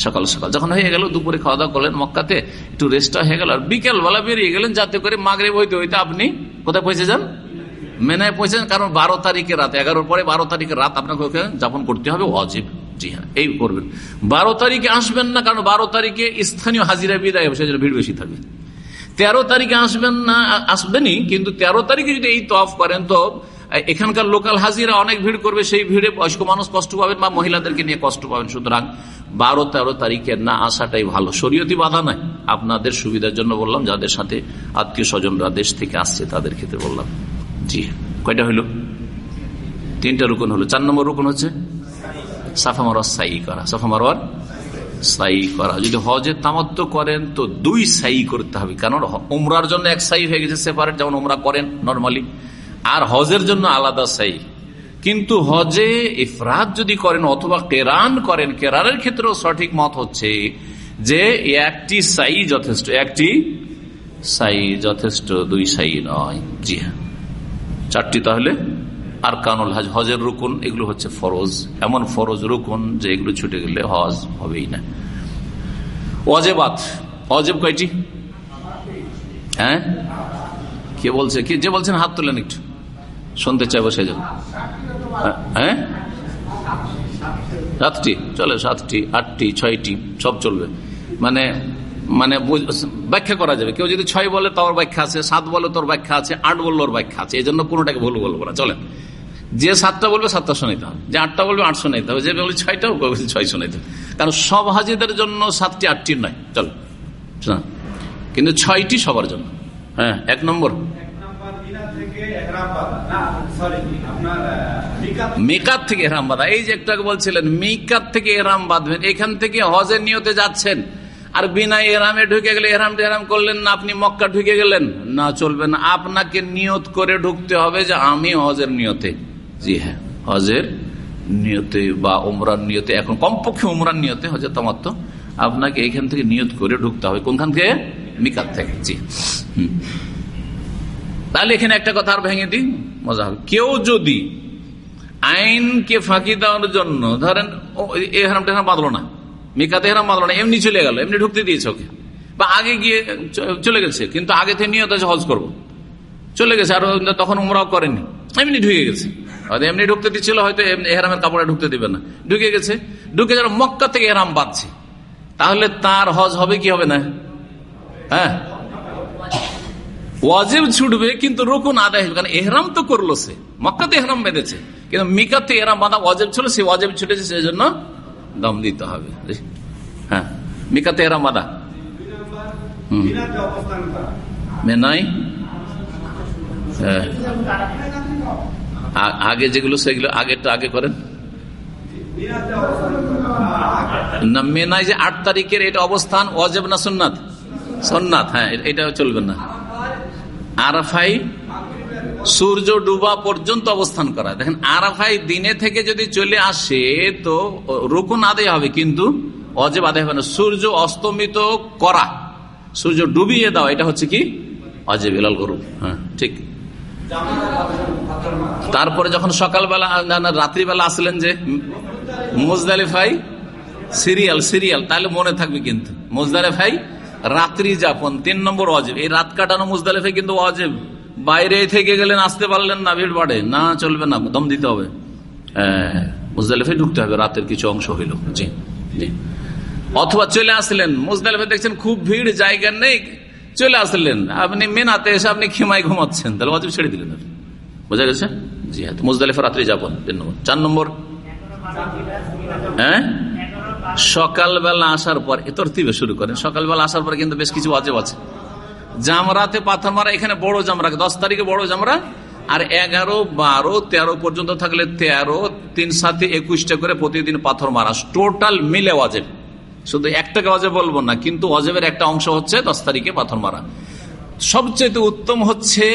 S2: সকাল সকাল যখন হয়ে গেল, দুপুরে খাওয়া দাওয়া করলেন মক্কাতে, একটু রেস্টটা হয়ে গেল। আর বিকেল বেলা বেরিয়ে গেলেন, যাতে করে মাগরে বইতে হইতে আপনি কোথায় পৌঁছে যান? মেনায় পৌঁছেন কারণ বারো তারিখে রাত, এগারোর পরে বারো তারিখের রাত আপনাকে যাপন করতে হবে অজীব জি হ্যাঁ এই করবেন। বারো তারিখে আসবেন না, কারণ বারো তারিখে স্থানীয় হাজিরা বিদায় ভিড় বেশি থাকবে। তেরো তারিখে আসবেন না, আসবেনই, কিন্তু তেরো তারিখে যদি এই তফ করেন, তো এখানকার লোকাল হাজিরা অনেক ভিড় করবে, সেই ভিড়ে বয়স্ক মানুষ কষ্ট পাবেন বা মহিলাদেরকে নিয়ে কষ্ট পাবেন। সুতরাং বারো তেরো তারিখে না আসাটাই ভালো। শরীয়তি বাধা নাই। আপনাদের সুবিধার জন্য বললাম, যাদের সাথে আত্মীয় স্বজনরা দেশ থেকে আসছে, তাদের ক্ষেত্রে বললাম। জি, কয়টা হইল? তিনটা রুকন হলো। চার নম্বর রুকন হচ্ছে? সাফা মারোয়ার সাই করা। সাফা সাই করা। যদি হজে তামাত্ম করেন, তো দুই সাই করতে হবে। কারণ উমরার জন্য এক সাই হয়ে গেছে সেপারেট যেমন উমরা করেন নর্মালি আর হজের জন্য আলাদা সাই কিন্তু হজে ইফরাত যদি করেন অথবা কেরান করেন, কেরানের ক্ষেত্রেও সঠিক মত হচ্ছে যে একটি সাই যথেষ্ট, একটি সাই যথেষ্ট, দুই সাই নয়। জি হ্যাঁ। চারটি তাহলে? আর কানুল হজ, হজের রুকুন, এগুলো হচ্ছে ফরজ। এমন ফরজ রুকুন যে এগুলো ছুটে গেলে হজ হবেই না। অজেবাত। অজেব কয়টি? হ্যাঁ? কে বলছে? কে যে বলছেন হাত তোলেন একটু শুনতে চাইব সেই জন্য। হ্যাঁ? সাতটি। চলে, সাতটি, আটটি, ছয়টি, সব চলবে। মানে মানে ব্যাখ্যা করা যাবে। কেউ যদি ছয় বলে তোর ব্যাখ্যা আছে, সাত বলে তোর ব্যাখ্যা আছে, আট বললে ওর ব্যাখ্যা আছে। এই জন্য কোনোটাকে ভুল বলব না। চলেন। যে সাতটা বলবে সাতটা শোনাইতে হবে। যে আটটা বলবে আট শোনাইতে হবে। যে বলবে ছয়টাও ছয় শোনাইতে হবে। কারণ সব হাজিদের জন্য সাতটি আটটি নয় চল কিন্তু ছয়টি সবার জন্য। হ্যাঁ এক নম্বর। মেকাত থেকে এরাম বাঁধা। এই যে একটু বলছিলেন, মিকাত থেকে এরাম বাঁধবেন। এখান থেকে হজের নিয়তে যাচ্ছেন। আর বিনা এরামে ঢুকে গেলে এরাম টেরাম করলেন না, আপনি মক্কা ঢুকে গেলেন? না, চলবে না। আপনাকে নিয়ত করে ঢুকতে হবে যে আমি হজের নিয়তে। জি হ্যাঁ। হজের নিয়তে বা উমরার নিয়তে, এখন কমপক্ষে উমরার নিয়তে হজের তামাত্ম আপনাকে এইখান থেকে নিয়ত করে ঢুকতে হবে। কোনখান থেকে মিকাত থেকে। জি। তাহলে এখানে একটা কথা আর ভেঙে দিই, মজা হবে। কেউ যদি আইনকে ফাঁকি দেওয়ার জন্য, ধরেন এ হারাম টেহারাম বাঁধলো না, মিকাতে হেরাম বাঁধলো না, এমনি চলে গেল, এমনি ঢুকতে দিয়েছে ওকে। বা আগে গিয়ে চলে গেছে, কিন্তু আগে থেকে নিয়ত আছে হজ করব। চলে গেছে, আর তখন উমরাও করেনি, এমনি ঢুকে গেছে। হয়তো এমনি ঢুকতে দিচ্ছিল, হয়তো এহরামের কাপড়ে ঢুকতে দিবে না। ঢুকে গেছে। ঢুকে যারা মক্কা থেকে এহরাম বাঁধছে। তাহলে তার হজ হবে কি হবে না? হ্যাঁ? ওয়াজেব ছুটবে, কিন্তু রুকুন আদায় হবে। কারণ এহরাম তো করল সে। মক্কাতে এহরাম বেঁধেছে। কিন্তু মিকাতে এহরাম বাঁধা ওয়াজেব ছিল, সে ওয়াজেব ছুটেছে সেই জন্য দম দিতে হবে। হ্যাঁ? মিকাতে এহরাম বাঁধা। হম। মেনাই? হ্যাঁ। আগে যেগুলো সেগুলো আগেরটা আগে করেন। না মেনাই যে আট তারিখের এটা অবস্থান অজেব না সুন্নাত? সন্ন্যাত হ্যাঁ এটা চলবে না। আরাফাই সূর্য ডুবা পর্যন্ত অবস্থান করা। দেখেন, আরাফাই দিনে থেকে যদি চলে আসে, তো রুকুন আদায় হবে, কিন্তু অজেব আদায় হবে না। সূর্য অস্তমিত করা, সূর্য ডুবিয়ে দাও এটা হচ্ছে কি? অজেব এলাল গরু হ্যাঁ ঠিক। তারপরে যখন সকালবেলা রাত্রিবেলা আসলেন যে মুজদালিফাই সিরিয়াল সিরিয়াল, তাহলে মনে থাকবে কিন্তু। মুজদালিফাই রাত্রি যাপন, তিন নম্বর অজেব এই রাত কাটানো মুজদালিফাই কিন্তু অজেব বাইরে থেকে গেলেন, আসতে পারলেন না, ভিড় বাড়ে। না, চলবে না, দম দিতে হবে। হ্যাঁ মুজদালিফাই ঢুকতে হবে, রাতের কিছু অংশ হইল। জি জি। অথবা চলে আসলেন মুজদালিফে দেখছেন খুব ভিড়, জায়গা নেই। চলে আসলেন। আপনি মেনাতে এসে আপনি খিমায় ঘুমাচ্ছেন। তাহলে অজেব ছেড়ে দিলেন। বোঝা গেছে? জি হ্যাঁ মুজদালিফা রাত্রি যাপন। তিন নম্বর। চার নম্বর। হ্যাঁ? সকালবেলা আসার পর, এ তরতিবে শুরু করেন। সকালবেলা আসার পরে কিন্তু বেশ কিছু অজেব আছে। জামরাতে পাথর মারা, এখানে বড় জামরা। দশ তারিখে বড় জামরা। আর এগারো, বারো, তেরো পর্যন্ত থাকলে তেরো, তিন সাথে একুশটা করে প্রতিদিন পাথর মারা। টোটাল মিলে অজেব শুধু একটাকে অজেব বলব না, কিন্তু অজেবের একটা অংশ হচ্ছে দশ তারিখে পাথর মারা। সবচেয়ে উত্তম হচ্ছে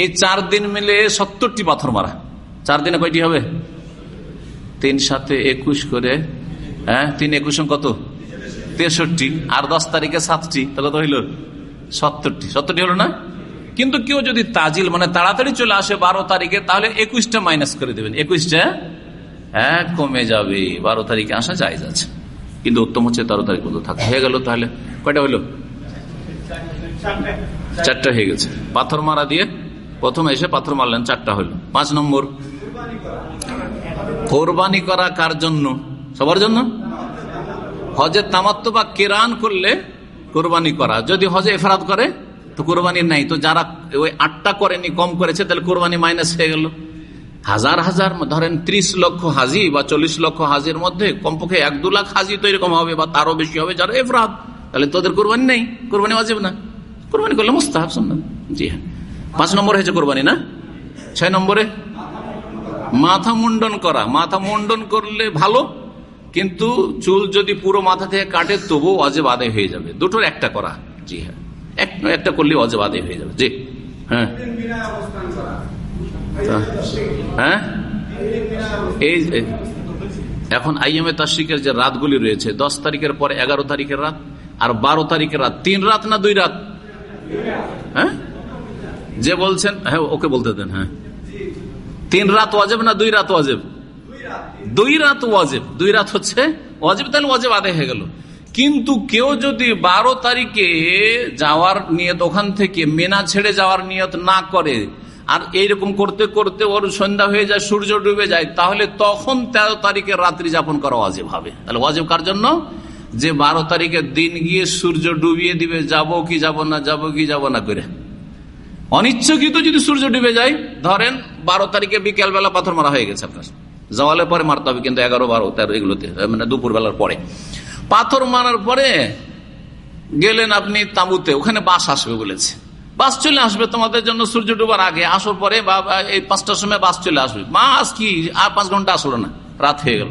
S2: এই চার দিন মিলে সত্তরটি পাথর মারা। চার দিনে কয়টি হবে? তিন সাথে একুশ করে হ্যাঁ তিন একুশ কত? তেষট্টি। আর দশ তারিখে সাতটি, তাহলে তো হইল? সত্তরটি। সত্তরটি হলো না? কিন্তু কেউ যদি তাজিল মানে তাড়াতাড়ি চলে আসে বারো তারিখে, তাহলে একুশটা মাইনাস করে দেবেন। একুশটা হ্যাঁ কমে যাবে। বারো তারিখে আসা যায় যাচ্ছে কিন্তু উত্তম হচ্ছে তেরো তারিখ পর্যন্ত থাকা হয়ে গেল তাহলে। কয়টা হইল চারটা হয়ে গেছে। পাথর মারা দিয়ে প্রথম এসে পাথর মারলেন, চারটা হইল পাঁচ নম্বর। কোরবানি করা কার জন্য? সবার জন্য? হজের তামাত্ম বা কেরান করলে কোরবানি করা। যদি হজে এফরাত করে, তো কোরবানি নাই। তো যারা ওই আটটা করেনি, কম করেছে, তাহলে কোরবানি মাইনাস হয়ে গেল। হাজার হাজার, ধরেন ত্রিশ লক্ষ হাজি বা চল্লিশ লক্ষ হাজির মধ্যে কমপক্ষে এক দু লাখ হাজি তো এরকম হবে বা তারও বেশি হবে যারা এফরাত। তাহলে তোদের কোরবানি নেই, কোরবানি বাজেব না। কোরবানি করলে মুস্তাহাব শুনলাম জি হ্যাঁ। পাঁচ নম্বর হয়েছে কোরবানি না? ছয় নম্বরে? মাথা মুন্ডন করা। মাথা মুন্ডন করলে ভালো, কিন্তু চুল যদি পুরো মাথা থেকে কাটে তবু অজেব আদায় হয়ে যাবে। দুটোর একটা করা। জি হ্যাঁ। এক- একটা করলে অজেব আদায় হয়ে যাবে। জি। হ্যাঁ। হ্যাঁ? এই এখন আইএমএ তাসিকের যে রাতগুলি রয়েছে, দশ তারিখের পরে এগারো তারিখের রাত, আর বারো তারিখের রাত, তিন রাত না দুই রাত? হ্যাঁ? যে বলছেন হ্যাঁ ওকে বলতে দেন হ্যাঁ। তিন রাত ওয়াজেব না দুই রাত ওয়াজেব? দুই রাত ওয়াজেব। দুই রাত হচ্ছে ওয়াজেব, তাহলে ওয়াজেব আদায় হয়ে গেল। কিন্তু কেউ যদি বারো তারিখে যাওয়ার নিয়ত, ওখান থেকে মেনা ছেড়ে যাওয়ার নিয়ত না করে আর এইরকম করতে করতে ওর সন্ধ্যা হয়ে যায়, সূর্য ডুবে যায়, তাহলে তখন তেরো তারিখে রাত্রি যাপন করা ওয়াজেব হবে। তাহলে ওয়াজেব কার জন্য? যে বারো তারিখের দিন গিয়ে সূর্য ডুবিয়ে দিবে, যাব কি যাব না, যাব কি যাব না করে। অনিচ্ছাকৃত যদি সূর্য ডুবে যায়, ধরেন বারো তারিখে বিকেল বেলা পাথর মারা হয়ে গেছে আপনার। জওয়ালের পরে মারতে হবে, কিন্তু এগারো, বারো, তেরো এগুলোতে মানে দুপুর বেলার পরে। পাথর মারার পরে গেলেন আপনি তাঁবুতে, ওখানে বাস আসবে বলেছে। বাস চলে আসবে তোমাদের জন্য সূর্য ডুবার আগে। আসার পরে বা এই পাঁচটার সময় বাস চলে আসবে। বাস কি? আর পাঁচ ঘণ্টা আসলো না। রাত হয়ে গেল।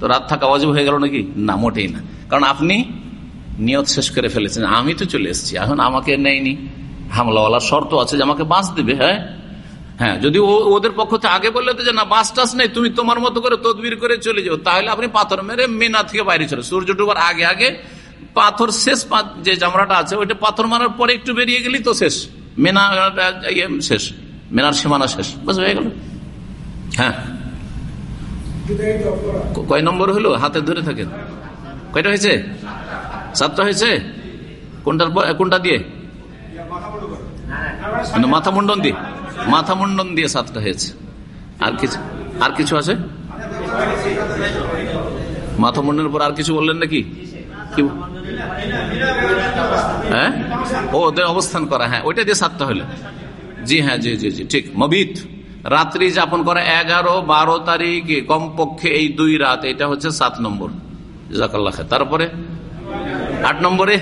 S2: তো রাত থাকা অজীব হয়ে গেল নাকি? না, মোটেই না। কারণ আপনি নিয়ত শেষ করে ফেলেছেন। আমি তো চলে এসেছি। এখন আমাকে নেয়নি। হামলাওয়ালার শর্ত আছে যে আমাকে বাস দেবে হ্যাঁ? হ্যাঁ যদি ওদের পক্ষ থেকে আগে বললে তো যে, না, বাস টাস নেই, তুমি তোমার মতো করে তদবির করে চলে যাও। তাহলে আপনি পাথর মেরে মেনা থেকে বাইরে চলে সূর্য ডুবার আগে আগে পাথর শেষ যে জামরাটা আছে, ওইটা পাথর মারার পরে একটু বেরিয়ে গেলি তো শেষ। মেনা ইয়ে শেষ। মেনার সীমানা শেষ। বস হয়ে গেল? হ্যাঁ। কয় নম্বর হলো? হাতে ধরে থাকেন। কয়টা হয়েছে? সাতটা হয়েছে? কোনটার কোনটা দিয়ে? মানে মাথা মুন্ডন দিয়ে। মাথা মুন্ডন দিয়ে সাতটা হয়েছে। আর কিছু আর কিছু আছে? মাথা মুন্ডনের পর আর কিছু বললেন নাকি? হ্যাঁ? ওদের অবস্থান করা হ্যাঁ ওইটা দিয়ে সাতটা হলো। জি হ্যাঁ জি জি জি, ঠিক, মবিত। রাত্রি যাপন করা এগারো, বারো তারিখ, কমপক্ষে এই দুই রাত, এটা হচ্ছে সাত নম্বর। জাকাল্লাহ তারপরে? আট নম্বরে?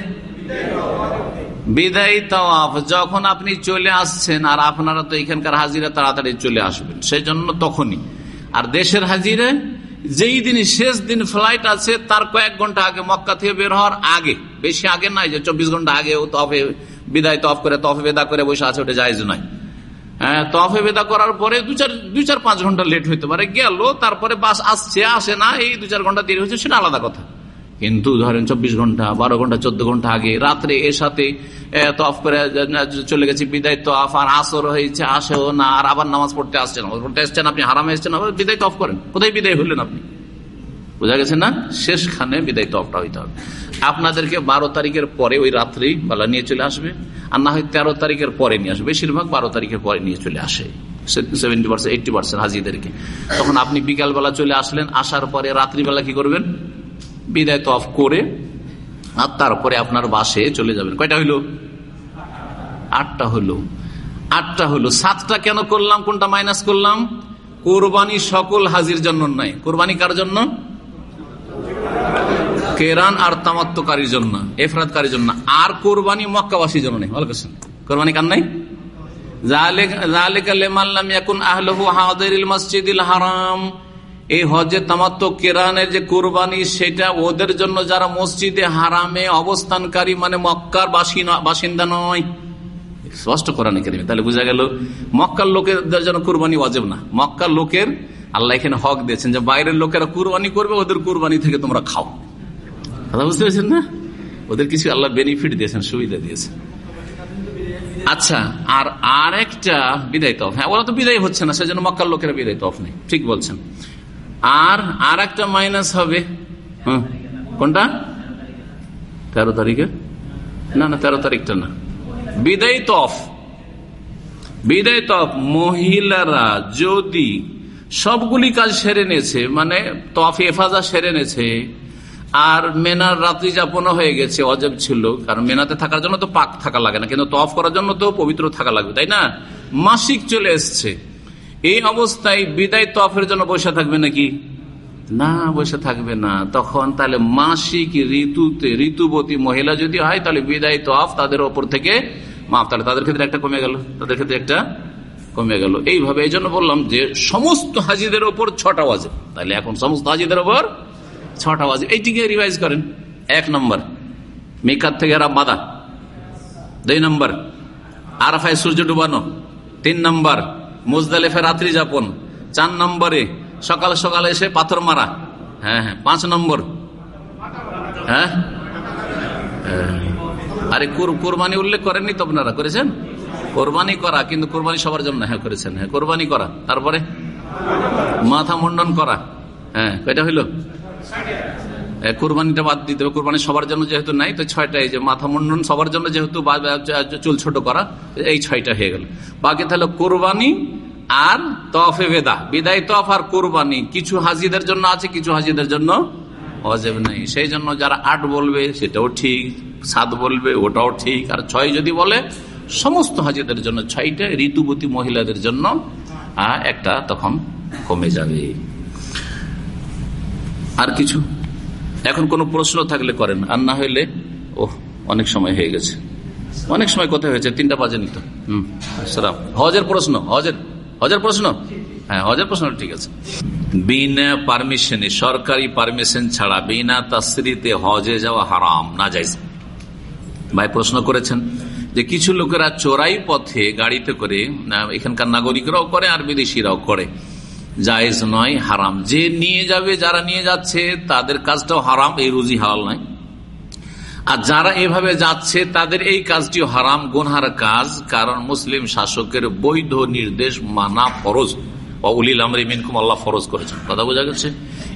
S2: বিদায় তওয়াফ, যখন আপনি চলে আসছেন, আর আপনারা তো এখানকার হাজিরা তাড়াতাড়ি চলে আসবেন সেই জন্য তখনই। আর দেশের হাজিরে যেই দিন শেষ দিন ফ্লাইট আছে, তার কয়েক ঘণ্টা আগে মক্কা থেকে বের হওয়ার আগে, বেশি আগে নাই যে চব্বিশ ঘণ্টা আগে ও তফে বিদায় তফ করে তফে বেদা করে বসে আছে, ওটা জায়জ নয়। হ্যাঁ তফে বেদা করার পরে দু চার দু চার পাঁচ ঘণ্টা লেট হইতে পারে। গেল, তারপরে বাস আসছে, আসে না, এই দু চার ঘণ্টা দেরি হচ্ছে সেটা আলাদা কথা। কিন্তু ধরেন চব্বিশ ঘণ্টা, বারো ঘণ্টা, চোদ্দ ঘণ্টা আগে রাত্রে এর সাথে তফ করে চলে গেছে বিদায় তফ আর আসর হয়েছে, আসেও না, আর আবার নামাজ পড়তে আসছেন, নামাজ পড়তে আসছেন আপনি, হারামে এসছেন, আবার বিদায় তফ করেন। কোথায় বিদায় হলেন আপনি? বোঝা গেছে না? শেষখানে বিদায় তফটা হইতে হবে। আপনাদেরকে বারো তারিখের পরে ওই রাত্রেই বেলা নিয়ে চলে আসবে, আর না হয় তেরো তারিখের পরে নিয়ে আসবে। বেশিরভাগ বারো তারিখের পরে নিয়ে চলে আসে। সেভেন্টি পার্সেন্ট এইটটি পার্সেন্ট হাজিদেরকে। তখন আপনি বিকালবেলা চলে আসলেন, আসার পরে রাত্রিবেলা কি করবেন? বিদায় তফ করে আর তারপরে আপনার বাসে চলে যাবেন। কয়টা হইল? আটটা হলো আটটা হলো সাতটা কেন করলাম? কোনটা মাইনাস করলাম? কোরবানি সকল হাজির জন্য নয় কোরবানি কার জন্য? কেরান আর তামাত্মকারীর জন্য। এফরাতকারীর জন্য। আর কোরবানি মক্কাবাসীর জন্য নেই। ভালো করছেন। কোরবানি কার নাই? হারাম। এই হজে তামাত্ম কেরানের যে কোরবানি, সেটা ওদের জন্য যারা মসজিদে হারামে অবস্থানকারী মানে মক্কার বাসিন্দা নয়। স্পষ্ট কোরআনে কেরিমে। তাহলে বোঝা গেল, মক্কার লোকের জন্য কোরবানি অজেব না। মক্কার লোকের, আল্লাহ এখানে হক দিয়েছেন যে বাইরের লোকেরা কুরবানি করবে, ওদের কুরবানি থেকে তোমরা খাও। বুঝতে পেরেছেন না? ওদের কিছু আল্লাহ বেনিফিট দিয়েছেন, সুবিধা দিয়েছেন। আচ্ছা আর আর একটা বিদায় তফ হ্যাঁ ওরা তো বিদায় হচ্ছে না, সেজন্য মক্কার লোকেরা বিদায় তফ নেই। ঠিক বলছেন। আর আর একটা মাইনাস হবে। কোনটা? তেরো তারিখে? না না, তেরো তারিখটা না। বিদায় তফ। বিদায় তফ। মহিলারা যদি সবগুলি কাজ সেরে নেছে মানে তফ এফাজা সেরে নেছে, আর মেনার রাত্রি যাপন হয়ে গেছে, অজব ছিল, কারণ মেনাতে থাকার জন্য তো পাক থাকা লাগে না, কিন্তু তফ করার জন্য তো পবিত্র থাকা লাগবে, তাই না? মাসিক চলে এসছে। এই অবস্থায় বিদায় তফের জন্য বসে থাকবে নাকি? না, বসে থাকবে না। তখন তাহলে মাসিক ঋতুতে ঋতুবতী মহিলা যদি হয়, তাহলে বিদায় তফ তাদের ওপর থেকে মাফ। তাহলে তাদের ক্ষেত্রে একটা কমে গেল। তাদের ক্ষেত্রে একটা কমে গেল। এইভাবে এই জন্য বললাম যে সমস্ত হাজিদের ওপর ছটা ওয়াজে তাহলে এখন সমস্ত হাজিদের ওপর ছটা ওয়াজে এইটিকে রিভাইজ করেন। এক নম্বর মেকার থেকে বাধা দুই নম্বর, আরাফায় সূর্য ডুবানো। তিন নম্বর মুজদালেফে রাত্রি যাপন। চার নম্বরে সকাল সকাল এসে পাথর মারা। হ্যাঁ হ্যাঁ পাঁচ নম্বর। হ্যাঁ? আরে কোরবানি উল্লেখ করেননি তো আপনারা? করেছেন? কোরবানি করা, কিন্তু কোরবানি সবার জন্য। হ্যাঁ করেছেন। হ্যাঁ কোরবানি করা। তারপরে মাথা মুন্ডন করা। হ্যাঁ কয়টা হইল? কোরবানিটা বাদ দিতে হবে। কোরবানি সবার জন্য যেহেতু নাই, তো ছয়টা এই যে মাথা মুন্ডন সবার জন্য যেহেতু চুল ছোট করা, এই ছয়টা হয়ে গেল। বাকি তাহলে কোরবানি আর তফে বেদা। বিদায় তফ আর কোরবানি। কিছু হাজিদের জন্য আছে, কিছু হাজিদের জন্য অজেব নেই। সেই জন্য যারা আট বলবে, সেটাও ঠিক, সাত বলবে, ওটাও ঠিক। আর ছয় যদি বলে, সমস্ত হাজিদের জন্য ছয়টা, ঋতুবতী মহিলাদের জন্য একটা তখন কমে যাবে। আর কিছু? এখন কোন প্রশ্ন থাকলে করেন, আর না হইলে ও অনেক সময় হয়ে গেছে। অনেক সময় কোথায় হয়েছে, তিনটা বাজেনি তো। হম হজের প্রশ্ন, হজের হজের প্রশ্ন? হ্যাঁ হজের প্রশ্ন ঠিক আছে। বিনা পারমিশনে সরকারি পারমিশন ছাড়া বিনা তাসরিতে হজে যাওয়া হারাম, না যাইছে ভাই প্রশ্ন করেছেন যে কিছু লোকেরা চোরাই পথে গাড়িতে করে এখানকার নাগরিকরাও করে আর বিদেশিরাও করে। জায়েজ নয়, হারাম। যে নিয়ে যাবে, যারা নিয়ে যাচ্ছে, তাদের কাজটাও হারাম, এই রুজি হালাল নয়। আর যারা এভাবে যাচ্ছে, তাদের এই কাজটি হারাম, গুনহার কাজ, কারণ মুসলিম শাসকের বৈধ নির্দেশ মানা ফরজ। উলিল আমর আল্লাহ ফরজ করেছেন। কথা বোঝা গেছে?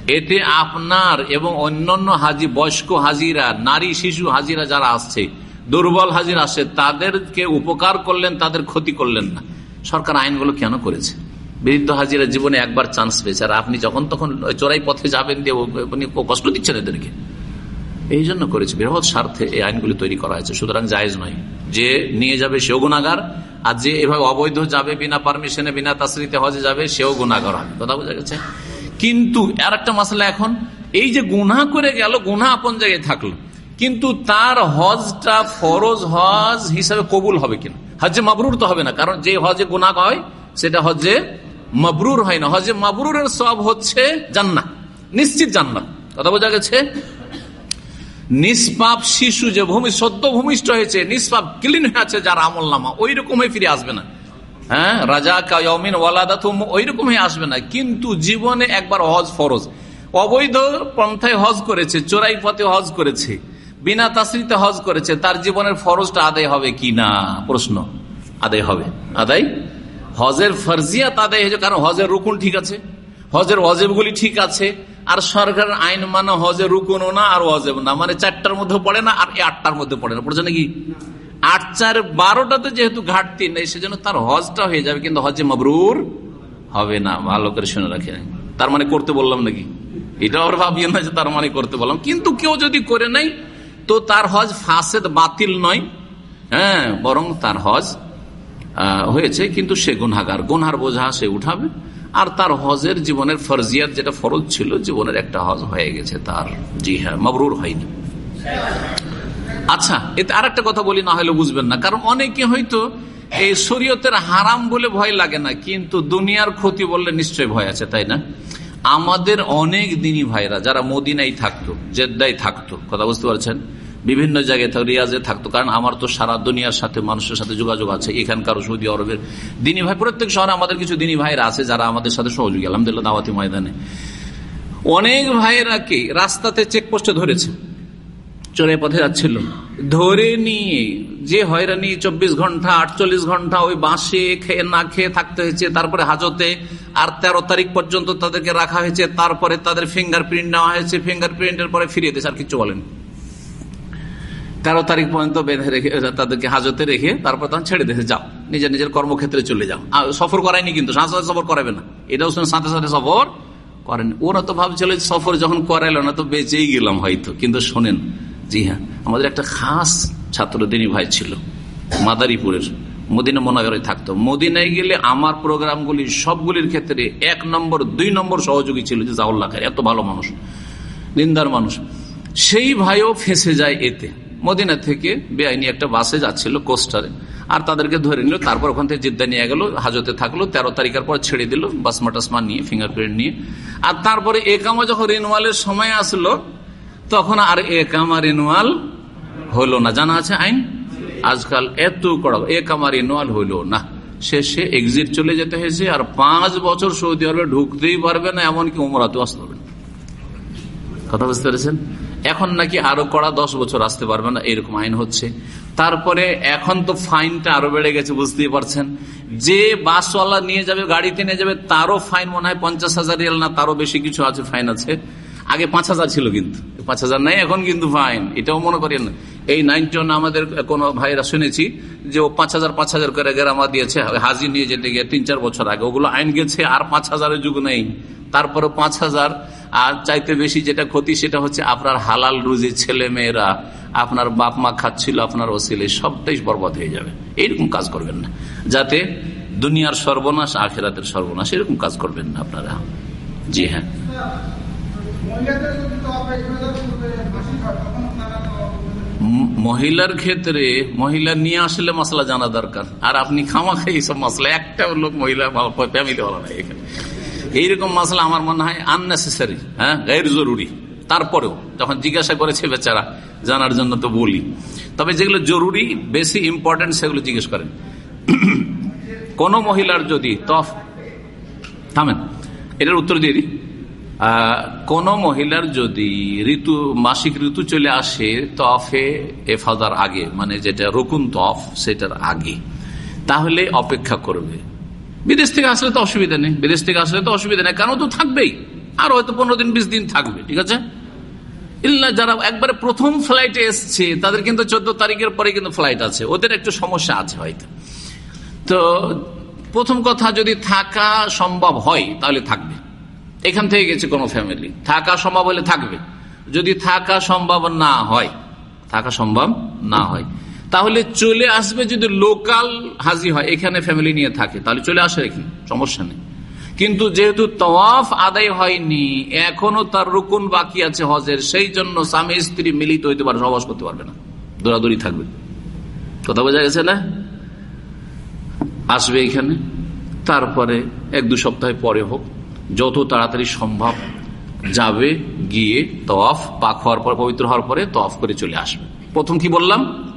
S2: এতে আপনার এবং অন্যান্য হাজি, বয়স্ক হাজিরা, নারী, শিশু হাজিরা যারা আসছে, দুর্বল হাজির আসছে, তাদেরকে উপকার করলেন, তাদের ক্ষতি করলেন না। সরকার আইনগুলো কেন করেছে? বৃদ্ধ হাজিরা জীবনে একবার চান্স পেয়েছে। আর আপনি যখন তখন চোরাই পথে যাবেন দিয়ে কষ্ট দিচ্ছেন এদেরকে। এই জন্য করেছে। বৃহৎ স্বার্থে এই আইনগুলি তৈরি করা হয়েছে। সুতরাং জায়েজ নয়। যে নিয়ে যাবে সেও গুণাগার আর যে এভাবে অবৈধ যাবে বিনা পারমিশনে বিনা তাসরিতে হজে যাবে, সেও গুণাগার হবে। কথা বোঝা গেছে? কিন্তু আর একটা মশলা এখন, এই যে গুনা করে গেল গুনা আপন জায়গায় থাকল। কিন্তু তার হজটা ফরজ হজ হিসাবে কবুল হবে কিনা? হজে মাবরুর তো হবে না। কারণ যে হজে গুনা হয়, সেটা হজে মাবরুর হয় না। হজে মাবরুরের সব হচ্ছে জান্না নিশ্চিত জান্না কথা বোঝা গেছে? নিষ্পাপ শিশু যে ভূমি, সদ্য ভূমিষ্ঠ হয়েছে, নিষ্পাপ ক্লিন হয়ে আছে যার আমল নামা ওই রকমই ফিরে আসবে না। হ্যাঁ? রাজা কায়মিন ওয়ালাদাতুম ওই রকমই আসবে না। কিন্তু জীবনে একবার হজ ফরজ। অবৈধ পন্থায় হজ করেছে, চোরাই পথে হজ করেছে, বিনা তাসরিতে হজ করেছে, তার জীবনের ফরজটা আদায় হবে কি না? প্রশ্ন, আদায় হবে। আদায় হজের ফরজিয়াত আদায় হয়েছে কারণ হজের রুকুন ঠিক আছে, হজের অজেবগুলি ঠিক আছে, আর সরকারের আইন মানে হজের রুকুনও না আর অজেব না। মানে চারটার মধ্যে পড়ে না আর আটটার মধ্যে পড়ে না। পড়ছে নাকি? আট, চার, বারোটাতে যেহেতু ঘাটতি নেই, সেজন্য তার হজটা হয়ে যাবে, কিন্তু হজে মবরুর হবে না। ভালো করে শুনে রাখে তার মানে করতে বললাম নাকি? এটা আবার ভাবিয়ে না যে তার মানে করতে বললাম। কিন্তু কেউ যদি করে নাই তো তার হজ ফাঁসেদ বাতিল নয়। হ্যাঁ বরং তার হজ হয়েছে, কিন্তু সে গুনহাগার। গুনহার বোঝা সে উঠাবে। আর তার হজের জীবনের ফরজিয়াত যেটা ফরজ ছিল, জীবনের একটা হজ হয়ে গেছে তার। জি হ্যাঁ মবরুর হয়নি। আচ্ছা এতে আর একটা কথা বলি, না হলে বুঝবেন না। কারণ অনেকে হয়তো এই শরীয়তের হারাম বলে ভয় লাগে না, কিন্তু দুনিয়ার ক্ষতি বললে নিশ্চয় ভয় আছে, তাই না? আমাদের অনেক দিনই ভাইরা, যারা মদিনাই থাকতো জেদ্দাই থাকতো, কথা বুঝতে পারছেন? বিভিন্ন জায়গায় রিয়াজে থাকতো কারণ আমার তো সারা দুনিয়ার সাথে, মানুষের সাথে যোগাযোগ আছে, এখানকার সৌদি আরবের দিনী ভাই, প্রত্যেক শহরে আমাদের কিছু দিনী ভাইরা আছে যারা আমাদের সাথে সহযোগী, আলহামদুলিল্লাহ দাওয়াতি ময়দানে। অনেক ভাইয়েরা কি, রাস্তাতে চেকপোস্টে ধরেছে চোরে পথে যাচ্ছিল, ধরে নিয়ে, যে হয়রানি, চব্বিশ ঘণ্টা, আটচল্লিশ ঘণ্টা ওই বাঁশে খেয়ে, না খেয়ে থাকতে হয়েছে, তারপরে হাজতে, আর তেরো তারিখ পর্যন্ত তাদেরকে রাখা হয়েছে, তারপরে তাদের ফিঙ্গার প্রিন্ট নেওয়া হয়েছে ফিঙ্গার প্রিন্টের পরে ফিরিয়ে দিয়েছে, আর কিছু বলেন। তেরো তারিখ পর্যন্ত বেঁধে রেখে তাদেরকে হাজতে রেখে তারপর তখন ছেড়ে দিয়েছে, যাও, নিজের নিজের কর্মক্ষেত্রে চলে যাও। সফর করায়নি কিন্তু, সাথে সাথে সফর করাবে না। এটাও শুনে সাথে সাথে সফর করেন। ওরা তো ভাবছিল সফর যখন করাইলো না, তো বেঁচেই গেলাম হয়তো। কিন্তু শোনেন, জি হ্যাঁ আমাদের একটা খাস ছাত্র দিনী ভাই ছিল, মাদারীপুরের, মদিনা মনাগরে থাকতো। মদিনায় গেলে আমার প্রোগ্রামগুলি সবগুলির ক্ষেত্রে এক নম্বর, দুই নম্বর সহযোগী ছিল যে জাউল্লাহ এত ভালো মানুষ, নিন্দার মানুষ। সেই ভাইও ফেসে যায় এতে। মদিনা থেকে বেআইনি একটা বাসে যাচ্ছিল কোস্টারে। আর তাদেরকে ধরে নিল, তারপর ওখান থেকে জিদ্দা নিয়ে গেল, হাজতে থাকল, তেরো তারিখের পর ছেড়ে দিল বাসমা টাসমা নিয়ে ফিঙ্গারপ্রিন্ট নিয়ে। আর তারপরে একামা যখন রিনওয়ালের সময় আসলো, তখন আর একামা রিনওয়াল হলো না। জানা আছে আইন? আজকাল এত কড়া, একামা রিনওয়াল হইল না। শেষে এক্সিট চলে যেতে হয়েছে, আর পাঁচ বছর সৌদি আরবে ঢুকতেই পারবে না, এমনকি উমরাতে আসতে হবে কথা বুঝতে পেরেছেন? এখন নাকি আরও কড়া দশ বছর আসতে পারবে না, এরকম আইন হচ্ছে। তারপরে এখন তো ফাইনটা আরও বেড়ে গেছে, বুঝতেই পারছেন। যে বাসওয়ালা নিয়ে যাবে, গাড়িতে নিয়ে যাবে, তারও ফাইন মনে হয় পঞ্চাশ হাজার রিয়াল না, তারও বেশি কিছু আছে, ফাইন আছে। আগে পাঁচ হাজার ছিল কিন্তু, পাঁচ হাজার নাই, এখন কিন্তু ফাইন, এটাও মনে করেন। এই নাইনটি আমাদের কোন ভাইরা শুনেছি যে ও পাঁচ হাজার পাঁচ হাজার করে গ্রামা দিয়েছে হাজির নিয়ে যেতে গিয়ে তিন চার বছর আগে। ওগুলো আইন গেছে, আর পাঁচ হাজারের যুগ নেই। তারপরে পাঁচ হাজার আর চাইতে বেশি যেটা ক্ষতি সেটা হচ্ছে আপনার হালাল রুজি ছেলে মেয়েরা, আপনার বাপ মা খাচ্ছিল, আপনার ওসিলে, সবটাই বরবাদ হয়ে যাবে। এইরকম কাজ করবেন না। যাতে দুনিয়ার সর্বনাশ, আখেরাতের সর্বনাশ, এরকম কাজ করবেন না আপনারা। জি হ্যাঁ। মহিলার ক্ষেত্রে, মহিলা নিয়ে আসলে মশলা জানা দরকার। আর আপনি খামা খাই এইসব মশলা, একটা লোক মহিলা ফ্যামিলি ভালো নাই এখানে। এইরকম মশলা আমার মনে হয় আননেসেসারি হ্যাঁ গায়ের জরুরি তারপরেও যখন জিজ্ঞাসা করেছে বেচারা, জানার জন্য তো বলি। তবে যেগুলো জরুরি, বেশি ইম্পর্টেন্ট সেগুলো জিজ্ঞেস করেন। কোন মহিলার যদি তফ, থামেন, এটার উত্তর দিয়ে দিই। কোন মহিলার যদি ঋতু, মাসিক ঋতু চলে আসে তফে এফাদার আগে মানে যেটা রকুন তফ, সেটার আগে, তাহলে অপেক্ষা করবে। বিদেশ থেকে আসলে তো অসুবিধা নেই, বিদেশ থেকে আসলে তো অসুবিধা নেই, কারণ তো থাকবেই। আর হয়তো পনেরো দিন, বিশ দিন থাকবে, ঠিক আছে? ইল্লা যারা একবারে প্রথম ফ্লাইটে এসছে, তাদের কিন্তু চোদ্দ তারিখের পরে কিন্তু ফ্লাইট আছে। ওদের একটু সমস্যা আছে হয়তো। তো প্রথম কথা, যদি থাকা সম্ভব হয়, তাহলে থাকবে। এখান থেকে গেছে কোনো ফ্যামিলি থাকা সম্ভব হলে থাকবে। যদি থাকা সম্ভব না হয়, থাকা সম্ভব না হয়। তাহলে চলে আসবে যদি লোকাল হাজি হয়, এখানে ফ্যামিলি নিয়ে থাকে। তাহলে চলে আসে এখানে সমস্যা নেই। কিন্তু যেহেতু তওয়াফ আদায় হয়নি, এখনও তার রুকুন বাকি আছে হজের, সেই জন্য স্বামী স্ত্রী মিলিত হইতে পারে সবাস করতে পারবে না। দৌড়াদৌড়ি থাকবে। কথা বোঝা গেছে না? আসবে এখানে, তারপরে এক দু সপ্তাহ পরে হোক, যত তাড়াতাড়ি সম্ভব যাবে, গিয়ে তফ পাক হওয়ার পর, পবিত্র হওয়ার পরে তফ করে চলে আসবে। প্রথম কি বললাম?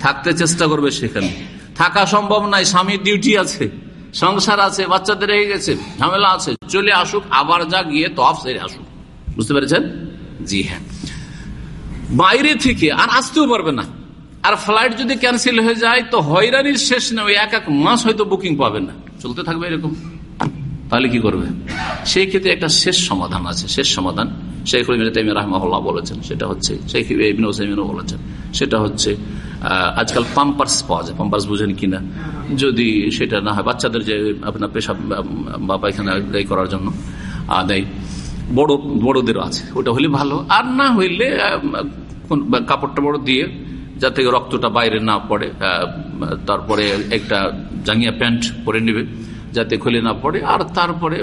S2: থাকতে চেষ্টা করবে সেখানে। থাকা সম্ভব নাই স্বামীর ডিউটি আছে, সংসার আছে, বাচ্চাদের হয়ে গেছে, ঝামেলা আছে, চলে আসুক, আবার যা গিয়ে তফ সেরে আসুক। বুঝতে পেরেছেন? জি হ্যাঁ। বাইরে থেকে আর আসতেও পারবে না। আর ফ্লাইট যদি ক্যান্সেল হয়ে যায়, তো হয়রানির শেষ নেই এক এক মাস হয়তো বুকিং পাবেন না। চলতে থাকবে এরকম। তাহলে কি করবে? সেই ক্ষেত্রে একটা শেষ সমাধান আছে, শেষ সমাধান। শেখ রাহমাল্লাহ বলেছেন, সেটা হচ্ছে শেখ ইবিনও বলেছেন, সেটা হচ্ছে আজকাল পাম্পার্স পাওয়া যায়। পাম্পার্স বুঝেন কিনা? যদি সেটা না হয়, বাচ্চাদের যে আপনার পেশাব বা পায়খানা দেয় করার জন্য দেয় বড়, বড়দেরও আছে। ওটা হলে ভালো। আর না হইলে কাপড়টা বড় দিয়ে যাতে রক্তটা বাইরে না পড়ে তারপরে একটা জাঙ্গিয়া প্যান্ট পরে নেবে, যাতে খুলে না পড়ে। আর তারপরে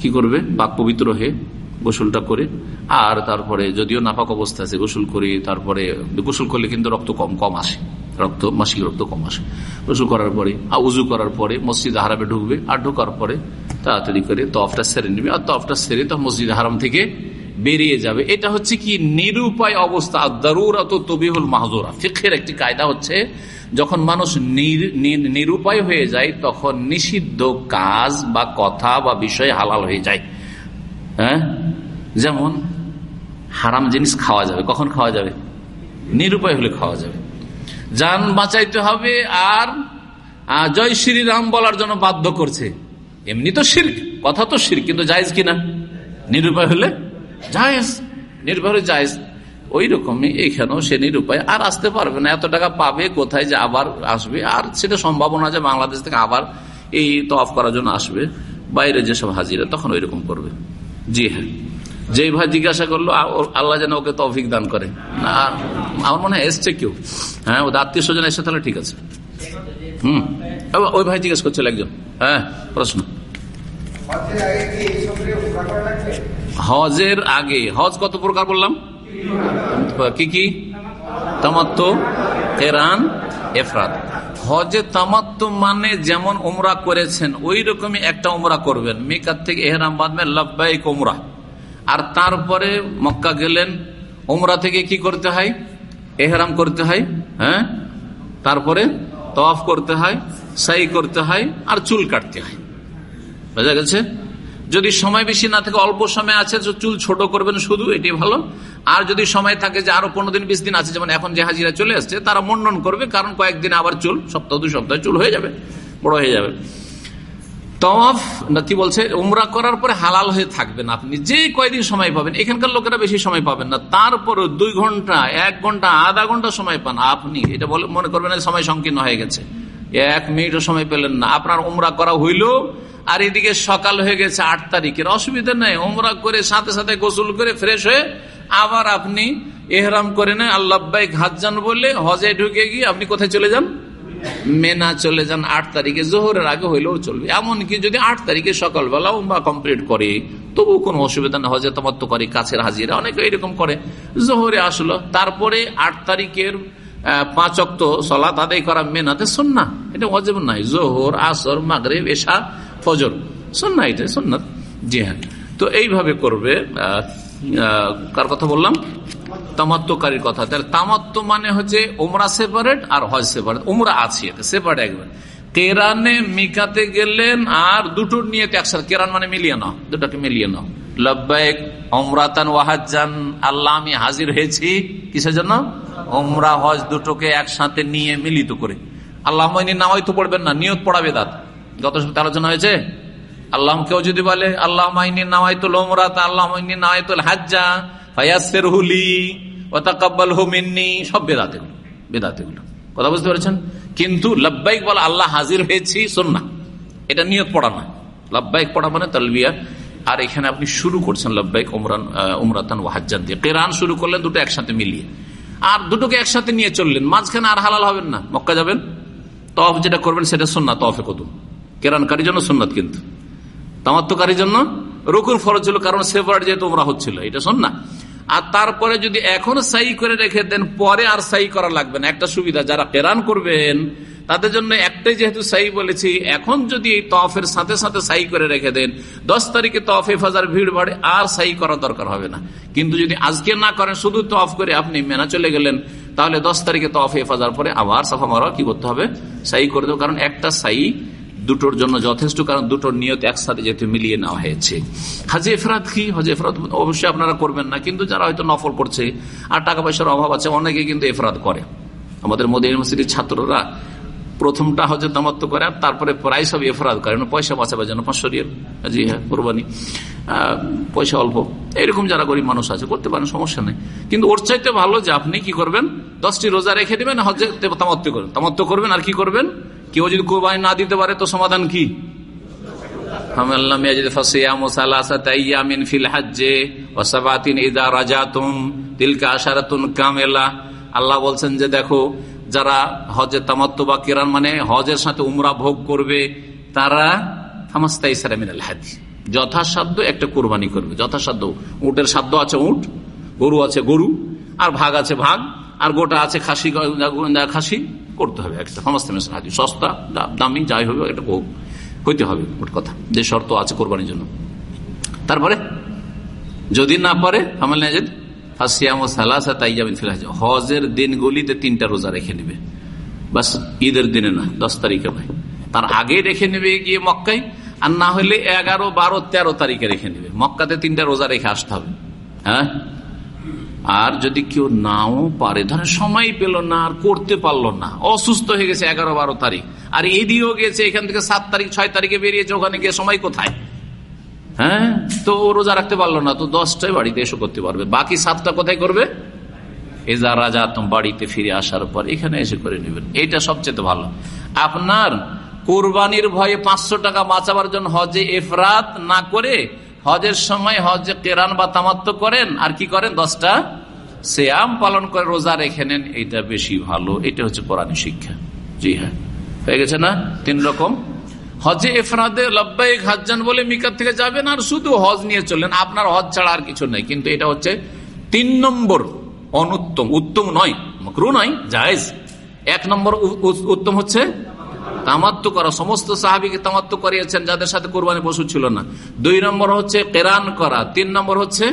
S2: কি করবে? বাক পবিত্র হয়ে গোসলটা করে। আর তারপরে যদিও নাপাক অবস্থা আছে, গোসল করি, তারপরে গোসল করলে কিন্তু রক্ত কম কম আসে। রক্ত, মাসিক রক্ত কম আসে। গোসল করার পরে উজু করার পরে মসজিদ হারামে ঢুকবে, আর ঢোকার পরে তাড়াতাড়ি করে তফটা সেরে নেবে। আর তফটা সেরে তো মসজিদ হারাম থেকে বেরিয়ে যাবে। এটা হচ্ছে কি নিরুপায় অবস্থা দারুরাত তবিহুল মাহজুরা। ফিখের একটি কায়দা হচ্ছে, যখন মানুষ নিরুপায় হয়ে যায়, তখন নিষিদ্ধ কাজ বা কথা বা বিষয় হালাল হয়ে যায়। হ্যাঁ? যেমন হারাম জিনিস খাওয়া যাবে। কখন খাওয়া যাবে? নিরুপায় হলে খাওয়া যাবে। যান বাঁচাইতে হবে আর জয় শ্রীরাম বলার জন্য বাধ্য করছে। এমনি তো শির কথা তো শির কিন্তু জায়জ কিনা? নিরুপায় হলে জায়েজ নির্ভর হলে ওই রকমই এখানেও সে নিরুপায়, আর আসতে পারবে না। এত টাকা পাবে, কোথায় যে আবার আসবে, আর সেটা সম্ভাবনা যে বাংলাদেশ থেকে আবার এই তফ করার জন্য আসবে, বাইরে যেসব হাজিরা, তখন ওই রকম করবে। জি হ্যাঁ। যেই ভাই জিজ্ঞাসা করল আল্লাহ যেন ওকে তফিক দান করে না, আমার মনে হয় এসছে কেউ। হ্যাঁ ওদের আত্মীয় স্বজন এসে তাহলে ঠিক আছে। হুম। ওই ভাই জিজ্ঞেস করছিল একজন। হ্যাঁ প্রশ্ন। হজের আগে, হজ কত প্রকার বললাম? কি কি? তামাত্ম কেরান এফরাত। হজে তামাত্ম মানে যেমন উমরা করেছেন ওই রকমই একটা উমরা করবেন। মেকার থেকে এহরাম বাঁধবেন লব্বাইক উমরা। আর তারপরে মক্কা গেলেন, উমরা থেকে কি করতে হয়? এহরাম করতে হয় হ্যাঁ? তারপরে তফ করতে হয়, সাই করতে হয়, আর চুল কাটতে হয়। বোঝা গেছে? যদি সময় বেশি না থাকে, অল্প সময় আছে চুল ছোট করবেন শুধু, এটি ভালো। আর যদি সময় থাকে যে আরও পনেরো দিন, বিশ দিন আছে, যেমন এখন যে হাজিরা চলে আসছে, তারা মন্ডন করবে, কারণ কয়েকদিন আবার চুল, সপ্তাহ দুই সপ্তাহে চুল হয়ে যাবে, বড় হয়ে যাবে। তফ না কি বলছে, উমরা করার পরে হালাল হয়ে থাকবেন আপনি যে কয়দিন সময় পাবেন, এখানকার লোকেরা বেশি সময় পাবেন না। তারপরে দুই ঘণ্টা, এক ঘণ্টা, আধা ঘণ্টা সময় পান। আপনি, এটা বলে মনে করবেন সময় সংকীর্ণ হয়ে গেছে। এক মিনিটও সময় পেলেন না। আপনার উমরা করা হইল, আর এদিকে সকাল হয়ে গেছে আট তারিখের। অসুবিধা নেই, উমরা করে সাথে সাথে গোসল করে ফ্রেশ হয়ে আবার আপনি এহরাম করে নেন, আল্লাহ যান বলে হজে ঢুকে গিয়ে আপনি কোথায় চলে যান? মেনা চলে যান। আট তারিখে জোহরের আগে হইলেও চলবে। এমনকি যদি আট তারিখে সকালবেলা উমরা কমপ্লিট করে তবু কোনো অসুবিধা না হজে তো করে, কাছের হাজিরা অনেকে এরকম করে। জোহরে আসলো, তারপরে আট তারিখের পাঁচ অক্ত সলাত আদায় করা মেনাতে সন্না এটা অজেব নাই জোহর, আসর মাগরে এসা ফজর। সন্না এটা সন্ন্যত জি হ্যাঁ তো এইভাবে করবে কার কথা বললাম? তামাত্মকারীর কথা। তাহলে তামাত্ম মানে হচ্ছে ওমরা সেপারেট আর হজ সেপারেট ওমরা আছে সেপারেট একবার। কেরানে মিকাতে গেলেন আর দুটোর নিয়ে একসাথে। কেরান মানে মিলিয়ে নাও, দুটাকে মিলিয়ে নাও। লব্বাইক অমরাতান ওয়াহাজান আল্লাহ আমি হাজির হয়েছি। কিসের জন্য? ওমরা হজ দুটোকে একসাথে নিয়ে মিলিত করে। আল্লাহ নামাই তো পড়বেন না, নিয়ত পড়াবে দাঁত গত সপ্তাহে আলোচনা হয়েছে? আল্লাহ কেউ যদি বলে, আল্লাহ মাইনি নামাইতুল ওমরাত আল্লাহ মাইনি নামাইতুল হাজ্জা। ফায়াসের হুলি ওতাকাব্বাল হুমিন্নি সব বেদাতে বেদাতে কথা বুঝতে পেরেছেন? কিন্তু লব্বাইক বলে, আল্লাহ হাজির হয়েছি শোন না এটা নিয়ত পড়া না লব্বাইক পড়া মানে তলবিয়া। আর এখানে আপনি শুরু করছেন লব্বাইক উমরান উমরাতান ওয়াহাজান দিয়ে। কেরান শুরু করলেন, দুটো একসাথে মিলিয়ে। আর দুটোকে একসাথে নিয়ে চললেন। মাঝখানে আর হালাল হবেন না। মক্কা যাবেন? তফ যেটা করবেন, সেটা সোননাথ তফে কত কেরানকারীর জন্য সোননাথ কিন্তু। তামাত্মকারীর জন্য রকুন ফরজ ছিল, কারণ সেপারেট যেহেতু তোমরা হচ্ছিল, এটা শোন না আর তারপরে যদি এখন সাই করে রেখে দেন, পরে আর সাই করা লাগবে না। একটা সুবিধা, যারা কেরান করবেন, তাদের জন্য একটাই যেহেতু সাই বলেছি, এখন যদি এই তফের সাথে সাথে সাই করে রেখে দেন, দশ তারিখে তফ হেফাজার ভিড় বাড়ে, আর সাই করার দরকার হবে না। কিন্তু যদি আজকে না করেন, শুধু তফ করে আপনি মেনা চলে গেলেন, তাহলে দশ তারিখে তফ হেফাজার পরে আবার সাফা মারা কি করতে হবে? সাই করে দেবো, কারণ একটা সাই দুটোর জন্য যথেষ্ট, কারণ দুটোর নিয়ত একসাথে যেহেতু মিলিয়ে নেওয়া হয়েছে। হাজি এফরাত কি? হাজি এফরাত অবশ্যই আপনারা করবেন না, কিন্তু যারা হয়তো নফল করছে আর টাকা পয়সার অভাব আছে, অনেকে কিন্তু এফরাত করে। আমাদের মোদী ইউনিভার্সিটির ছাত্ররা প্রথমটা হজে দামাত্ম করে, আর তারপরে প্রায় সব এফরাদ করে। পয়সা বাঁচাবার জন্য পাঁচশো রিয়াল। জি হ্যাঁ কোরবানি। পয়সা অল্প। এরকম যারা গরিব মানুষ আছে, করতে পারেন, সমস্যা নেই। কিন্তু ওর চাইতে ভালো যে আপনি কি করবেন? দশটি রোজা রেখে দেবেন হজে তামাত্ম করবেন। তামাত্ম করবেন আর কি করবেন? কেউ যদি কোরবানি না দিতে পারে, তো সমাধান কি? আল্লাহ বলছেন যে, দেখো, যারা হজে তামাত্ম বা কিরান মানে হজের সাথে উমরা ভোগ করবে, তারা যথাসাধ্য একটা কোরবানি করবে। যথাসাধ্য, উটের সাধ্য আছে উট, গরু আছে গরু, আর ভাগ আছে ভাগ। আর গোটা আছে খাসি খাসি, করতে হবে একটা। সমস্ত হাজি সস্তা দামি, যাই হবে এটা হইতে হবে ওর কথা। যে শর্ত আছে কোরবানির জন্য। তারপরে, যদি না পারে আমার নেজেদ হজের দিনগুলিতে তিনটা রোজা রেখে নেবে বাস, ঈদের দিনে না, দশ তারিখে ভাই। তার আগে রেখে নেবে গিয়ে মক্কায়, আর না হলে এগারো, বারো, তেরো তারিখে রেখে নেবে। মক্কাতে তিনটা রোজা রেখে আসতে হবে। হ্যাঁ? আর যদি কেউ নাও পারে, ধরেন সময় পেল না, আর করতে পারল না, অসুস্থ হয়ে গেছে এগারো বারো তারিখ, আর এদিকেও গেছে, এখান থেকে সাত তারিখ, ছয় তারিখে বেরিয়েছে, ওখানে গিয়ে সময় কোথায়? হ্যাঁ? তো ও রোজা রাখতে পারল না, তো দশটায় বাড়িতে এসে করতে পারবে। বাকি সাতটা কোথায় করবে? এজা রাজা বাড়িতে ফিরে আসার পর এখানে এসে করে নেবেন। এটা সবচেয়ে ভালো। আপনার কোরবানির ভয়ে পাঁচশো টাকা বাঁচাবার জন্য হজে এফরাত না করে হজের সময় হজে কেরান বা তামাত্ম করেন, আর কি করেন? দশটা শ্যাম পালন করে রোজা রেখে নেন এটা বেশি ভালো। এটা হচ্ছে কোরআনী শিক্ষা। জি হ্যাঁ। হয়ে গেছে না? তিন রকম। হজে এফরাদে লব্বাইক হাজান বলে মিকার থেকে যাবেন, আর শুধু হজ নিয়ে চললেন। আপনার হজ ছাড়া আর কিছু নেই। কিন্তু এটা হচ্ছে তিন নম্বর অনুত্তম। উত্তম নয়, মকরু নয়, জায়েজ। এক নম্বর উত্তম হচ্ছে তামাত্ম করা। সমস্ত সাহাবিকে তামাত্ম করিয়েছেন, যাদের সাথে কোরবানি পশু ছিল না। দুই নম্বর হচ্ছে কেরান করা। তিন নম্বর হচ্ছে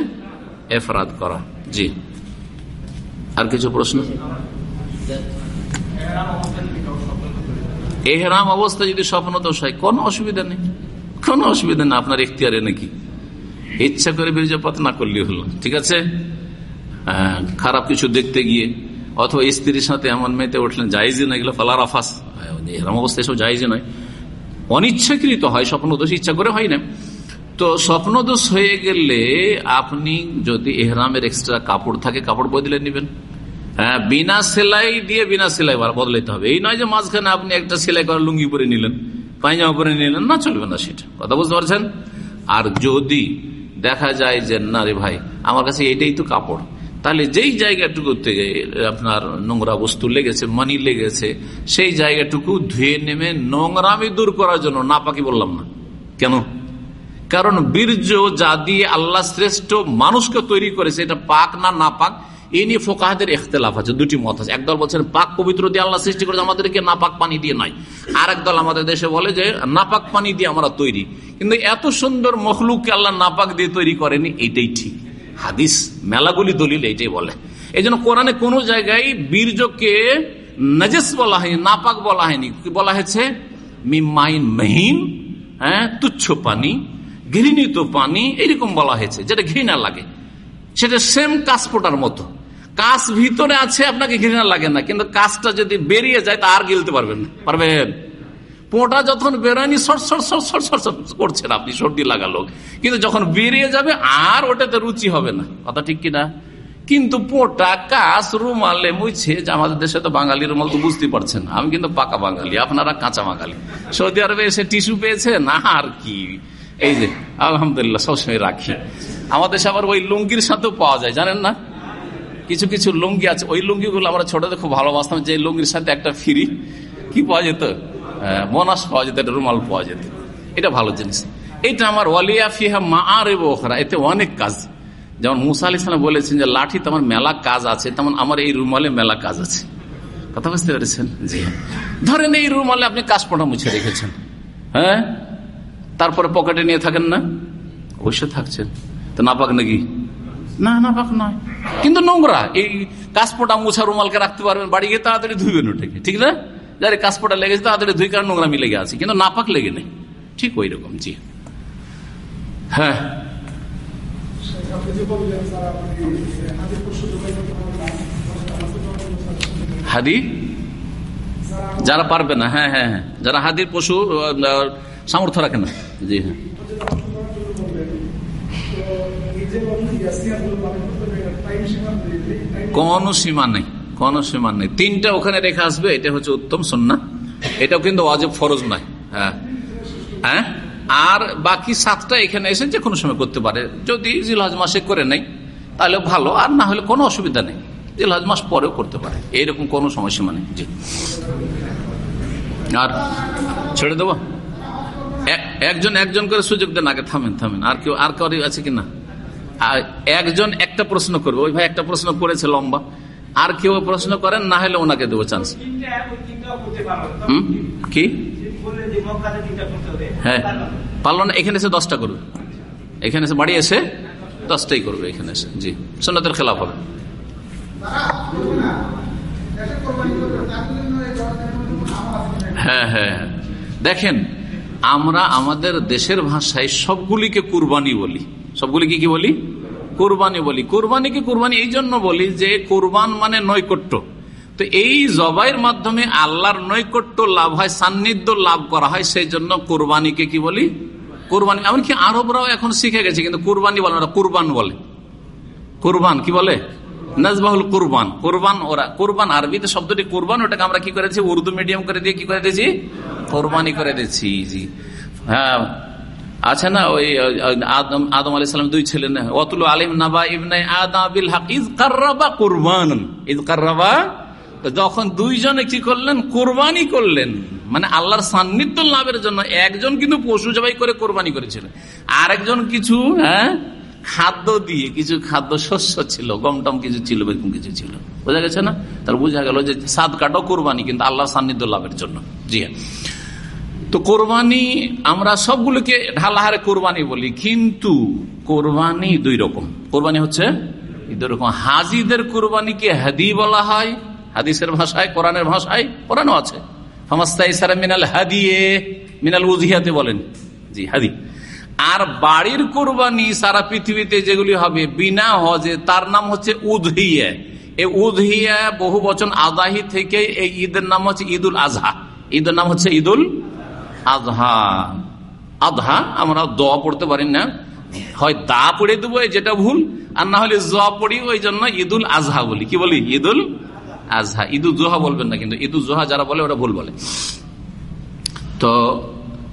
S2: এফরাদ করা। জি। আর কিছু প্রশ্ন? এহরাম অবস্থা যদি স্বপ্ন দোষ হয়, কোনো অসুবিধা নেই। কোনো অসুবিধা নেই। আপনার এখতিয়ারে নাকি? ইচ্ছা করে বীর্যপাত না করলে হলো। ঠিক আছে? খারাপ কিছু দেখতে গিয়ে অথবা স্ত্রীর সাথে এমন মেয়েতে উঠলেন জাইজে না এগুলো ফালার আফাস এরম অবস্থা এসব জাইজে নয়। অনিচ্ছাকৃত হয়, স্বপ্নদোষ, ইচ্ছা করে হয় না। তো স্বপ্নদোষ হয়ে গেলে আপনি যদি এহরামের এক্সট্রা কাপড় থাকে, কাপড় বদলে নেবেন। হ্যাঁ বিনা সেলাই দিয়ে বিনা সেলাই বদলাইতে হবে। এই নয় যে মাঝখানে আপনি একটা সেলাই করে লুঙ্গি পরে নিলেন, পায়জামা পরে নিলেন, না, চলবে না সেটা। কথা বুঝতে পারছেন? আর যদি দেখা যায় যে, না রে ভাই, আমার কাছে এটাই তো কাপড়। তাহলে যেই জায়গাটুকু থেকে আপনার নোংরা বস্তু লেগেছে মানি লেগেছে, সেই জায়গাটুকু ধুয়ে নেমে নোংরামি দূর করার জন্য না পাকি বললাম না। কেন? কারণ বীর্য যা দিয়ে আল্লাহ শ্রেষ্ঠ মানুষকে তৈরি করেছে এটা পাক না না পাক এই নিয়ে ফোকাহাদের এখতলাফ আছে, দুটি মত আছে। একদল বলছেন, পাক পবিত্র দিয়ে আল্লাহ সৃষ্টি করেছে, আমাদেরকে নাপাক পানি দিয়ে নয়। আর একদল আমাদের দেশে বলে যে, নাপাক পানি দিয়ে আমরা তৈরি। কিন্তু এত সুন্দর মখলুককে আল্লাহ নাপাক দিয়ে তৈরি করেনি, এটাই ঠিক। হাদিস, মেলাগুলি দলিল এইটাই বলে। এই জন্য কোরআনে কোন জায়গায় বীর্যকে নজেস বলা হয়নি, নাপাক বলা হয়নি। বলা হয়েছে? মিমাইন মহিন হ্যাঁ তুচ্ছ পানি, ঘৃণিত পানি এরকম বলা হয়েছে, যেটা ঘৃণা লাগে। সেটা সেম কাশপোটার মতো। কাশ ভিতরে আছে, আপনাকে ঘৃণা লাগে না, কিন্তু কাশটা যদি বেরিয়ে যায়, তা আর গিলতে পারবেন না। পারবেন? পোটা যখন বেরোয়নি সর সর সর সর সর সর করছেন আপনি, সর্দি লাগালো কিন্তু যখন বেরিয়ে যাবে, আর ওটাতে রুচি হবে না। কথা ঠিক কিনা? কিন্তু পোটা কাশ রুমালে মুছে যে আমাদের দেশে তো বাঙালি রুমাল তো বুঝতে পারছেন আমি কিন্তু পাকা বাঙালি, আপনারা কাঁচা বাঙালি। সৌদি আরবে এসে টিস্যু পেয়েছেন আর কি? এই যে, আলহামদুলিল্লাহ, সবসময় রাখি। আমাদের দেশে আবার ওই লুঙ্গির সাথেও পাওয়া যায়, জানেন না? কিছু কিছু লুঙ্গি আছে, ওই লুঙ্গিগুলো আমরা ছোটদের খুব ভালোবাসতাম, যে লুঙ্গির সাথে একটা ফ্রি, কি পাওয়া যেত? বোনাস পাওয়া যেত একটা রুমাল পাওয়া যেত। এটা ভালো জিনিস। এটা আমার ওয়ালিয়া ফিহা মা আর ওখরা এতে অনেক কাজ। যেমন মুসা আলি ইসলাম বলেছেন যে, লাঠি তেমন মেলা কাজ আছে, তেমন আমার এই রুমালে মেলা কাজ আছে। কথা বুঝতে পেরেছেন? জি ধরেন এই রুমালে আপনি কাশপটা মুছে রেখেছেন। হ্যাঁ? তারপরে পকেটে নিয়ে থাকেন না? অবশ্যই থাকছেন। তো নাপাক নাকি? না না পাক নয়। কিন্তু নোংরা, এই কাশপোটা মুছা রুমালকে রাখতে পারবেন, বাড়ি গিয়ে তাড়াতাড়ি ধুইবেন ওটাকে, ঠিক না? যার কাশপোটা লেগেছে, তাড়াতাড়ি দুই কারণ নোংরা মিলে গেছে কিন্তু নাপাক লেগে নেই। ঠিক ওই রকম, জি। হ্যাঁ। হাদি? যারা পারবে না হ্যাঁ হ্যাঁ হ্যাঁ। যারা হাদির পশু সামর্থ্য রাখে না। জি হ্যাঁ। কোন সীমা নেই। কোন সীমা নেই। তিনটা ওখানে রেখে আসবে, এটা হচ্ছে উত্তম সন্না। এটাও কিন্তু অজব ফরজ নয়। হ্যাঁ। হ্যাঁ? আর বাকি সাতটা এখানে এসে যে কোনো সময় করতে পারে। যদি জিলহজ মাসে করে নেই, তাহলে ভালো। আর না হলে কোনো অসুবিধা নেই। জিলহজ মাস পরেও করতে পারে। এইরকম কোনো সময়সীমা নেই। জি। আর ছেড়ে দেবো? একজন একজন করে সুযোগ দেন, আগে থামেন থামেন। আর কেউ, আর কারও আছে কিনা? একজন একটা প্রশ্ন করবে। ওই ভাই একটা প্রশ্ন করেছে লম্বা। আর কেউ প্রশ্ন করেন, না হলে ওনাকে দেবো চান্স কি? হ্যাঁ। পারল না, এখানে এসে দশটা করবে। এখানে এসে বাড়ি এসে দশটাই করবে, এখানে এসে। জি সন্ন্যতের খেলাফ হবে। হ্যাঁ হ্যাঁ। দেখেন, আমরা আমাদের দেশের ভাষায় সবগুলিকে কুরবানি বলি। সবগুলিকে কি বলি? কোরবানি বলি। কোরবানিকে কোরবানি? এই জন্য বলি যে কোরবান মানে নৈকট্য। তো এই জবাইয়ের মাধ্যমে আল্লাহর নৈকট্য লাভ হয়, সান্নিধ্য লাভ করা হয় সেই জন্য কোরবানিকে কি বলি? কোরবানি। এমনকি আরবরাও এখন শিখে গেছে, কিন্তু কোরবানি বলে ওরা কোরবান বলে। কোরবান কি বলে? নাজবাহুল কোরবান। কোরবান ওরা, কোরবান আরবিতে শব্দটি কোরবান, ওটাকে আমরা কি করেছি? উর্দু মিডিয়াম করে দিয়ে কি করে দিয়েছি? কোরবানি করে দিয়েছি, জি। হ্যাঁ আছে না, ওই আদম আদম আলি সালাম দুই ছেলে না। অতুল আলিম নাবা ইবনাই আদম বিল হক ইজ কার্রাবা কোরবান ইজ কার্রাবা যখন দুইজনে কি করলেন? কোরবানি করলেন। মানে আল্লাহর সান্নিধ্য লাভের জন্য একজন কিন্তু পশু জবাই করে কোরবানি করেছিলেন। আরেকজন কিছু হ্যাঁ খাদ্য দিয়ে, কিছু খাদ্য শস্য ছিল গম টম কিছু ছিল কিছু ছিল। বোঝা গেছে না? তার বোঝা গেল যে সাদ কাটো কোরবানি, কিন্তু আল্লাহর সান্নিধ্য লাভের জন্য। জি হ্যাঁ। তো কোরবানি, আমরা সবগুলোকে ঢালাহারে কোরবানি বলি। কিন্তু কোরবানি দুই রকম। কোরবানি হচ্ছে দুই রকম। হাজিদের কোরবানিকে হাদি বলা হয়। হাদিসের ভাষায়, কোরআনের ভাষায়, কোরআনও আছে। মিনাল হাদিয়ে, মিনাল উজিহাতে বলেন। জি, হাদি। আর বাড়ির কোরবানি সারা পৃথিবীতে যেগুলি হবে, বিনা হজে, তার নাম হচ্ছে উদহিয়া। এই উদহিয়া বহু বচন আদাহি থেকে এই ঈদের নাম হচ্ছে ঈদুল আজহা। ঈদের নাম হচ্ছে ঈদুল আজহা আধা, আমরা দোয়া পড়তে পারি না। হয় দা পড়ে দেবো যেটা ভুল, আর না হলে জ পড়ি, ওই জন্য ঈদুল আজহা বলি। কি বলি? ঈদুল আজহা। ঈদুল জোহা বলবেন না, কিন্তু ঈদুল জোহা যারা বলে, ওরা ভুল বলে। তো,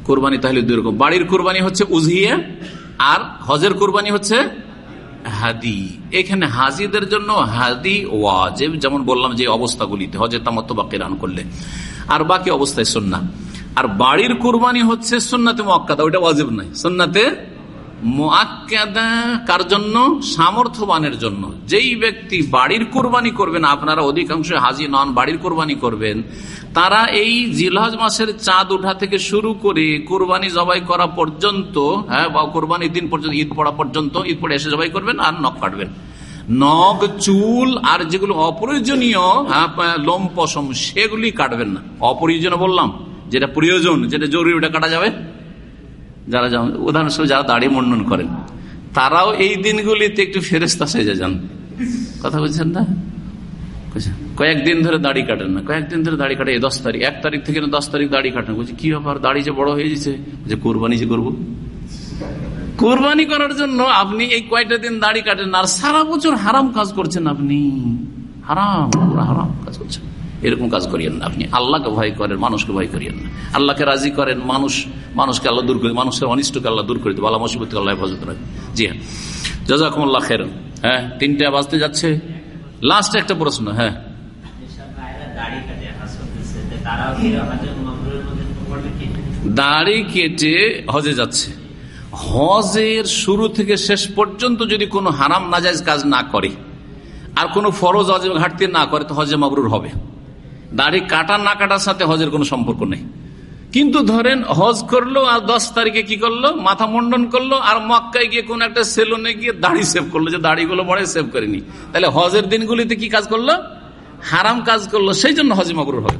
S2: কোরবানি তাহলে দুই রকম। বাড়ির কোরবানি হচ্ছে উজিয়ে, আর হজের কোরবানি হচ্ছে হাদি। এখানে হাজিদের জন্য হাদি ওয়াজেব, যেমন বললাম যে অবস্থাগুলিতে, হজের তামত্ত বা কেরান করলে। আর বাকি অবস্থায় সন্না আর বাড়ির কোরবানি হচ্ছে সন্নাতে মোয়াক্কাদা ওইটা ওয়াজিব নাই সন্নাতে কার জন্য? সামর্থ্যবানের জন্য। যেই ব্যক্তি বাড়ির কোরবানি করবেন আপনারা অধিকাংশ হাজি নন বাড়ির কোরবানি করবেন তারা এই জিলহজ মাসের চাঁদ উঠা থেকে শুরু করে কোরবানি জবাই করা পর্যন্ত হ্যাঁ বা কোরবানির দিন পর্যন্ত ঈদ পড়া পর্যন্ত ঈদ পড়ে এসে জবাই করবেন আর নখ কাটবেন। নখ চুল আর যেগুলো অপ্রয়োজনীয় হ্যাঁ, লোম পশম সেগুলি কাটবেন না। অপ্রয়োজনীয় বললাম। যেটা প্রয়োজন, যেটা জরুরি, ওটা কাটা যাবে? যারা উদাহরণস্বরূপ যারা দাড়ি মন্ডন করেন, তারাও এই দিনগুলিতে একটু ফেরেস্তা সেজে যান। কথা বলছেন না? কয়েকদিন ধরে দাড়ি কাটেন না কয়েকদিন ধরে দাড়ি কাটে দশ তারিখ, এক তারিখ থেকে দশ তারিখ দাড়ি কাটেন। বলছি, কি ব্যাপার? দাড়ি যে বড় হয়ে যাচ্ছে যে কোরবানি যে করব। কোরবানি করার জন্য আপনি এই কয়টা দিন দাড়ি কাটেন, আর সারা বছর হারাম কাজ করছেন আপনি। হারাম হারাম কাজ করছেন। এরকম কাজ করিয়েন না আপনি। আল্লাহকে ভয় করেন, মানুষকে ভয় করিয়েন না। আল্লাহকে রাজি করেন, মানুষ, মানুষকে আল্লাহ দূর করে মানুষের অনিষ্টকে আল্লাহ দূর করে দেবো, আল্লাহ মুসিবত আল্লাহ হেফাজত রাখে জি হ্যাঁ। জাজাকুমুল্লাহ খের হ্যাঁ তিনটা বাজতে যাচ্ছে। লাস্ট একটা প্রশ্ন হ্যাঁ। দাড়ি কেটে হজে যাচ্ছে। হজের শুরু থেকে শেষ পর্যন্ত যদি কোনো হারাম নাজাইজ কাজ না করে, আর কোনো ফরজ অজেব ঘাটতি না করে, তো হজে মাবরুর হবে। দাড়ি কাটা না কাটার সাথে হজের কোনো সম্পর্ক নেই। কিন্তু ধরেন, হজ করল আর দশ তারিখে কি করল? মাথা মুন্ডন করল আর মক্কায় গিয়ে কোন একটা সেলুনে গিয়ে দাড়ি সেভ করল যে দাড়িগুলো বড় সেভ করেনি। তাহলে হজের দিনগুলিতে কি কাজ করল? হারাম কাজ করল, সেই জন্য হজ মাবরুর হবে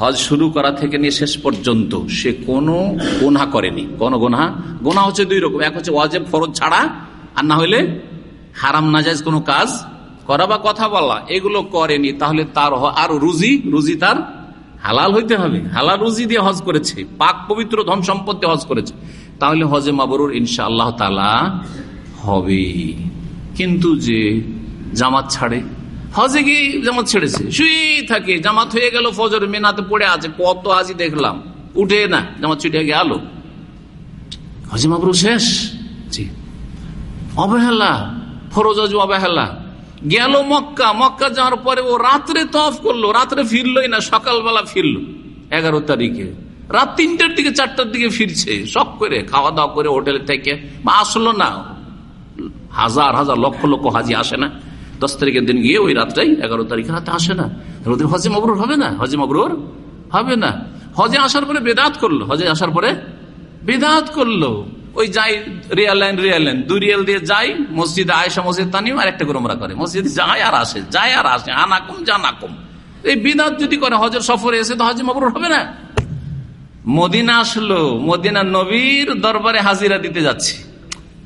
S2: হজ শুরু করা থেকে নিয়ে শেষ পর্যন্ত সে কোনো গোনা করেনি। কোন গোনা গোনা হচ্ছে দুই রকম। এক হচ্ছে ওয়াজেব ফরজ ছাড়া, আর না হইলে হারাম নাজাইজ কোনো কাজ করা বা কথা বলা, এগুলো করেনি, তাহলে তার আর রুজি রুজি তার হালাল হইতে হবে। হালাল রুজি দিয়ে হজ করেছে, পাক পবিত্র ধন সম্পত্তি হজ করেছে। তাহলে হজে মাবরুর ইনশা আল্লাহ তালা হবে কিন্তু যে জামাত ছাড়ে, হজে গিয়ে জামাত ছেড়েছে? শুয়ে থাকে, জামাত হয়ে গেল ফজর, মেনাতে পড়ে আছে, কত আজি দেখলাম, উঠে না, জামাত ছুটে গেল। হজে মাবরুর শেষ? জি। অবহেলা, ফরজ অবহেলা। গেল মক্কা মক্কা যাওয়ার পরে ও রাত্রে তফ করল, রাত্রে ফিরলোই না, সকালবেলা ফিরলো। এগারো তারিখে। রাত তিনটার দিকে, চারটার দিকে ফিরছে সব করে খাওয়া দাওয়া করে হোটেল থেকে। বা আসলো না। হাজার হাজার, লক্ষ লক্ষ হাজি আসে না। দশ তারিখের দিন গিয়ে ওই রাতটাই এগারো তারিখে রাতে আসে না। ওদের হজে মবরুর হবে না? হজে মবরুর হবে না। হজে আসার পরে বেদাত করল। হজে আসার পরে বেদাত করল। ওই যাই রিয়াল লাইন রিয়াল লাইন দুই রিয়াল দিয়ে যাই, মসজিদে আয়সা মসজিদ তানিও আর একটা গোমরা করে। মসজিদে যায় আর আসে যায় আর আসে, আনাকুম, জানাকুম। এই বিদাত যদি করে, হজের সফরে এসে তো হজে মবরুর হবে না। মদিনা আসলো, মদিনা নবীর দরবারে হাজিরা দিতে যাচ্ছে।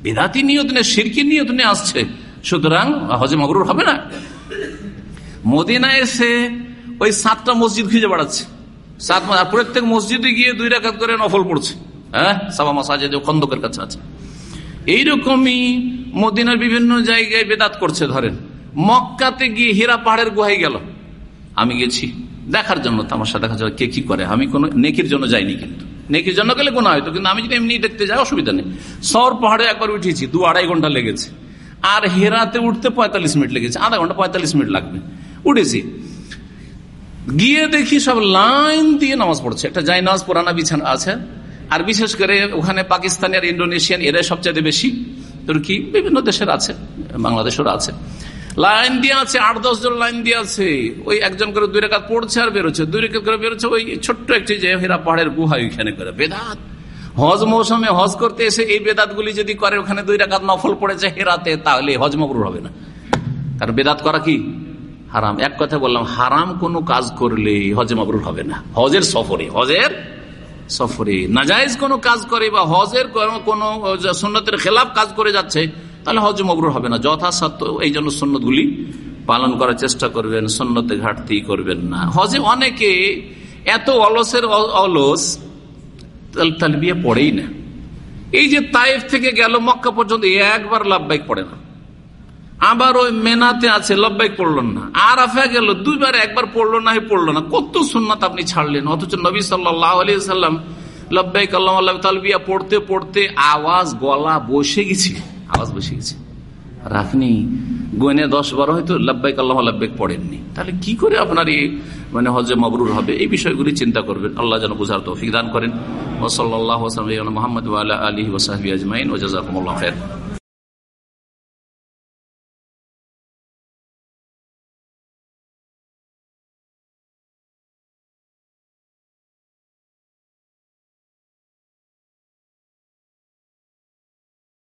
S2: বিদাতি নিয়ত নেই, সিরকি নিয়ত নিয়ে আসছে। সুতরাং হজে মবরুর হবে না। মদিনা এসে ওই সাতটা মসজিদ খুঁজে বেড়াচ্ছে। সাত প্রত্যেক মসজিদে গিয়ে দুই রেখাত করে নফল পড়ছে। হ্যাঁ? সাবা মাসাজে খন্দকের কাছে আছে। এইরকমই মদিনার বিভিন্ন জায়গায় বেদাত করছে, ধরেন। মক্কাতে গিয়ে হীরা পাহাড়ের গুহায় গেল। আমি গেছি। দেখার জন্য তামাশা দেখার জন্য কে কি করে? আমি কোন নেকির জন্য যাইনি কিন্তু। নেকির জন্য গেলে কোনো হয়তো কিন্তু আমি যদি এমনি দেখতে যাই, অসুবিধা নেই। সর পাহাড়ে একবার উঠেছি দু আড়াই ঘণ্টা লেগেছে। আর হেরাতে উঠতে পঁয়তাল্লিশ মিনিট লেগেছে, আধা ঘণ্টা পঁয়তাল্লিশ মিনিট লাগবে। উঠেছি। গিয়ে দেখি সব লাইন দিয়ে নামাজ পড়ছে। একটা নামাজ পুরানা বিছানা আছে আর বিশেষ করে ওখানে পাকিস্তানি আর ইন্ডোনেশিয়ান এরাই সবচেয়ে বেশি। তুর্কি বিভিন্ন দেশের আছে বাংলাদেশের আছে। লাইন দিয়ে আছে, আট, দশ জন লাইন দিয়ে আছে। ওই একজন করে দুই রেখাত পড়ছে আর বেরোচ্ছে। দুই রেখাত করে বেরোচ্ছে, ওই ছোট্ট একটি যে হেরা পাহাড়ের গুহা ওইখানে করে। বেদাত। হজ মৌসুমে হজ করতে এসে এই বেদাত গুলি যদি করে, ওখানে দুই রেখাত নফল পড়েছে হেরাতে, তাহলে হজ মবরুর হবে না। কারণ বেদাত করা কি? হারাম। এক কথা বললাম, হারাম কোনো কাজ করলে হজে মবরুর হবে না। হজের সফরে, হজের সফরে। নাজাইজ কোনো কাজ করে বা হজের কোন সুন্নতের খেলাফ কাজ করে যাচ্ছে, তাহলে হজ মবরুর হবে না। যথাসাধ্য এই জন্য সন্ন্যতগুলি পালন করার চেষ্টা করবেন সন্ন্যতে ঘাটতি করবেন না। হজে অনেকে এত অলসের অলস তালবিয়া পড়েই না। এই যে তাইফ থেকে গেল, মক্কা পর্যন্ত একবার লাভবাইক পড়ে না। আবার ওই মেনাতে আছে লব্বাইক পড়ল না। আর আফা গেল, দুইবার একবার পড়ল না পড়ল না। কত সুন্নাত আপনি ছাড়লেন? অথচ নবী সাল্লাহ আলী সাল্লাম লব্বাইক আল্লাহ তালবিয়া পড়তে পড়তে আওয়াজ, গলা বসে গেছে। আওয়াজ বসে গেছে। আর আপনি গোয়েনে দশ বারো হয়তো লব্বাইক আল্লাহ লব্বাইক পড়েননি। তাহলে কি করে আপনার এই মানে হজে মবরুর হবে? এই বিষয়গুলি চিন্তা করবেন। আল্লাহ যেন বুঝার তৌফিক দান করেন। ওসল্লাহ মোহাম্মদ আলী ওসাহি আজমাইন। ওজাকুল্লাহ খের